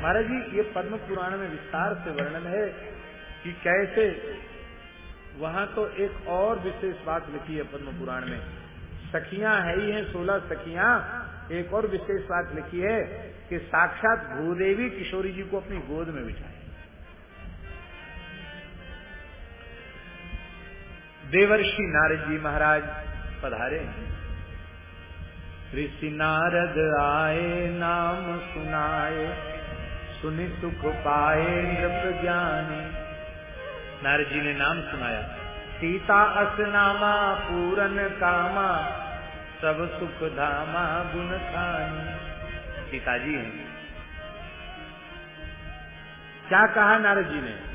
महाराज जी, ये पद्म पुराण में विस्तार से वर्णन है कि कैसे वहाँ तो एक और विशेष बात लिखी है पद्म पुराण में। सखियाँ है ही हैं, सोलह सखियाँ। एक और विशेष बात लिखी है कि साक्षात भूदेवी किशोरी जी को अपनी गोद में बिठाए। देवर्षि नारद जी महाराज पधारे ऋषि नारद आए, नाम सुनाए, सुनि सुख पाए, नृप ज्ञानी नारद जी ने नाम सुनाया, सीता असनामा पूरन कामा, सब सुख धामा, गुण खानी। सीता जी हैं। क्या कहा नारद जी ने?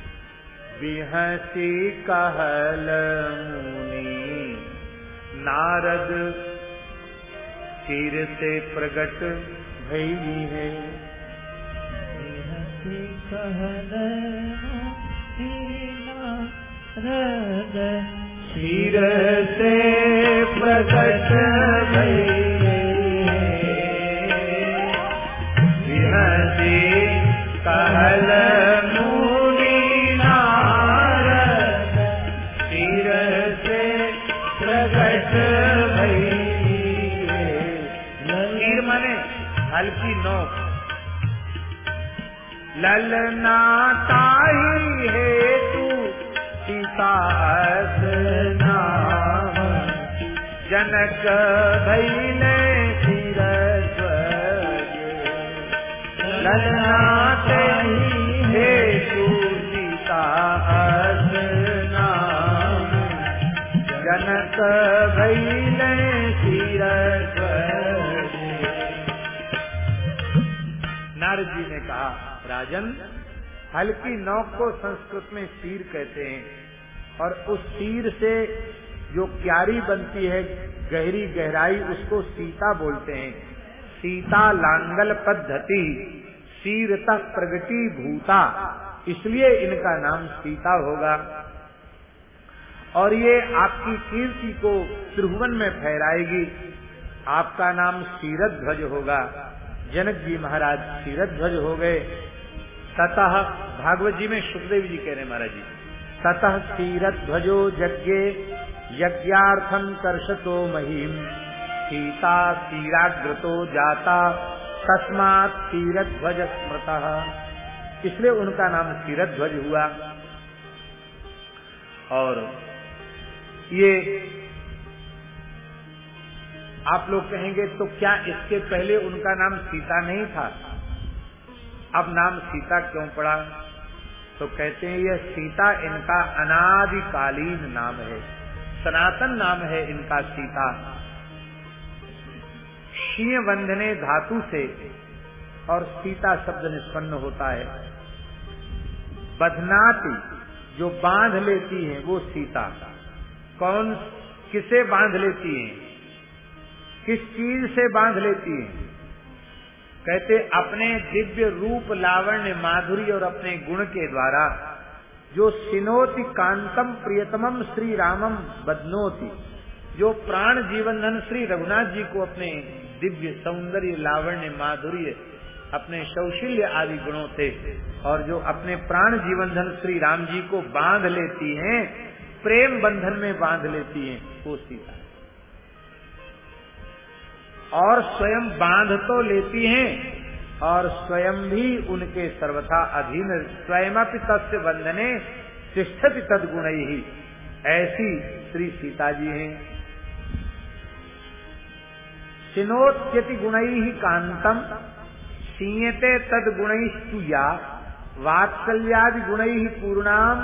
बिहसी कहल मुनि नारद सिर से प्रगट भई है। सिर से प्रकट भैले जनक नारद जी ने कहा, राजन, हल्की नौक को संस्कृत में सीर कहते हैं और उस सीर से जो क्यारी बनती है गहरी गहराई उसको सीता बोलते हैं। सीता लांगल पद्धति सीर तक प्रगति भूता, इसलिए इनका नाम सीता होगा। और ये आपकी कीर्ति को त्रिभुवन में फहराएगी। आपका नाम सीरत ध्वज होगा। जनक जी महाराज सीरत ध्वज हो गए। ततः, भागवत जी में सुखदेव जी कह रहे महाराज जी, ततः सीरत ध्वजो यज्ञे यज्ञार्थम कर्षतो महिम। सीता सीराग्रतो जाता, तस्मात सीरत ध्वज स्मृत। इसलिए उनका नाम सीरत ध्वज हुआ। और ये आप लोग कहेंगे तो क्या इसके पहले उनका नाम सीता नहीं था? अब नाम सीता क्यों पड़ा? तो कहते हैं, यह सीता इनका अनादिकालीन नाम है। सनातन नाम है इनका सीता। शीय बंधने धातु से और सीता शब्द निष्पन्न होता है। बधनाती जो बाँध लेती है वो सीता। कौन किसे बाँध लेती है? किस चीज़ से बाँध लेती है? कहते अपने दिव्य रूप लावण्य माधुरी और अपने गुण के द्वारा। जो सिनोति कांतम प्रियतमम श्री रामम बदनोति, जो प्राण जीवन धन श्री रघुनाथ जी को अपने दिव्य सौंदर्य, लावण्य, माधुर्य, अपने शौशल्य आदि गुणों से और जो अपने प्राण जीवन धन श्री राम जी को बाँध लेती हैं, प्रेम बंधन में बाँध लेती हैं, वो सीता। और स्वयं बाँध तो लेती हैं और स्वयं भी उनके सर्वथा अधीन स्वयं तस्य बंधने तिष्ठति तदगुण ही ऐसी श्री सीता जी हैं। सिनोत्यति गुण ही कांतम, सीयते तद गुणस्तुया वात्सल्यादि गुण ही पूर्णाम,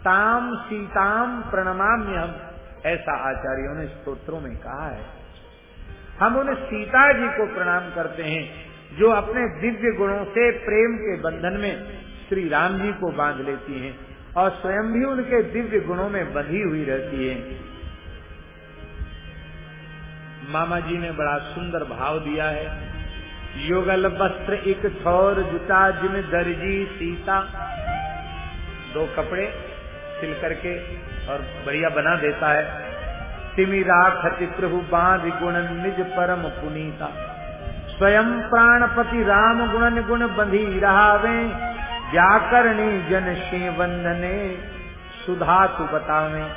ताम सीताम प्रणमाम्य हम ऐसा आचार्यों ने स्त्रोत्रों में कहा है। हम उन सीता जी को प्रणाम करते हैं। जो अपने दिव्य गुणों से प्रेम के बंधन में श्री राम जी को बाँध लेती हैं और स्वयं भी उनके दिव्य गुणों में बंधी हुई रहती है। मामा जी ने बड़ा सुंदर भाव दिया है। युगल वस्त्र एक छोर जुता जिम दर्जी सीता। दो कपड़े सिल करके और बढ़िया बना देता है। तिमी राखति प्रभु बाँध गुण निज परम पुनीता। स्वयं प्राणपति राम गुण गुण बंधी रहावे, व्याकरणी जन सिंह वंदने सुधा तु बतावे।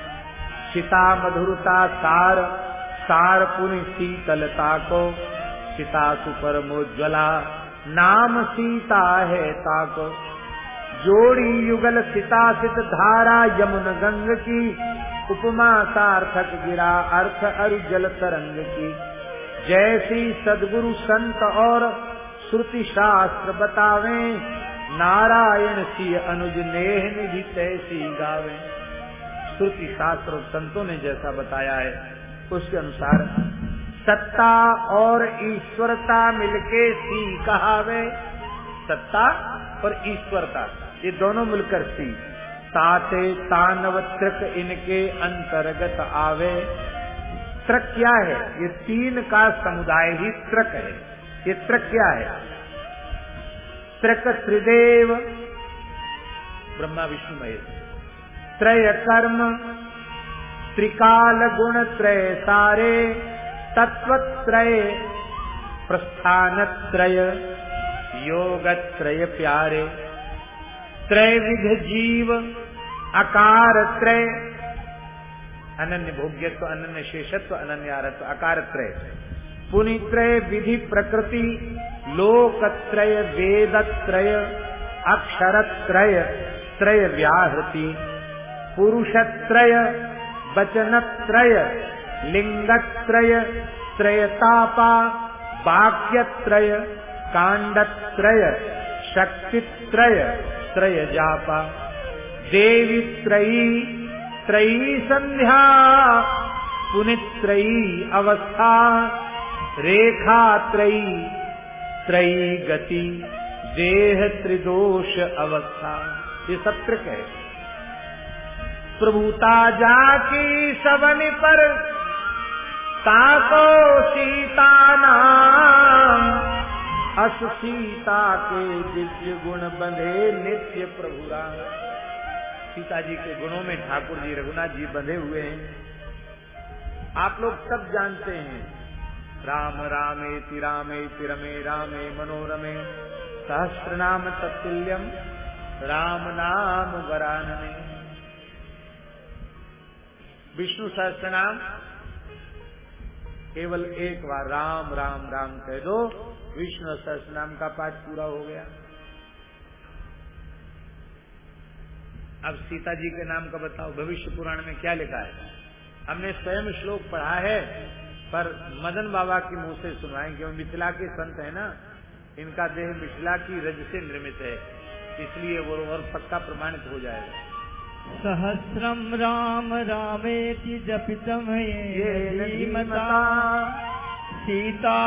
सीता मधुरता सार सार पुनि शीतलता को, सीता सुपरमोज्वला नाम सीता है ताको। जोड़ी युगल सीता सित धारा यमुन गंग की, उपमा सार्थक गिरा अर्थ अरु जल तरंग की। जैसी सदगुरु संत और श्रुति शास्त्र बतावे, नारायण सी अनुज नेह निधि तैसी गावे। श्रुति शास्त्र और संतों ने जैसा बताया है, उसके अनुसार सत्ता और ईश्वरता मिलके सी कहावे। सत्ता और ईश्वरता, ये दोनों मिलकर सी ताते तानव इनके अंतर्गत आवे। त्रक क्या है? ये तीन का समुदाय ही त्रक है। ये त्रक क्या है? त्रक त्रिदेव ब्रह्मा, विष्णु, महेश। त्रय कर्म, त्रिकाल गुण त्रय सारे तत्व त्रय प्रस्थान त्रय योग त्रय प्यारे। त्रय विध जीव अकार त्रय अनन्य भोग्यत्व अनन्य शेषत्व अनन्य आरत्व अकार त्रय पुनित्रय, विधि, प्रकृति, लोकत्रय, वेदत्रय, अक्षरत्रय त्रय व्याहृति पुरुषत्रय, वचनत्रय, लिंगत्रय, त्रयतापा वाक्यत्रय कांडत्रय शक्तित्रय त्रय जापा देवी त्रयी संध्या, पुनित्रयी अवस्था, रेखा त्रयी त्रयी गति, देह त्रिदोष अवस्था। ये सत्र है। प्रभुता जाकी सबन पर ताको सीता नाम, अस सीता के दिव्य गुण बंधे नित्य प्रभु सीता जी के गुणों में ठाकुर जी रघुनाथ जी बंधे हुए हैं। आप लोग सब जानते हैं। राम रामे तिरामे तिरमे रामे मनोरमे सहस्त्र नाम तत्ल्यम राम नाम वरानमे। विष्णु सहस्त्र नाम केवल एक बार राम राम राम कह दो, विष्णु सहस्त्र नाम का पाठ पूरा हो गया। अब सीता जी के नाम का बताओ भविष्य पुराण में क्या लिखा है? हमने स्वयं श्लोक पढ़ा है पर मदन बाबा के मुँह से सुनवाए क्यों मिथिला के संत है ना इनका देह मिथिला की रज से निर्मित है इसलिए वो और पक्का प्रमाणित हो जाएगा। सहस्रम राम रामेति जपितम ये धीमता सीता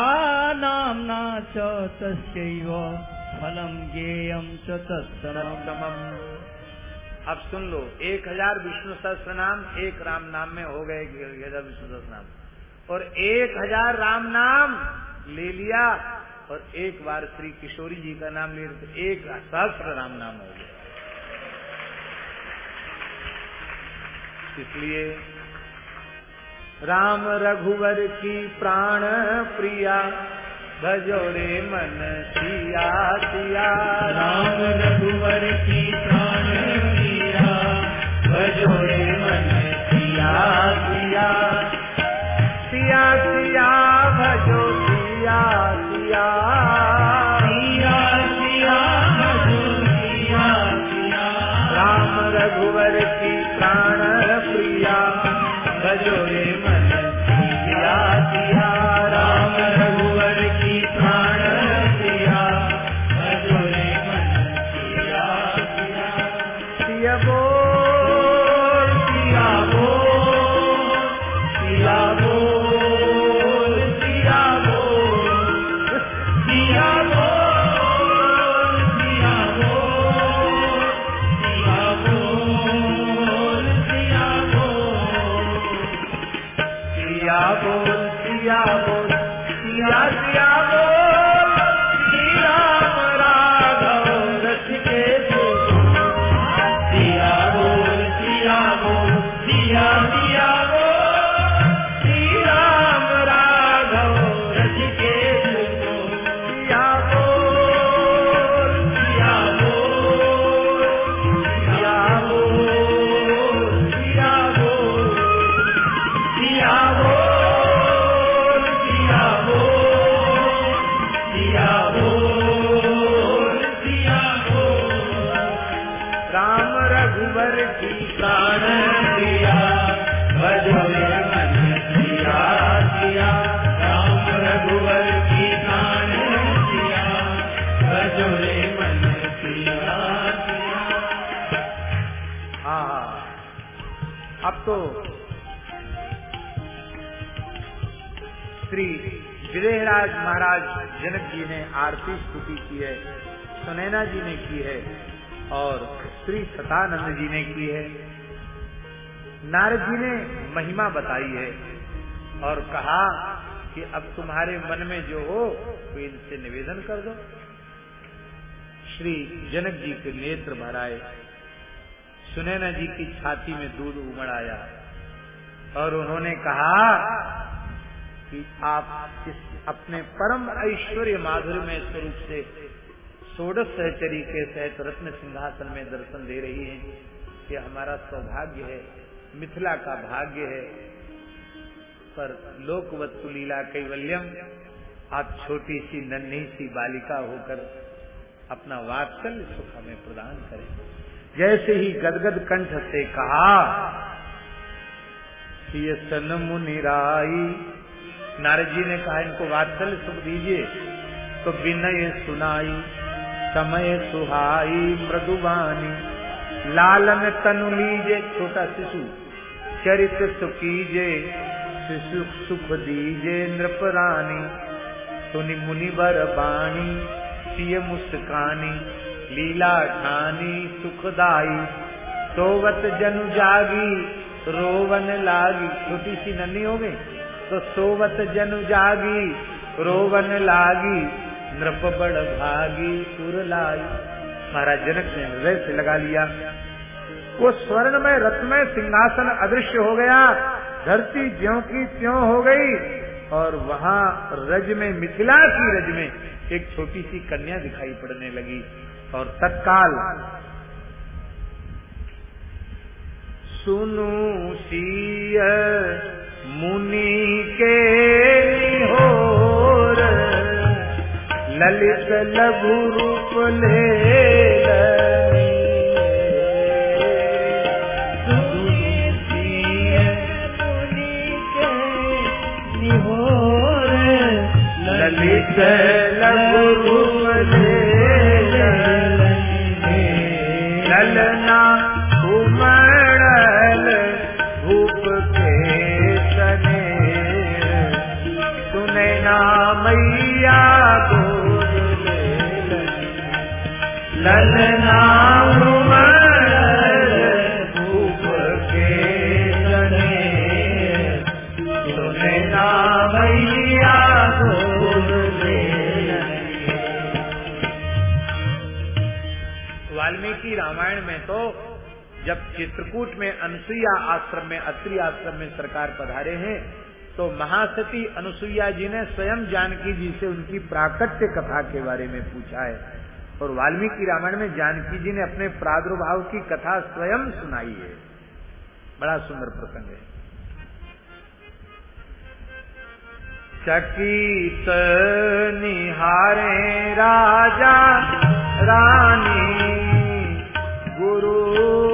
नाम्ना च तस्यैव फलम गेयम च अब सुन लो, एक हज़ार विष्णु सहस्त्र नाम, एक राम नाम में हो गए हज़ार विष्णु सहस्त्र नाम। और एक हज़ार राम नाम ले लिया, और एक बार श्री किशोरी जी का नाम ले लिया तो एक सहस्त्र राम नाम हो गया। इसलिए राम रघुवर की प्राण प्रिया भजोरे मन सिया सिया। राम रघुवर की Thank you. जनक जी ने आरती स्तुति की है, सुनैना जी ने की है और श्री सतानंद जी ने की है। नारद जी ने महिमा बताई है और कहा कि अब तुम्हारे मन में जो हो तो इनसे निवेदन कर दो। श्री जनक जी के नेत्र भराए, सुनैना जी की छाती में दूध उमड़ आया और उन्होंने कहा कि आप इस अपने परम ऐश्वर्य माधुर्य स्वरूप से सोडस सहचरी के सहित रत्न सिंहासन में दर्शन दे रही हैं। ये हमारा सौभाग्य है, मिथिला का भाग्य है। पर लोकवत्तु लीला कैवल्यम, आप छोटी सी नन्ही सी बालिका होकर अपना वात्सल्य सुख हमें प्रदान करें। जैसे ही गदगद कंठ से कहा ये सन मुनिराई नारद जी ने कहा, इनको वात्सल्य सुख दीजिए। तो विनय सुनाई, समय सुहाई मृदुवानी लालन तनु लीजे छोटा शिशु चरित सुखीजे शिशु सुख दीजे नृपरानी सुनि मुनि बर बाणी, सिय मुस्कानी, लीला ठानी सुखदाई, सोवत जनु जागी, रोवन लागी, छोटी सी नन्ही हो गई? तो सोवत जनु जागी, रोवन लागी, नृप बड़ भागी, सुर लाई। महाराज जनक ने हृदय से लगा लिया। वो स्वर्ण स्वर्णमय, रत्नमय सिंहासन अदृश्य हो गया। धरती ज्यो की त्यों हो गई और वहाँ रज में, मिथिला की रज में एक छोटी सी कन्या दिखाई पड़ने लगी। और तत्काल सुनु सिय मुनि के निहोर ललित लघु रूप ले ललित जब चित्रकूट में अनुसुईया आश्रम में, अत्रि आश्रम में सरकार पधारे हैं तो महासती अनुसुईया जी ने स्वयं जानकी जी से उनकी प्राकट्य कथा के बारे में पूछा है। और वाल्मीकि रामायण में जानकी जी ने अपने प्रादुर्भाव की कथा स्वयं सुनाई है। बड़ा सुंदर प्रसंग है। चकित निहारे राजा, रानी, गुरु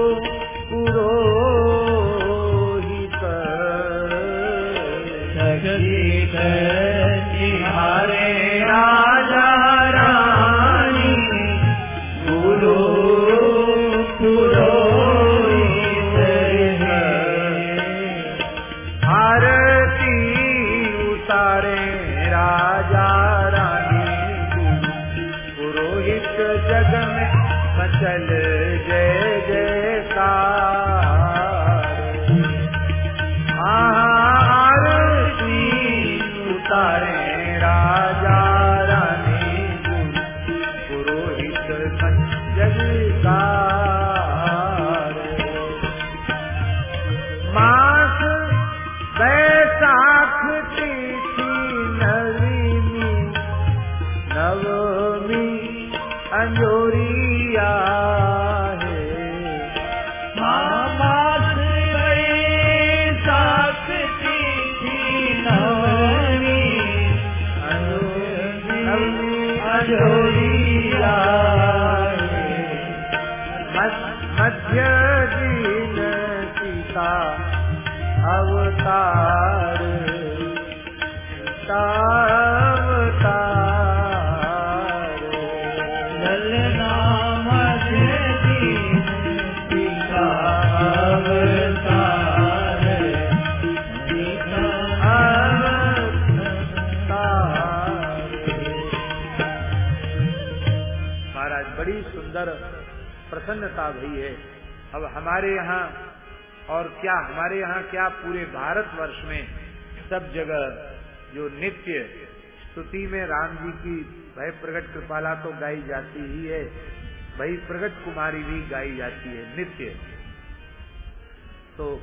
जी की भय प्रगट कृपाला तो गाई जाती ही है। भई प्रगट कुमारी भी गाई जाती है, नित्य। तो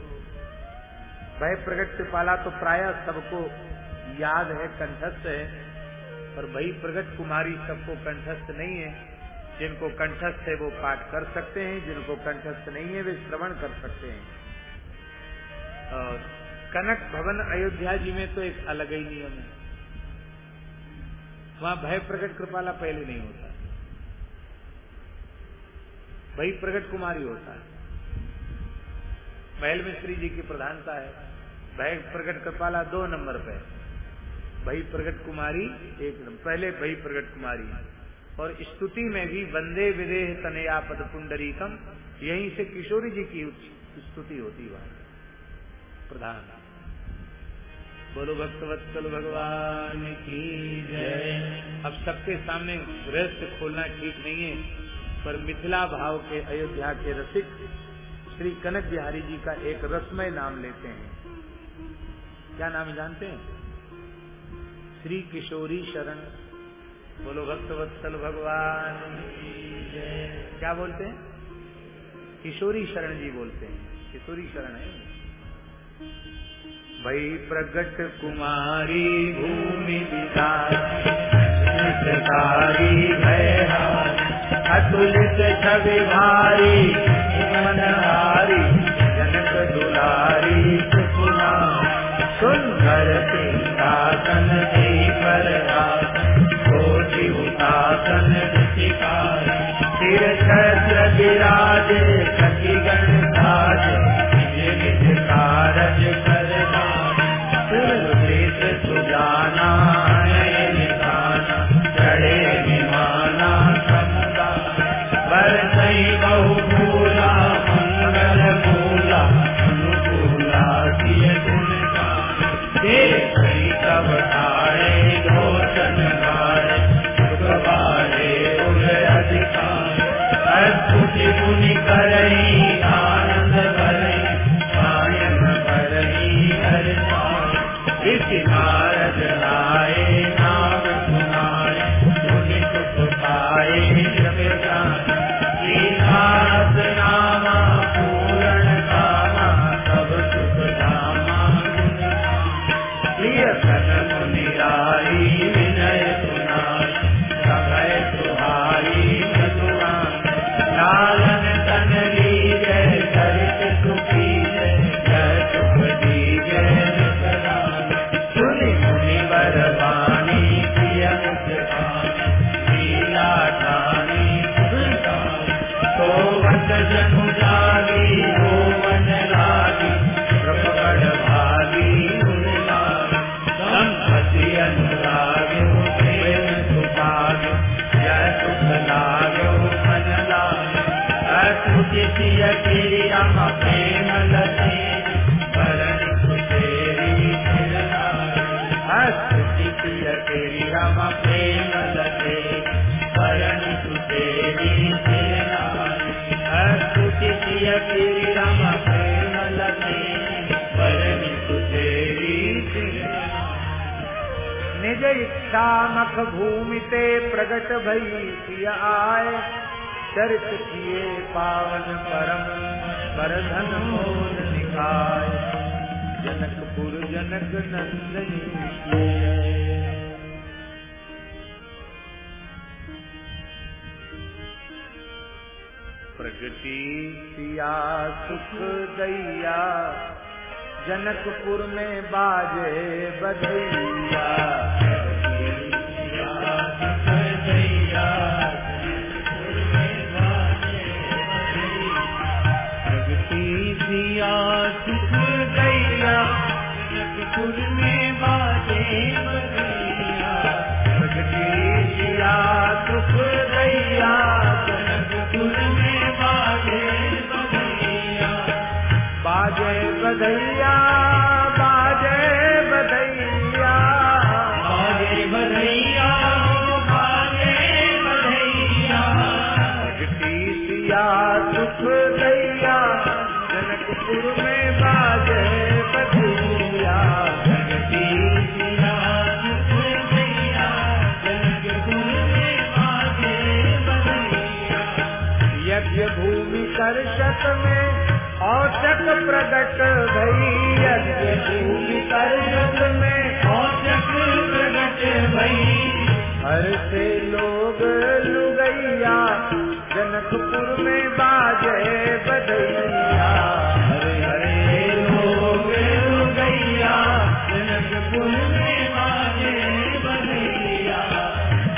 भय प्रगट कृपाला तो प्राय सबको याद है, कंठस्थ है, पर भई प्रगट कुमारी सबको कंठस्थ नहीं है। जिनको कंठस्थ है वो पाठ कर सकते हैं, जिनको कंठस्थ नहीं है वे श्रवण कर सकते हैं। और कनक भवन अयोध्या जी में तो एक अलग ही नियम है। वहाँ भय प्रकट कृपाला पहले नहीं होता। भई प्रगट कुमारी होता है। महल में श्री जी की प्रधानता है। भय प्रगट कृपाला दो नंबर पे भई प्रगट कुमारी एक नंबर। पहले भई प्रगट कुमारी। और स्तुति में भी वंदे विदेह तनया पद पुंडरीकम, यहीं से किशोरी जी की स्तुति होती वहाँ। प्रधान। बोलो भक्तवत्सल भगवान की जय। अब सबके सामने रहस्य खोलना ठीक नहीं है, पर मिथिला भाव के अयोध्या के रसिक श्री कनक बिहारी जी का एक रसमय नाम लेते हैं। क्या नाम जानते हैं? श्री किशोरी शरण। बोलो भक्तवत्सल भगवान। क्या बोलते हैं? किशोरी शरण जी बोलते हैं। किशोरी शरण है। भई प्रगट कुमारी भूमि भय अतुलित छवि भारी। मनहारी जनक दुलारी सुकुमा सुंदर सिंहासन इच्छा भूमि ते प्रगट भई सिय आय। चरित किए पावन परम परधन मोल निकाय जनकपुर जनक नंदनी प्रगति सिया सुख दैया, जनकपुर में बाजे बधैया। बाजे प्रगट भई यज्ञ में। औचक प्रगट भई। हर से लोग लुगैया जनकपुर में बाजे बधैया हरे हरे लोग जनकपुर में बाजे बधैया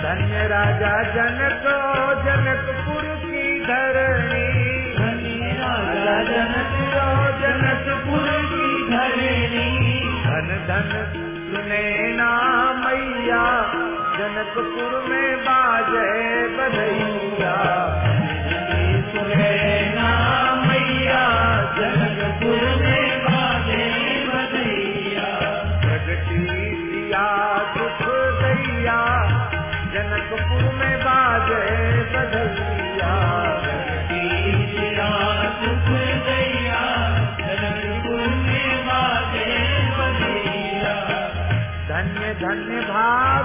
धन्य राजा जनक जनकपुर में बाजे बधैया। मैया जनकपुर में बाजे बधैया। प्रगति दुख दैया जनकपुर में बाजे बधैया। सिया सुख दैया जनकपुर में बाजे बधैया। धन्य धन्य भाभी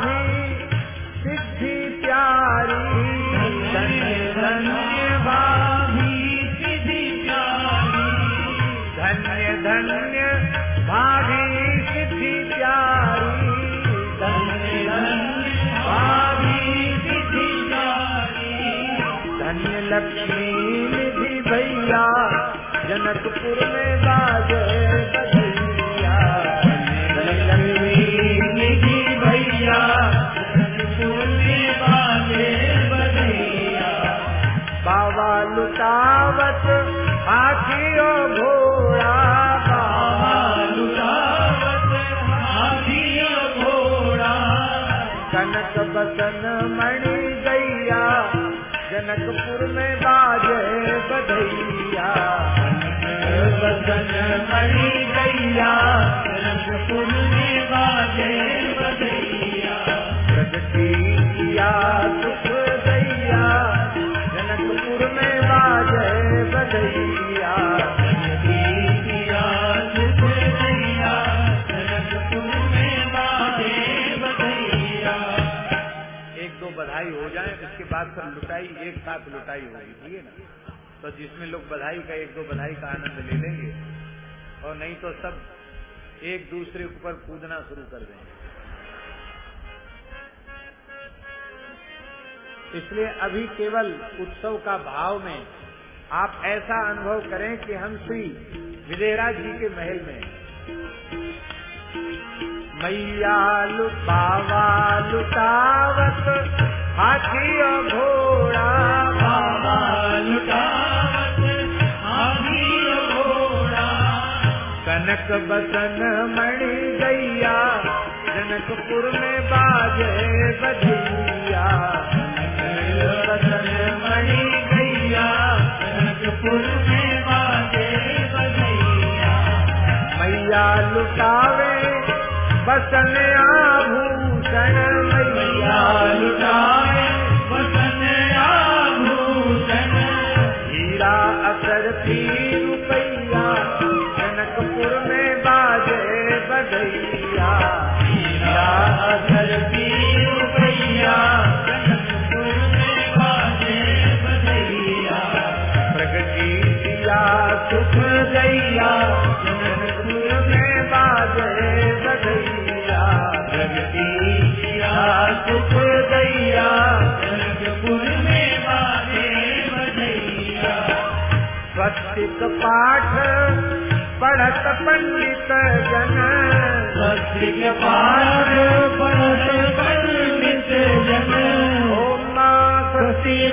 लक्ष्मी निधि भैया, जनकपुर में बाजे लक्ष्मी निधि भैया, जनकपुर बाजे बधैया बाबा लुटावत हाथियों घोड़ा बाबा कनक बसन मणि जनकपुर में बाजे बधैया। बदन मणि गैया। जनकपुर में बाजे बधैया। प्रगति किया सुख दैया। जनकपुर में बाजे बधैया। जाए, उसके बाद फिर लुटाई, एक साथ लुटाई होगी, ठीक है ना? तो जिसमें लोग बधाई का, एक दो बधाई का आनंद ले लेंगे, और नहीं तो सब एक दूसरे ऊपर कूदना शुरू कर देंगे। इसलिए अभी केवल उत्सव का भाव में आप ऐसा अनुभव करें कि हम श्री विदेरा जी के महल में मैया लुटावा लुटावत हाथी और घोड़ा बाबा कनक बसन मणि गैया। जनकपुर में बाजे बजैया बदन मणि गैया। जनकपुर में बाजे बजैया मैया लुटावे बसन आभूषण मैया लुटावे स्वस्तिक पाठ पढ़त पंडित जन। स्वस्तिक पाठ पढ़त पंडित जन। ओम माँ स्वस्ति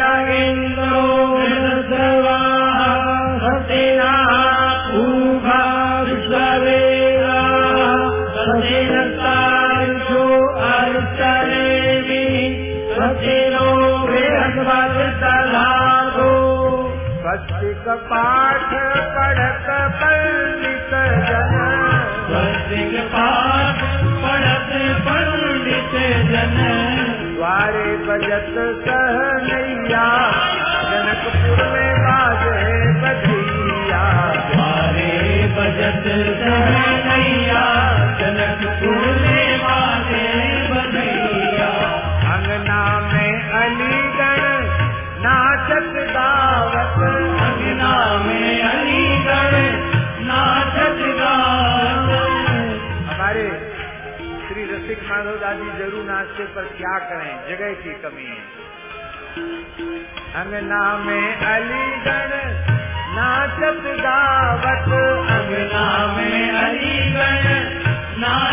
पाठ पढ़त पंडित जन। स्वस्तिक पाठ पढ़त पंडित जन। द्वारे बजत सह नैया जनकपुर में बाजे बधैया। द्वारे बजत सहनैया जनकपुर नाचते पर क्या करें? जगह की कमी है। अंगना में अलीगढ़, नाचत गावत। अंगना में अलीगढ़, नाचत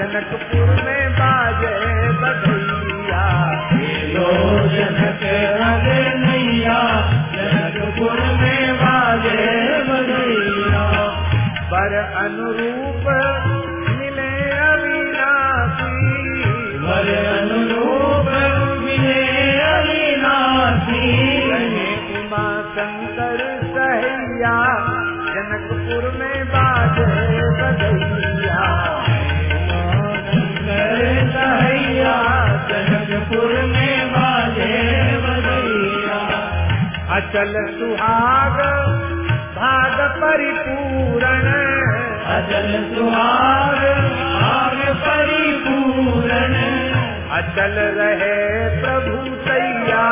जनकपुर में बाजे बधैया जनक अचल सुहाग भाग परिपूर्ण। अजल सुहाग आग परिपूर्ण। अचल रहे प्रभु सैया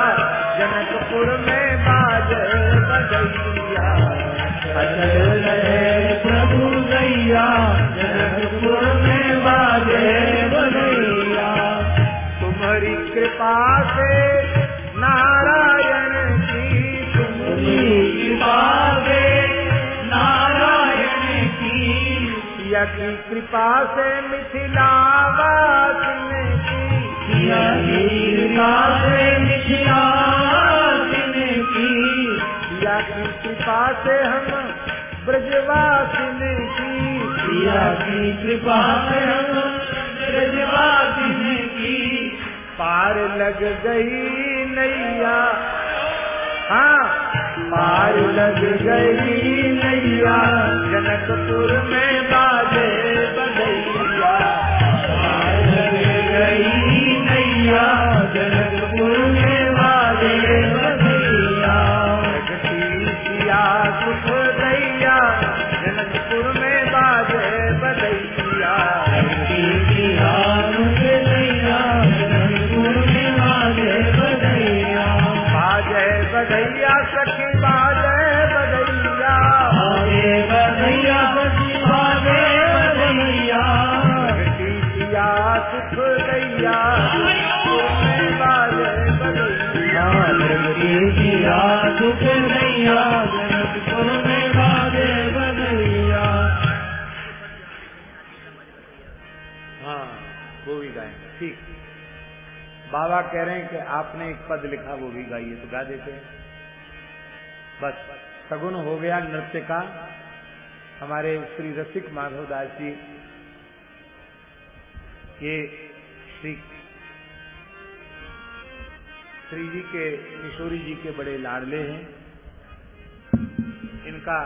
जनकपुर में बाजे बधैया अचल रहे प्रभु गैया जनकपुर में बाजे बधैया तुम्हारी कृपा से की। की कृपा से मिथिलावासिन की। कृपा से मिथिलासिन की। सिया की कृपा से हम ब्रजवासिन की। किया की कृपा से हम ब्रजवासिन की। पार लग गई नैया। हाँ। पार लग गई नैया। जनकपुर में बाजे बदैया पार लग गई नैया जनकपुर बाबा कह रहे हैं कि आपने एक पद लिखा, वो भी गाइए तो गा देते हैं। बस, सगुन हो गया नृत्य का हमारे श्री रसिक माधव दास जी, ये श्री श्री जी के, किशोरी जी के बड़े लाडले हैं। इनका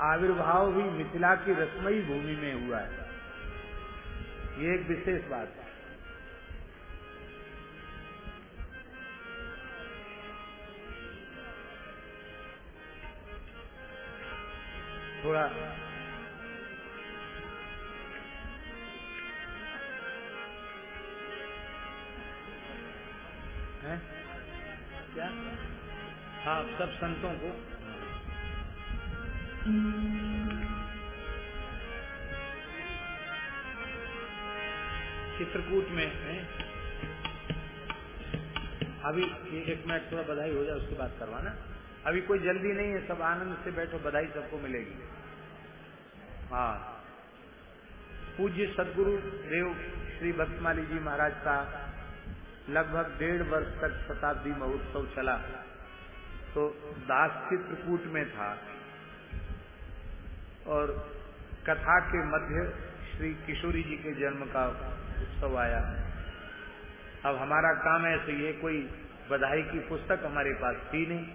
आविर्भाव भी मिथिला की रसमयी भूमि में हुआ है। ये एक विशेष बात है। थोड़ा है? क्या? हाँ सब संतों को। चित्रकूट में, है? अभी एक मिनट थोड़ा बधाई हो जाए, उसके बाद करवाना। अभी कोई जल्दी नहीं है, सब आनंद से बैठो, बधाई सबको मिलेगी। हाँ। पूज्य सदगुरु देव श्री भक्तमाली जी महाराज का लगभग डेढ़ वर्ष तक शताब्दी महोत्सव चला। तो दास चित्रकूट में था और कथा के मध्य श्री किशोरी जी के जन्म का उत्सव आया। अब हमारा काम है तो ये कोई बधाई की पुस्तक हमारे पास थी नहीं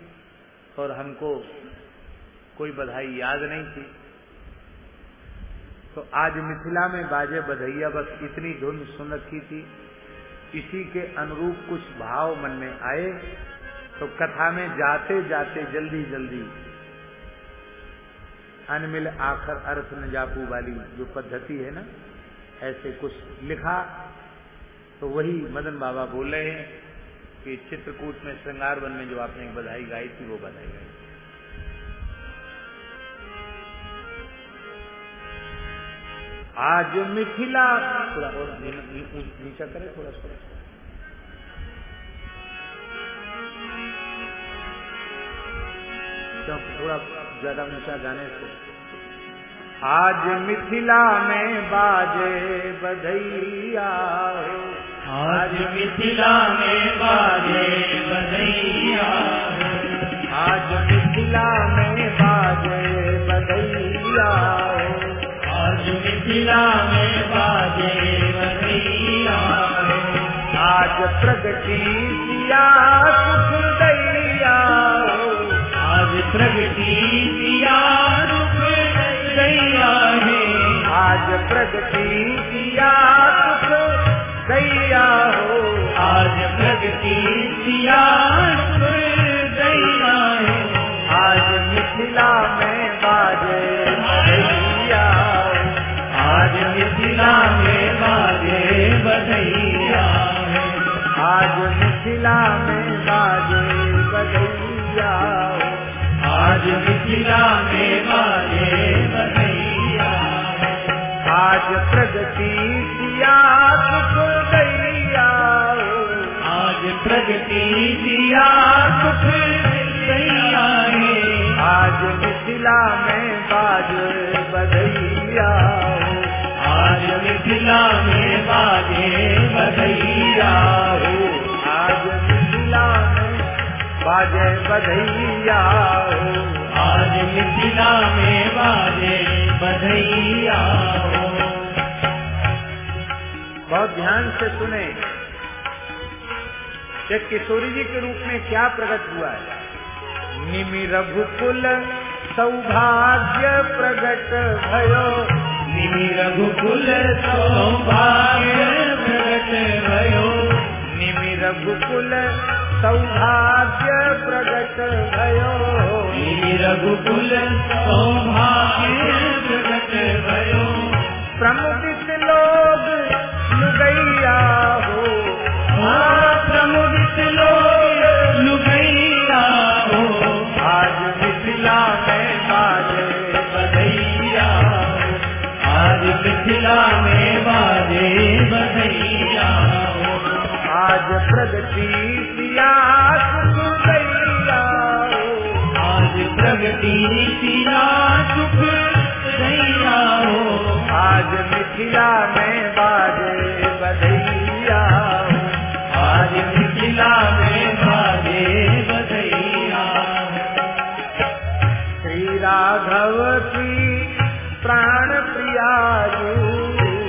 और हमको कोई बधाई याद नहीं थी। तो आज मिथिला में बाजे बधैया बस इतनी धुन सुन रखी थी। इसी के अनुरूप कुछ भाव मन में आए। तो कथा में जाते जाते जल्दी जल्दी अनमिल आखर अर्थ न जापू वाली जो पद्धति है ना, ऐसे कुछ लिखा। तो वही मदन बाबा बोल रहे हैं कि चित्रकूट में श्रृंगार वन में जो आपने बधाई गाई थी, वो बधाई गाई। आज मिथिला थोड़ा और नीचा करे थोड़ा थोड़ा। क्योंकि थोड़ा ज़्यादा ऊँचा गाने से। आज मिथिला में बाजे बधैया आज मिथिला में बाजे बधैया आज मिथिला मिथिला में बाजे आज प्रगति सुख दैया आज प्रगति दिया आज मिथिला में बाजे बधैया आज मिथिला में बाजे बधैया आज प्रगति सिया सुख दैया हो आज प्रगति दिया सुख गैया आज मिथिला में बाजे बधैया आज मिथिला में बाजे बधैया हो आज मिथिला में बाजे बधैया हो आज मिथिला में बाजे बधैया हो बहुत ध्यान से सुने। कि किशोरी जी के रूप में क्या प्रकट हुआ है? निमि रघुकुल सौभाग्य प्रगट भयो। निमि रघुकुल सौभाग्य प्रगट भयो। निमि रघुकुल सौभाग्य प्रगट भयो। निमि रघुकुल सौभाग्य प्रगट भयो। प्रमुदित मिथिला में बाजे बधैया। आज मिथिला में बाजे बधैया। श्री राघव की प्राण प्रिया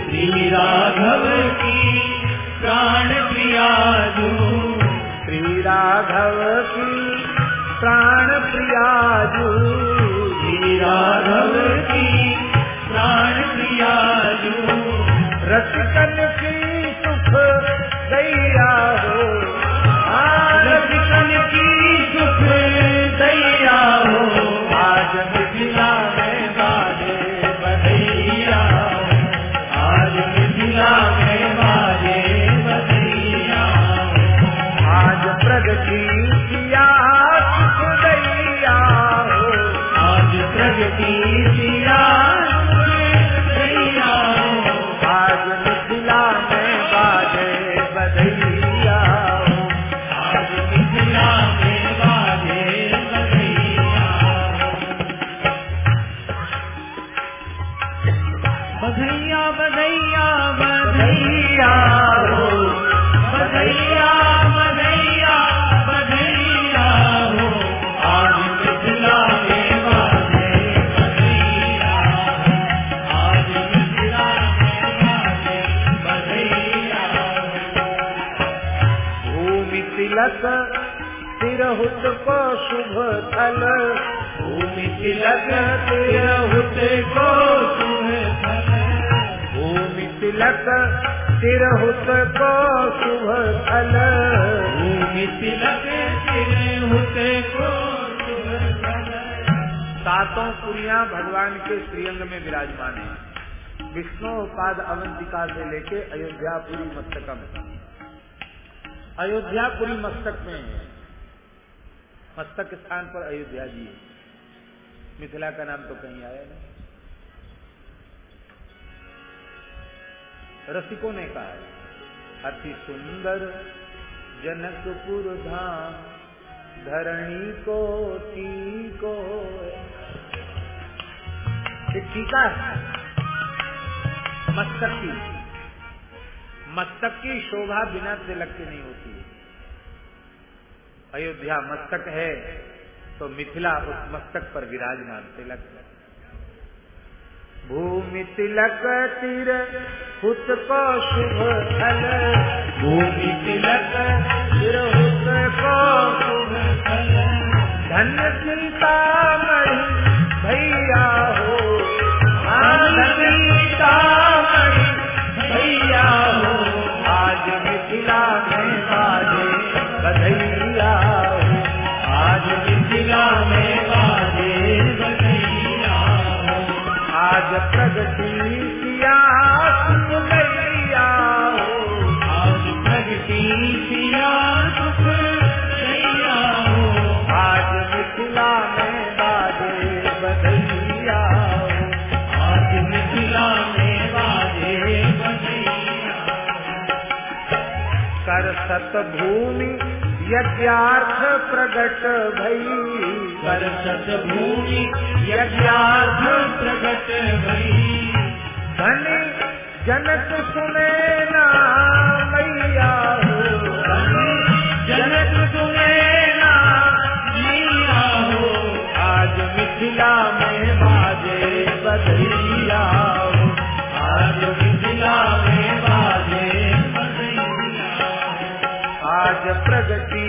श्री राघव की प्राण प्रियाजू। श्री राघव की प्राण प्रियाजू भगवान के श्रीअंग में विराजमान है। विष्णु पाद अवंतिका से लेके अयोध्यापुरी मस्तकम। अयोध्यापुरी मस्तक में है मस्तक स्थान पर अयोध्या जी है। मिथिला का नाम तो कहीं आया नहीं। रसिकों ने कहा अति सुंदर जनकपुर धाम, धरणी को ती ये टीका मस्तक की। मस्तक की शोभा बिना तिलक के नहीं होती। अयोध्या मस्तक है तो मिथिला उस मस्तक पर विराजमान तिलक भूमि तिलक तिर, हुत को शुभ फल। भूमि तिलक तिर, हुत को शुभ फल। धन चिंता मणि भैया सतभूमि यज्ञार्थ प्रगट भई। पर सतभूमि यज्ञार्थ प्रगट भई। धन जनक सुने ना मैया हो। जनक सुने ना हो। आज मिथिला में खगती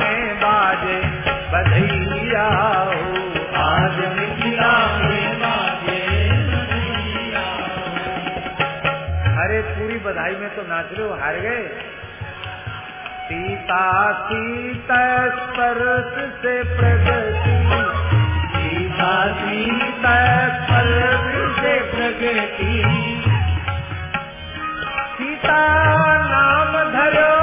में बाजे बधैया हो। आज मिथिला में बाजे अरे पूरी बधाई में तो नाच रहे हार गए? सीता सीत स्पर्श से प्रगति उदासी फल प्रगति। सीता नाम धरो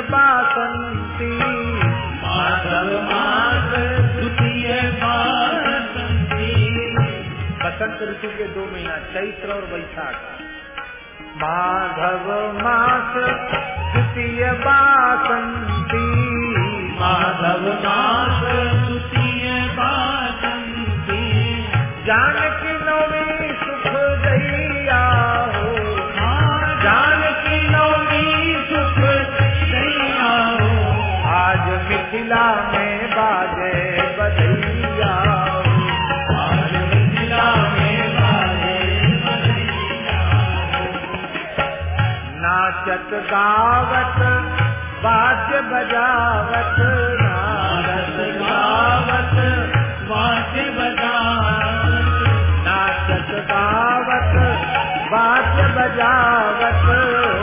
बासंती माधव माध द्वितीय बासंती बसंत ऋतु के दो महीना चैत्र और वैशाख। माधव मास द्वितीय बासंती माधव मास द्वितीय बासंती जाने गावत वाद्य बजावत भारत गावत वाद्य बजावत नाचत गावत बजावत।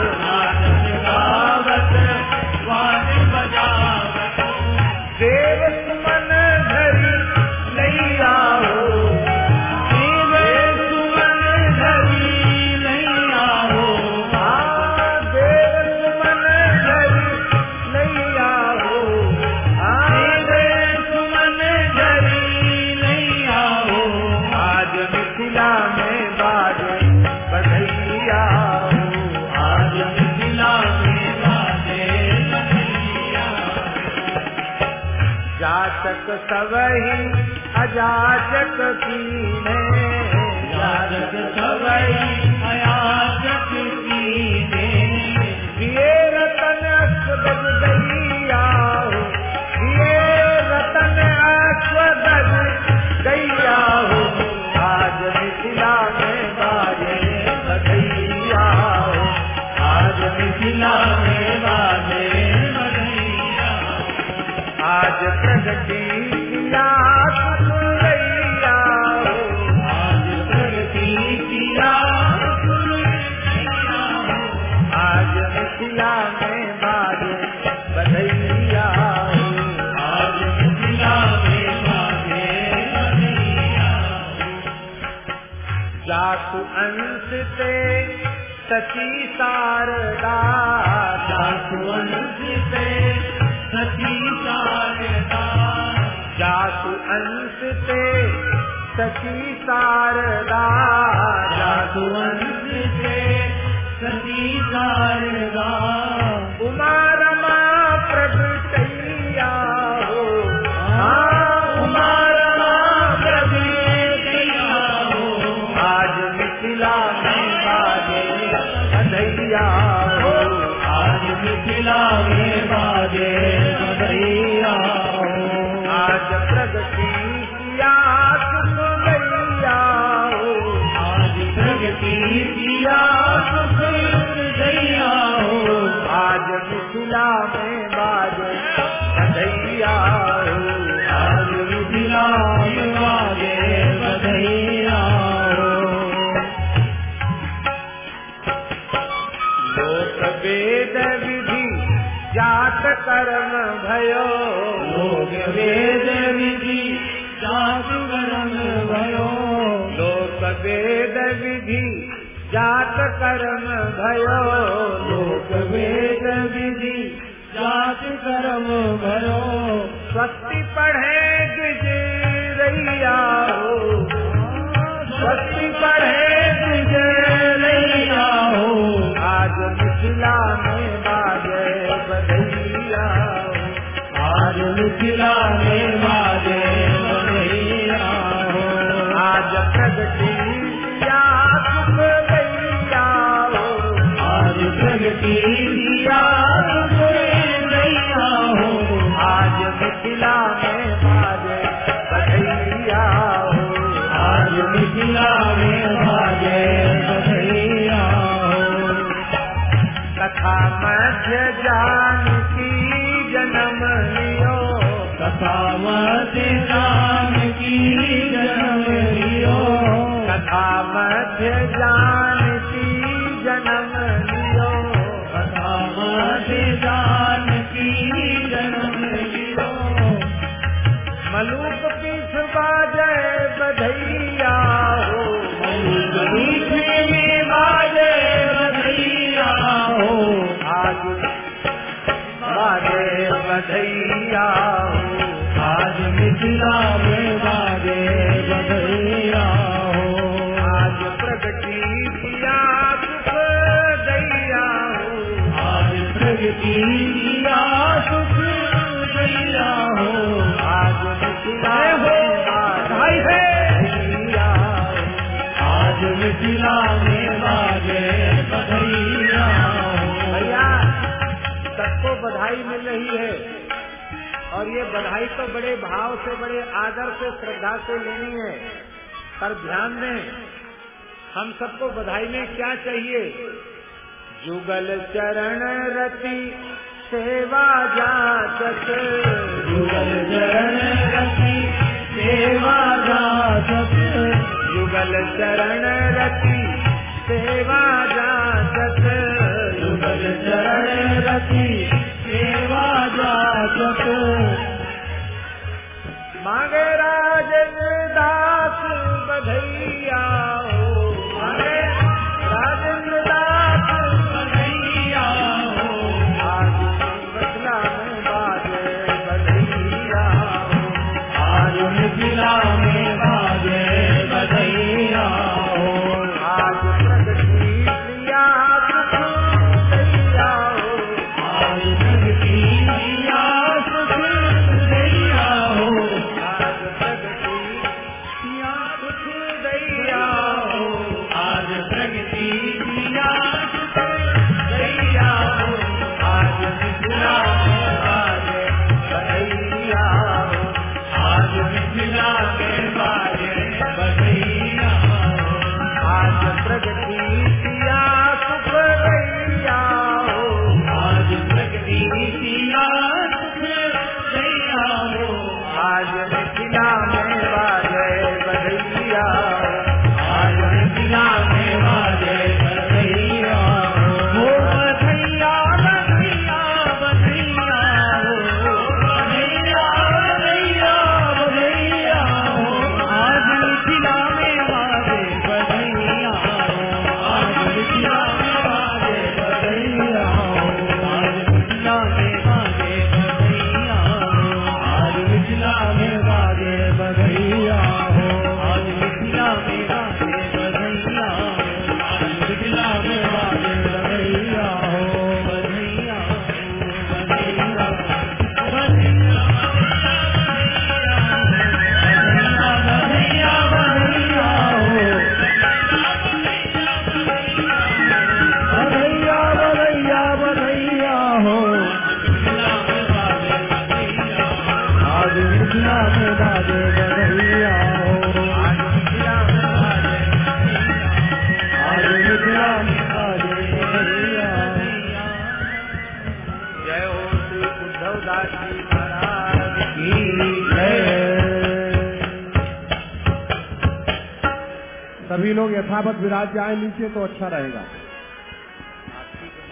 सभी लोग यथावत विराज जाए नीचे तो अच्छा रहेगा।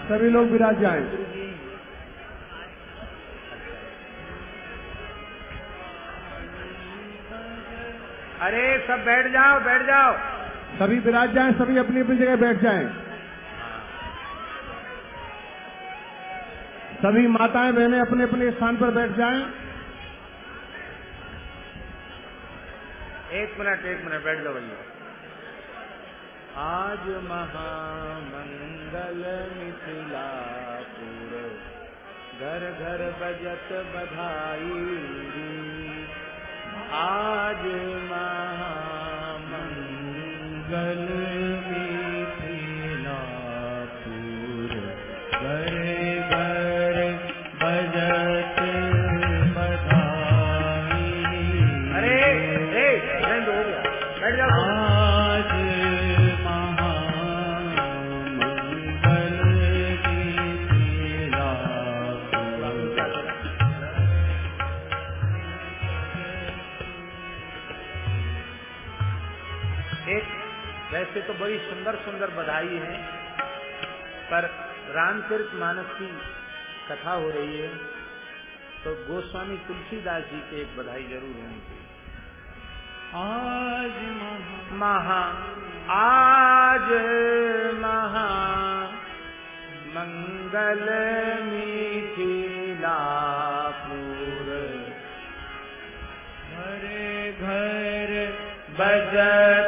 सभी लोग विराज जाए। अरे सब बैठ जाओ बैठ जाओ। सभी विराज जाए सभी अपनी अपनी जगह बैठ जाए। सभी माताएँ बहनें अपने अपने स्थान पर बैठ जाएँ। एक मिनट एक मिनट बैठ जाओ भैया। आज महामंगल मिथिलापुर घर घर बजत बधाई। आज महामंगल वैसे तो बड़ी सुंदर सुंदर बधाई है। पर रामचरित मानस की कथा हो रही है तो गोस्वामी तुलसीदास जी के एक बधाई ज़रूर होनी चाहिए। आज महा आज महा मंगल मिथिलापुर घरे घर बजत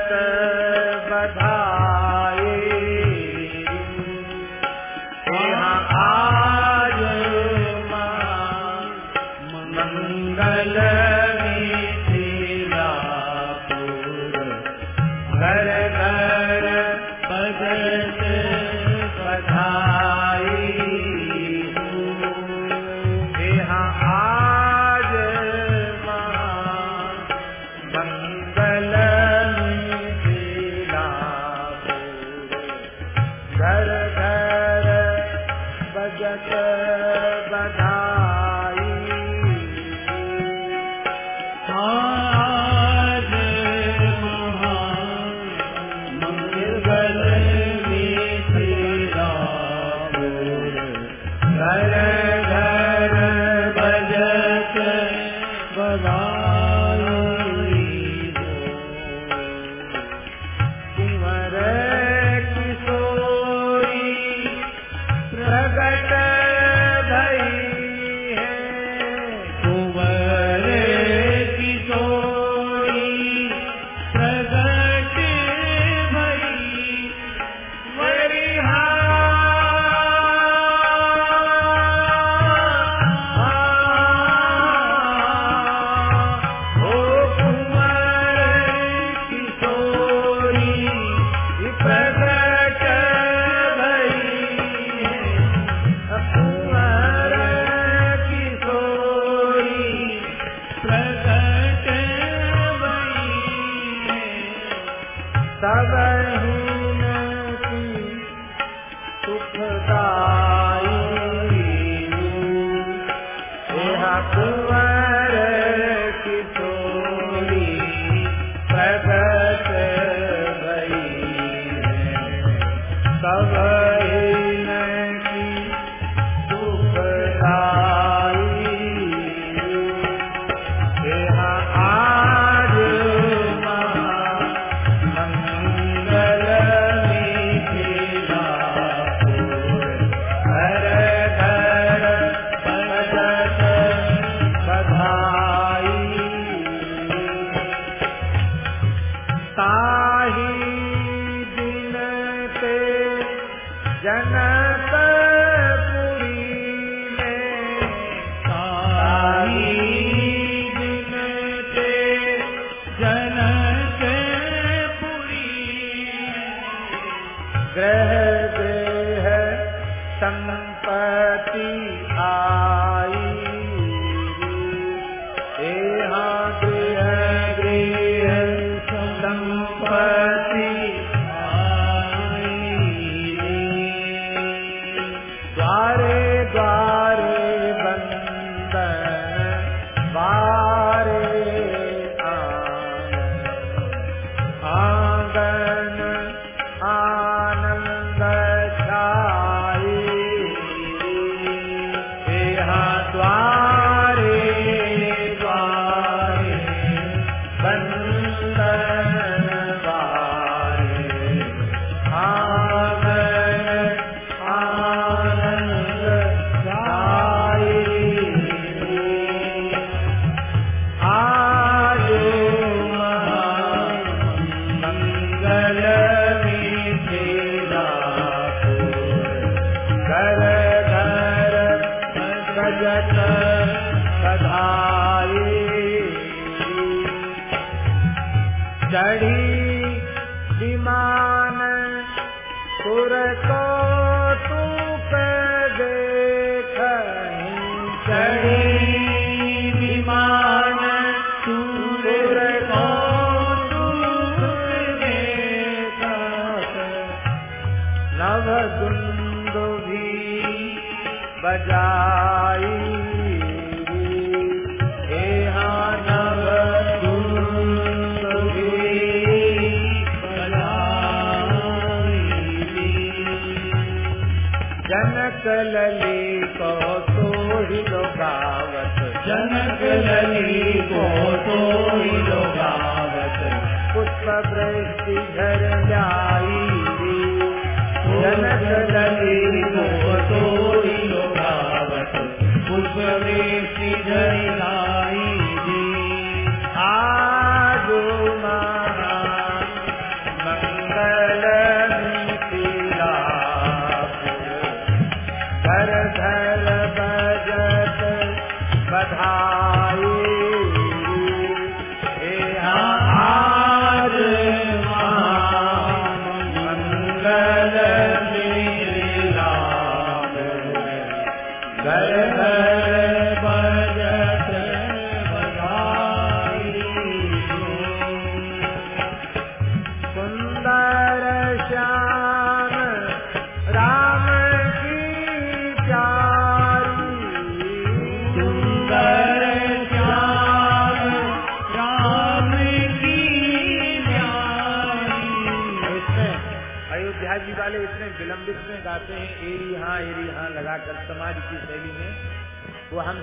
बधाई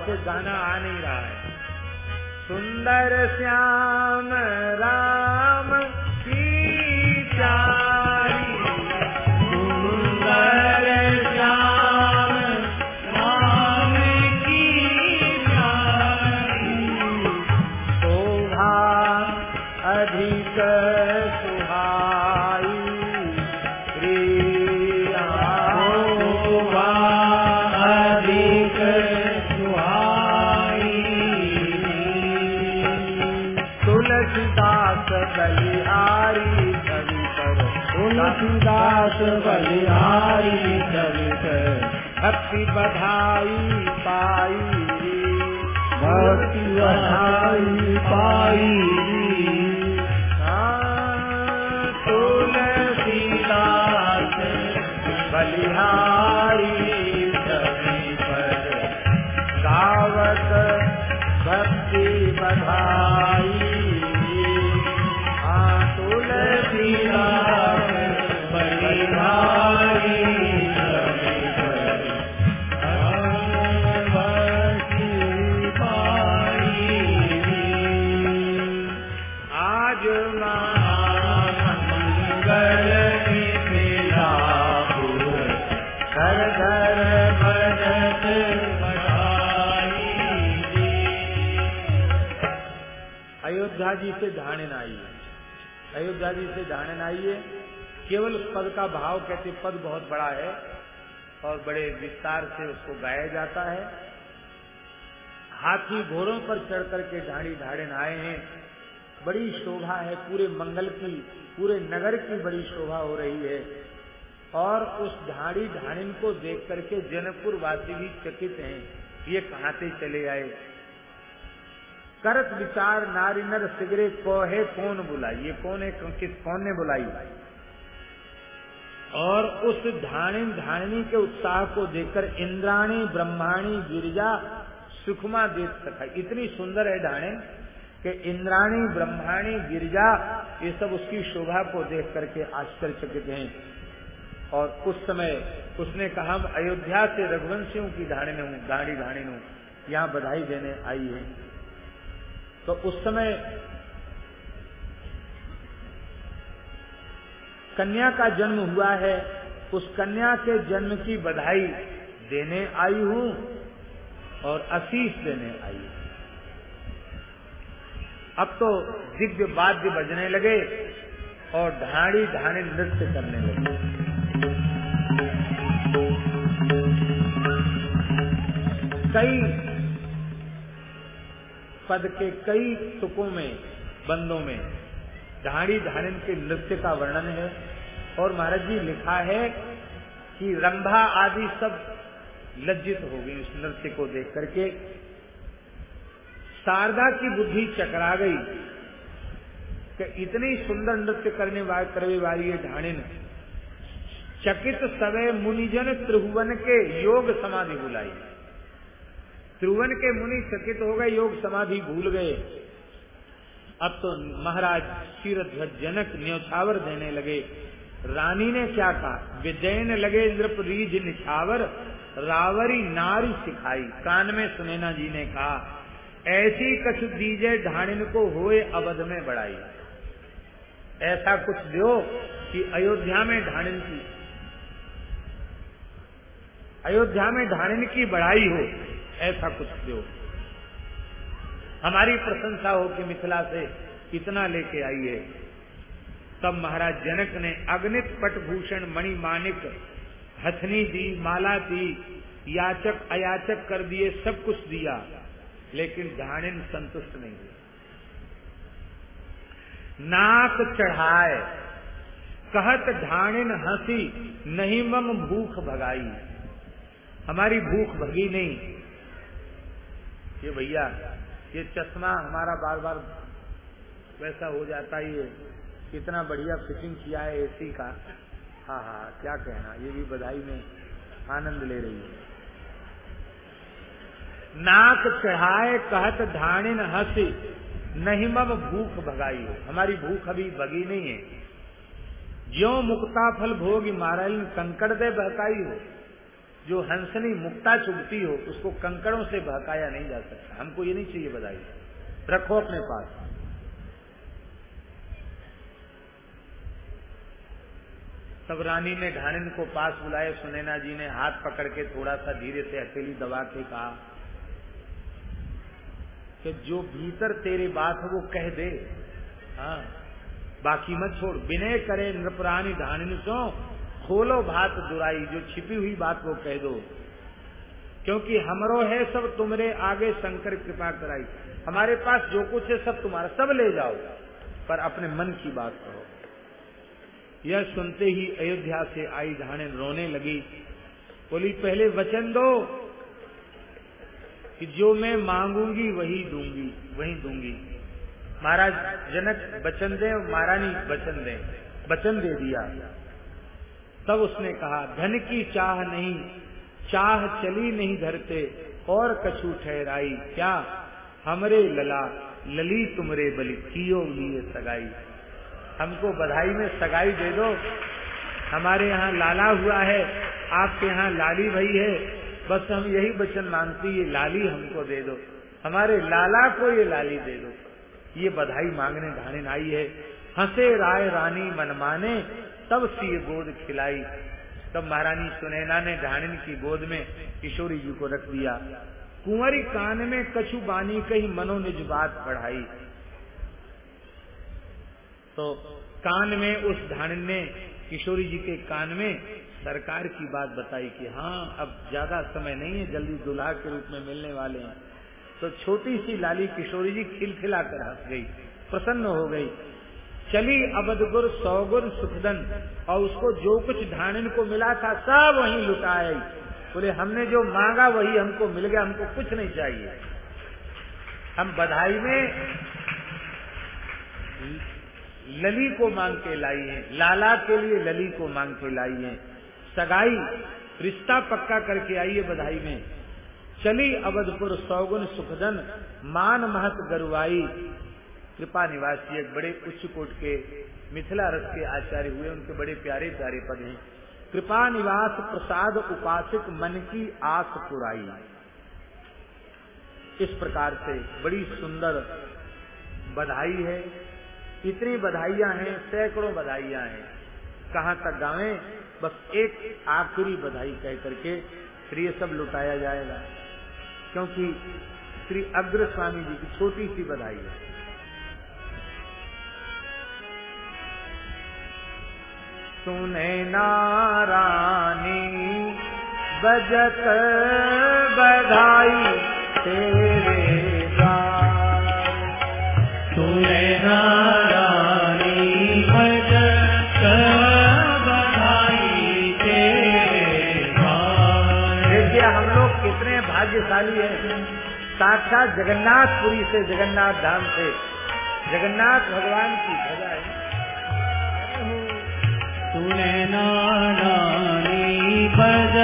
हमसे गाना आ नहीं रहा है। सुंदर श्याम बधाई पाई भक्ति बधाई पाई अयोध्या जी से आई है केवल पद का भाव कहते पद बहुत बड़ा है और बड़े विस्तार से उसको गाया जाता है। हाथी घोड़ों पर चढ़ करके झाड़ी ढाड़न आए हैं। बड़ी शोभा है, पूरे मंगल की, पूरे नगर की बड़ी शोभा हो रही है। और उस ढाड़ी ढाणिन को देख करके जनकपुर वासी भी चकित हैं, ये कहाँ से चले आए? करत विचार नारी नर सिगरे कोहे कौन बुलाई? ये कौन है किस, कौन ने बुलाई? और उस ढाणी ढाणी के उत्साह को देखकर इंद्राणी, ब्रह्माणी, गिरिजा सुखमा देख सका। इतनी सुंदर है ढाणे कि इंद्राणी, ब्रह्माणी, गिरिजा, ये सब उसकी शोभा को देख करके आश्चर्यचकित हैं। और उस समय उसने कहा, अयोध्या से रघुवंशियों की ढाणी हूँ गाड़ी ढाणी हूँ। यहाँ बधाई देने आई है। तो उस समय कन्या का जन्म हुआ है। उस कन्या के जन्म की बधाई देने आई हूँ और आशीष देने आई हूँ। अब तो दिव्य वाद्य बजने लगे और ढाड़ी ढाणी नृत्य करने लगे। कई पद के कई तुकों में, बंदों में ढाड़ी धारण के नृत्य का वर्णन है। और महाराज जी लिखा है कि रंभा आदि सब लज्जित हो गई उस नृत्य को देख करके। शारदा की बुद्धि चकरा गई कि इतनी सुंदर नृत्य करने करने वाली ये ढाणिन चकित सवय मुनिजन त्रिभुवन के योग समाधि बुलाई। त्रिभुवन के मुनि चकित हो गए, योग समाधि भूल गए। अब तो महाराज क्षीरध्वज जनक न्यौछावर देने लगे। रानी ने क्या कहा? विजयन लगे नृप रीझ निछावर, रावरी नारी सिखाई। कान में सुनैना जी ने कहा, ऐसी कछ दीजे ढाणिन को होए अवध में बढ़ाई। ऐसा कुछ दो कि अयोध्या में ढाणिन की, अयोध्या में ढाणिन की बढ़ाई हो। ऐसा कुछ दो। हमारी प्रशंसा हो कि मिथिला से इतना लेके है। तब महाराज जनक ने अग्नित पटभूषण मणि मानिक हथनी दी, माला दी, याचक, अयाचक कर दिए, सब कुछ दिया। लेकिन ढाणिन संतुष्ट नहीं हुई नाक चढ़ाए, कहत ढाणिन हँसी, नहीं मम भूख भगाई। हमारी भूख भगी नहीं ये भैया, ये चश्मा हमारा बार बार वैसा हो जाता ही है कितना बढ़िया फिटिंग किया है एसी का। हाँ हाँ क्या कहना, ये भी बधाई में आनंद ले रही है। नाक चढ़ाए कहत ढाणिन हसी, नहीं मम भूख भगाई। हो हमारी भूख अभी भगी नहीं है। ज्यो मुक्ता फल भोग मारल कंकड़ दे बहकाई हो। जो हंसनी मुक्ता चुभती हो, उसको कंकड़ों से बहकाया नहीं जा सकता। हमको ये नहीं चाहिए बधाई। रखो अपने पास। तब रानी ने ढाणिन को पास बुलाए। सुनैना जी ने हाथ पकड़ के थोड़ा सा धीरे से अकेली दबा के कहा, कि जो भीतर तेरे बात है, वो कह दे। हाँ बाकी मत छोड़। विनय करे नृपरानी ढाणिन सो खोलो भात दुराई, जो छिपी हुई बात वो कह दो। क्योंकि हमरो है सब, तुमरे आगे शंकर कृपा कराई। हमारे पास जो कुछ है सब तुम्हारा, सब ले जाओ। पर अपने मन की बात करो यह सुनते ही अयोध्या से आई ढाणिन रोने लगी। बोली, पहले वचन दो कि जो मैं मांगूँगी, वही दूँगी वही दूँगी। महाराज, जनक, वचन दे महारानी, वचन दे। वचन दे दिया। तब उसने कहा, धन की चाह नहीं, चाह चली नहीं धरते, और कछु ठहराई क्या? हमरे लला, लली तुमरे बलि, कियो लिए सगाई? हमको बधाई में सगाई दे दो। हमारे यहाँ लाला हुआ है, आपके यहाँ लाली भाई है। बस हम यही वचन मांगती ये लाली हमको दे दो। हमारे लाला को ये लाली दे दो। ये बधाई मांगने ढाने आई है। हंसे राय रानी मनमाने तब सी गोद खिलाई। तब महारानी सुनैना ने ढाणिन की गोद में किशोरी जी को रख दिया। कुंवरी कान में कछु बानी कही मनो निज बात पढ़ाई। तो कान में उस ढाणिन ने किशोरी जी के कान में सरकार की बात बताई कि हाँ अब ज़्यादा समय नहीं है, जल्दी दुल्हा के रूप में मिलने वाले हैं। तो छोटी सी लाली किशोरी जी खिलखिला कर हंस गई, प्रसन्न हो गई। चली अबदगुर, सौगुर, सुखदन। और उसको जो कुछ ढाणिन को मिला था, सब वहीं लुटाई बोले, हमने जो मांगा, वही हमको मिल गया, हमको कुछ नहीं चाहिए। हम बधाई में लली को मांग के लाई है, लाला के लिए लली को मांग के लाई है। सगाई, रिश्ता पक्का करके आई है बधाई में। चली अवधपुर सौगुन, सुखदन, मान महत गरुआई। कृपा निवासी एक बड़े उच्च कोट के मिथिला रस के आचार्य हुए, उनके बड़े प्यारे प्यारे पद हैं। कृपा निवास प्रसाद उपासक मन की आस पुराई। इस प्रकार से बड़ी सुंदर बधाई है। इतनी बधाइयाँ हैं, सैकड़ों बधाइयाँ हैं। कहाँ तक गावे? बस एक आखिरी बधाई कह करके फिर ये सब लुटाया जाएगा। क्योंकि श्री अग्र स्वामी जी की छोटी सी बधाई है। सुने नारानी बजत बधाई तेरे सुने नारानी बजत बधाई तेरे हम लोग कितने भाग्यशाली हैं। साक्षात जगन्नाथपुरी से जगन्नाथ धाम से जगन्नाथ भगवान की भजा है गुणनानि भज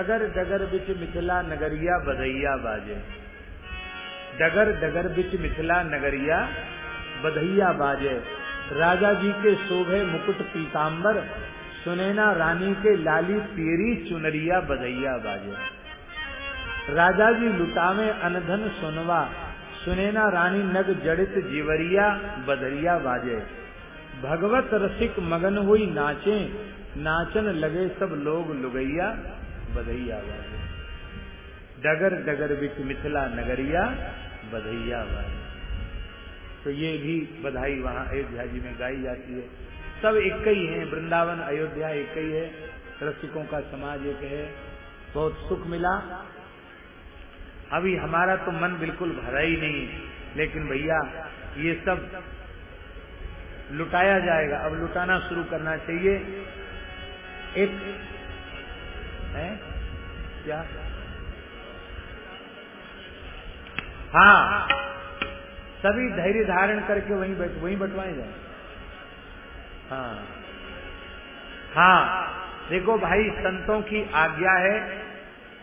डगर डगर बिच मिथिला नगरिया बधैया बाजे। डगर डगर बिच मिथिला नगरिया बधैया बाजे। राजा जी के शोभे मुकुट पीताम्बर सुनेना रानी के लाली पेरी चुनरिया बधैया बाजे। राजा जी लुटावे अनधन सुनवा, सुनेना रानी नग जड़ित जीवरिया बदरिया बाजे। भगवत रसिक मगन हुई नाचे, नाचन लगे सब लोग लुगैया। बधैया वाले डगर डगर बिच मिथिला नगरिया, बधैया वाले तो ये भी बधाई वहाँ अयोध्या जी में गाई जाती है। सब एक ही है, वृंदावन, अयोध्या एक ही है। रसिकों का समाज एक है। बहुत सुख मिला। अभी हमारा तो मन बिल्कुल भरा ही नहीं। लेकिन भैया, ये सब लुटाया जाएगा। अब लुटाना शुरू करना चाहिए। एक है? क्या? हाँ। सभी धैर्य धारण करके वहीं बैठ, वहीं बटवाए जाए। हाँ। हाँ। देखो भाई, संतों की आज्ञा है,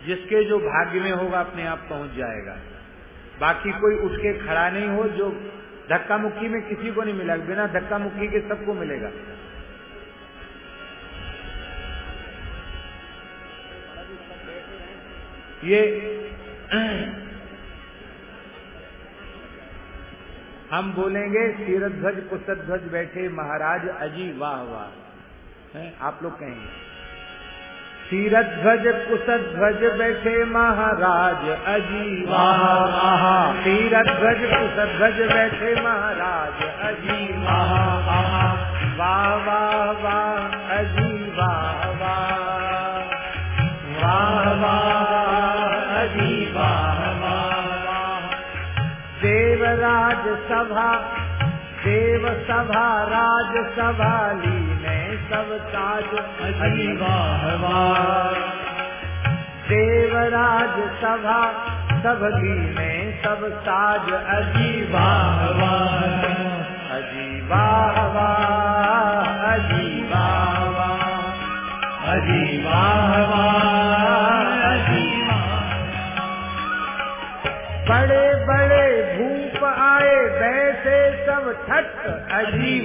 जिसके जो भाग्य में होगा अपने आप पहुँच जाएगा। बाकी कोई उठ के खड़ा नहीं हो, जो धक्का मुक्की में किसी को नहीं मिला, बिना धक्का मुक्की के सबको मिलेगा। ये हम बोलेंगे सीरध्वज कुशध्वज बैठे महाराज अजी वाह वाह। आप लोग कहेंगे सीरध्वज कुशध्वज बैठे महाराज अजी वाह वाह। सीरध्वज कुशध्वज बैठे महाराज अजी वाह। वाह वाह वाह। सभा, देव सभा, राज सभा, लीने सब ताज वाह देवराज सभा, सब लीने सब ताज अजी वाह वाह अजी वाह वाह अजी वाह वाह अजी वाह वाह अजी बड़े सब ठट अजी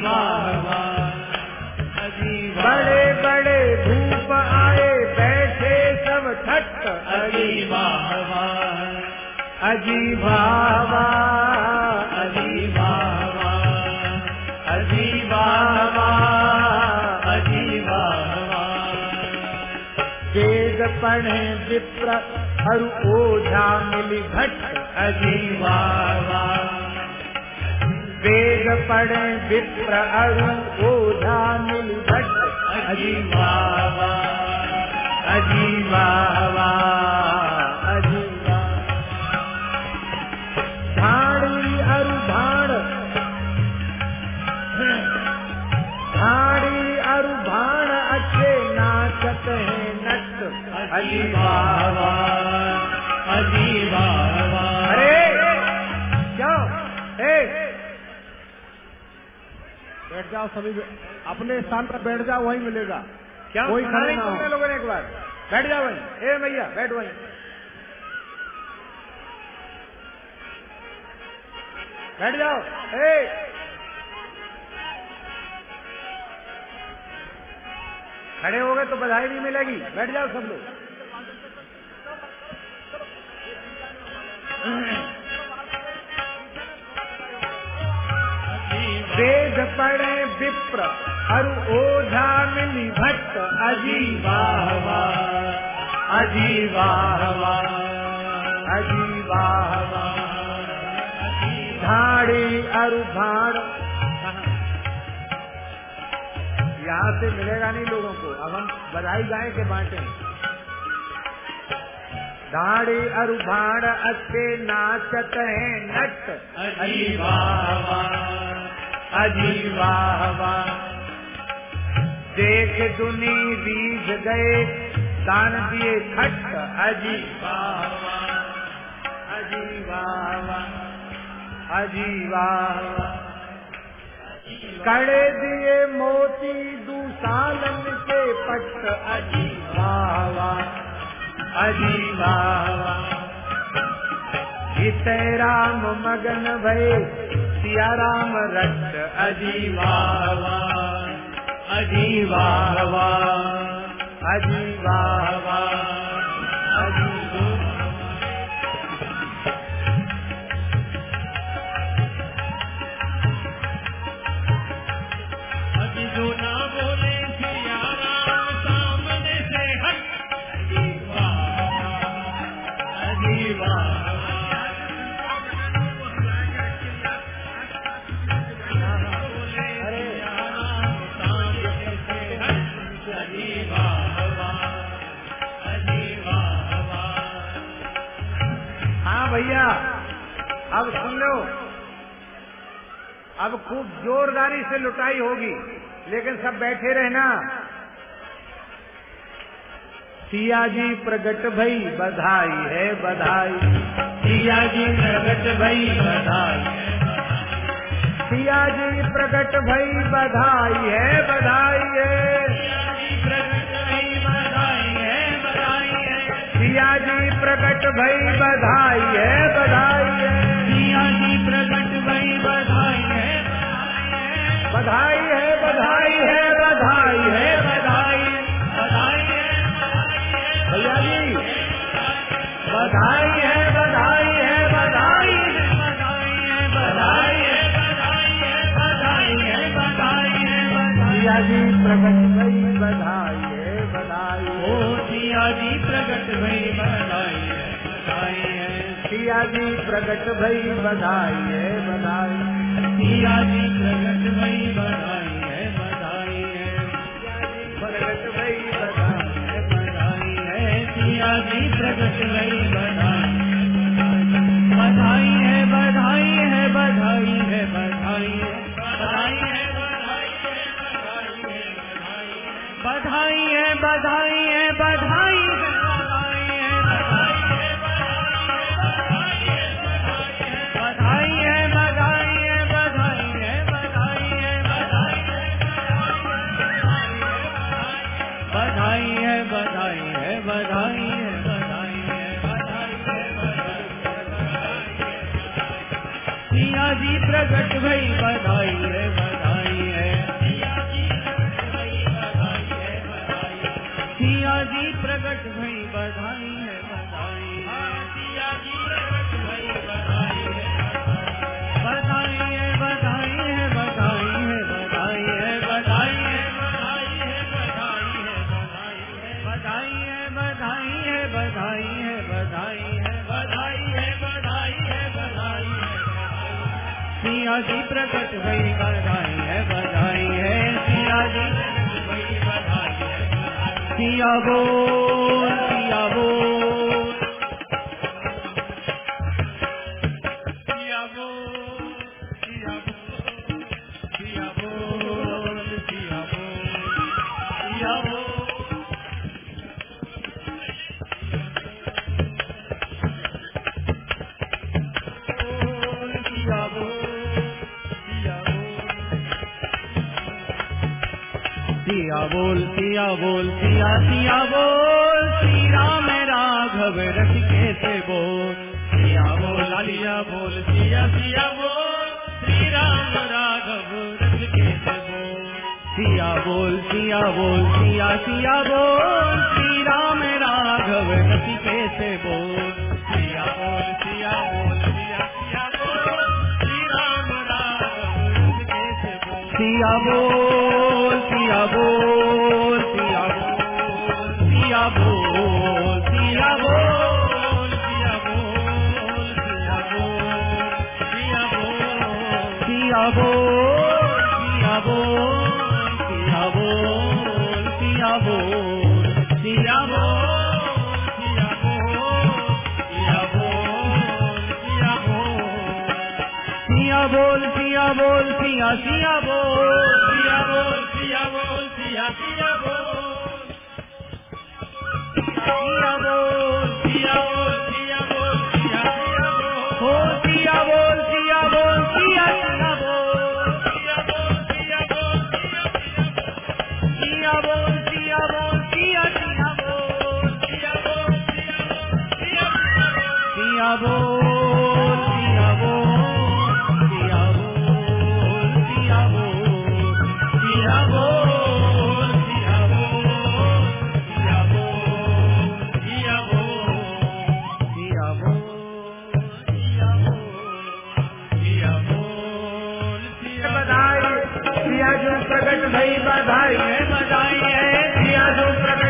बड़े बड़े भूप आए बैठे सब ठट अजी वाह वाह अजी वाह वाह अजी वाह वाह अजी वाह वाह अजी वाह वाह वेद पढ़े विप्र हरु ओझा मिली भट्ट अजी वाह वाह वेद पढ़े विप्र अरु ओझा मिल भट्ट अजी वाह अजी वाह जाओ सभी अपने स्थान पर बैठ जाओ वही मिलेगा। क्या कोई खड़े नहीं लोगों ने एक बार। बैठ जाओ वहीं। ए भैया बैठ वहीं। बैठ जाओ। ए। खड़े हो गए तो बधाई नहीं मिलेगी। बैठ जाओ सब लोग। वेद पढ़े विप्र अरु ओझा मिली भट्ट अजी वाह वाह अजी वाह वाह अजी वाह वाह झाड़ी अरु भाड़। यहाँ से मिलेगा नहीं लोगों को। अब हम बधाई गाय के बांटे धाड़ी अरु भाड़, अच्छे नाचत हैं नट। अजी वाह वाह अजी वाह वाह देख दुनी बीज गए, दान दिए खट अजी वाह वाह अजी वाह वाह अजी वाह वाह कड़े दिए मोती दूसालन के पट अजी वाह वाह अजी वाह वाह हित राम मगन भय सिया राम रट अजीवावा अजीवावा वाह भैया। अब सुन लो। अब खूब जोरदारी से लुटाई होगी लेकिन सब बैठे रहना। सिया जी प्रगट भई बधाई है बधाई। सिया जी प्रगट भई बधाई सिया जी प्रगट भई बधाई है बधाई है। बधाई है बधाई है। सिया जी प्रगट भई बधाई है बधाई है सिया जी प्रकट भई बधाई है बधाई है बधाई है बधाई है बधाई बधाई है भैया जी बधाई है बधाई है बधाई बधाई है बधाई है बधाई है बधाई है बधाई है बधाई सिया जी प्रकट भई बधाई है बधाई हो सिया जी सिया जी प्रगट भई बधाई है बधाई सिया जी प्रगट भई बधाई है बधाई है प्रगट भई बधाई है बधाई है सिया जी प्रगट भई बधाई बधाई है बधाई है बधाई है बधाई है बधाई है बधाई है बधाई है बधाई है बधाई rey प्रकट भई बधाई है बधाई है सिया सिया बोल। बोल सिया सिया बोल श्री राम राघव रसिके से बोल सिया बोल लालिया बोल सिया सिया बोल श्री राम राघव रसिके से बोल सिया बोल सिया बोल सिया सिया बोल श्री राम राघव रसिके से बोल सिया बोल सिया बोल सिया सिया बोल श्री राम राघव रसिके से बोल सिया बोल सिया बोल बोल सिया बोल सिया बोल सिया बोल सिया बोल सिया बोल सिया बोल सिया सिया बोल सिया बोल सिया बोल सिया सिया बोल सिया बोल सिया बोल। प्रकट भई बधाई है बधाई है सिया जो प्रकट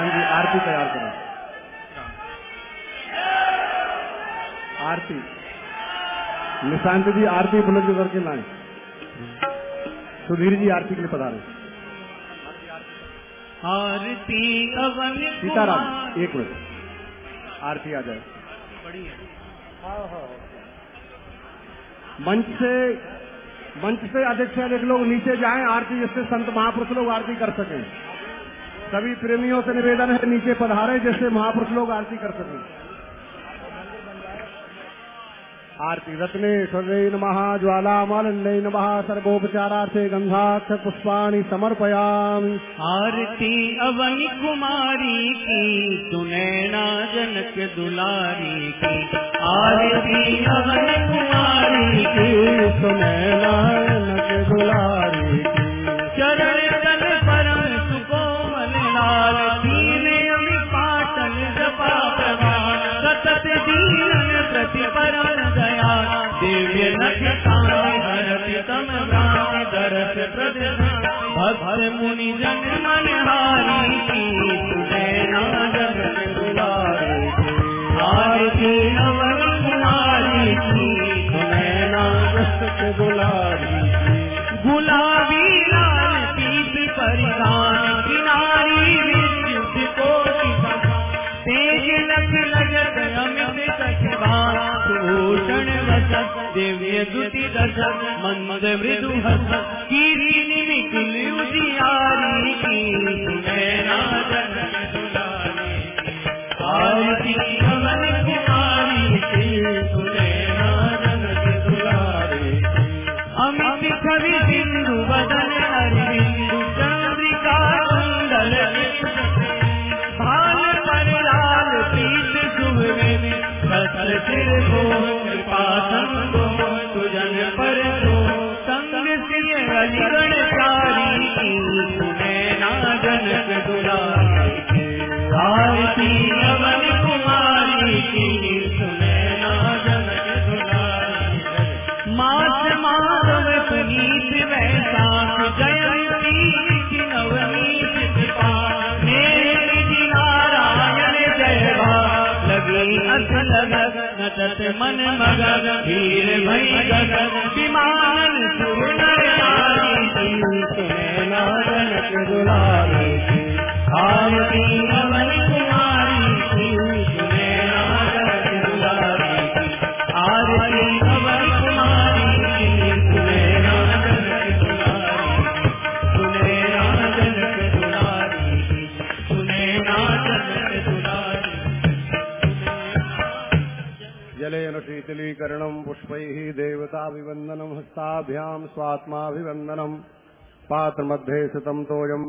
निशान जी आरती तैयार करें। आरती। निशांत जी आरती बुलंद करके लाए। सुधीर जी आरती के लिए पधारे। आरती अवन सीताराम एक मिनट। आरती आ जाए। मंच से मंच से अधिक से अधिक लोग नीचे जाएँ आरती जिससे संत महापुरुष लोग आरती कर सकें। सभी प्रेमियों से निवेदन है नीचे पधारे जैसे महापुरुष लोग आरती कर सकें। आरती रत्ने स्वर्णे नमः ज्वालामालन्ने नमः सर्गोपचारार्थे गंधाक्ष पुष्पाणी समर्पयामि। आरती अवन कुमारी की सुनैना जनक दुलारी की। आरती अवन कुमारी की सुनैना जनक दुलारी दिव्य दुति दशक मंद मृदु हस कीर्ति निमिकुल की। सुनैना आरती अमन लगत मन मगन वीर भई गगन, विमान सुर नर नारी सुनैना जनक दुलारी आरती अवन पुष्प पुष्पैः देवताभिवन्दनम् हस्ताभ्याम् स्वात्माभिवन्दनम् पात्रमध्ये सतम तोयम्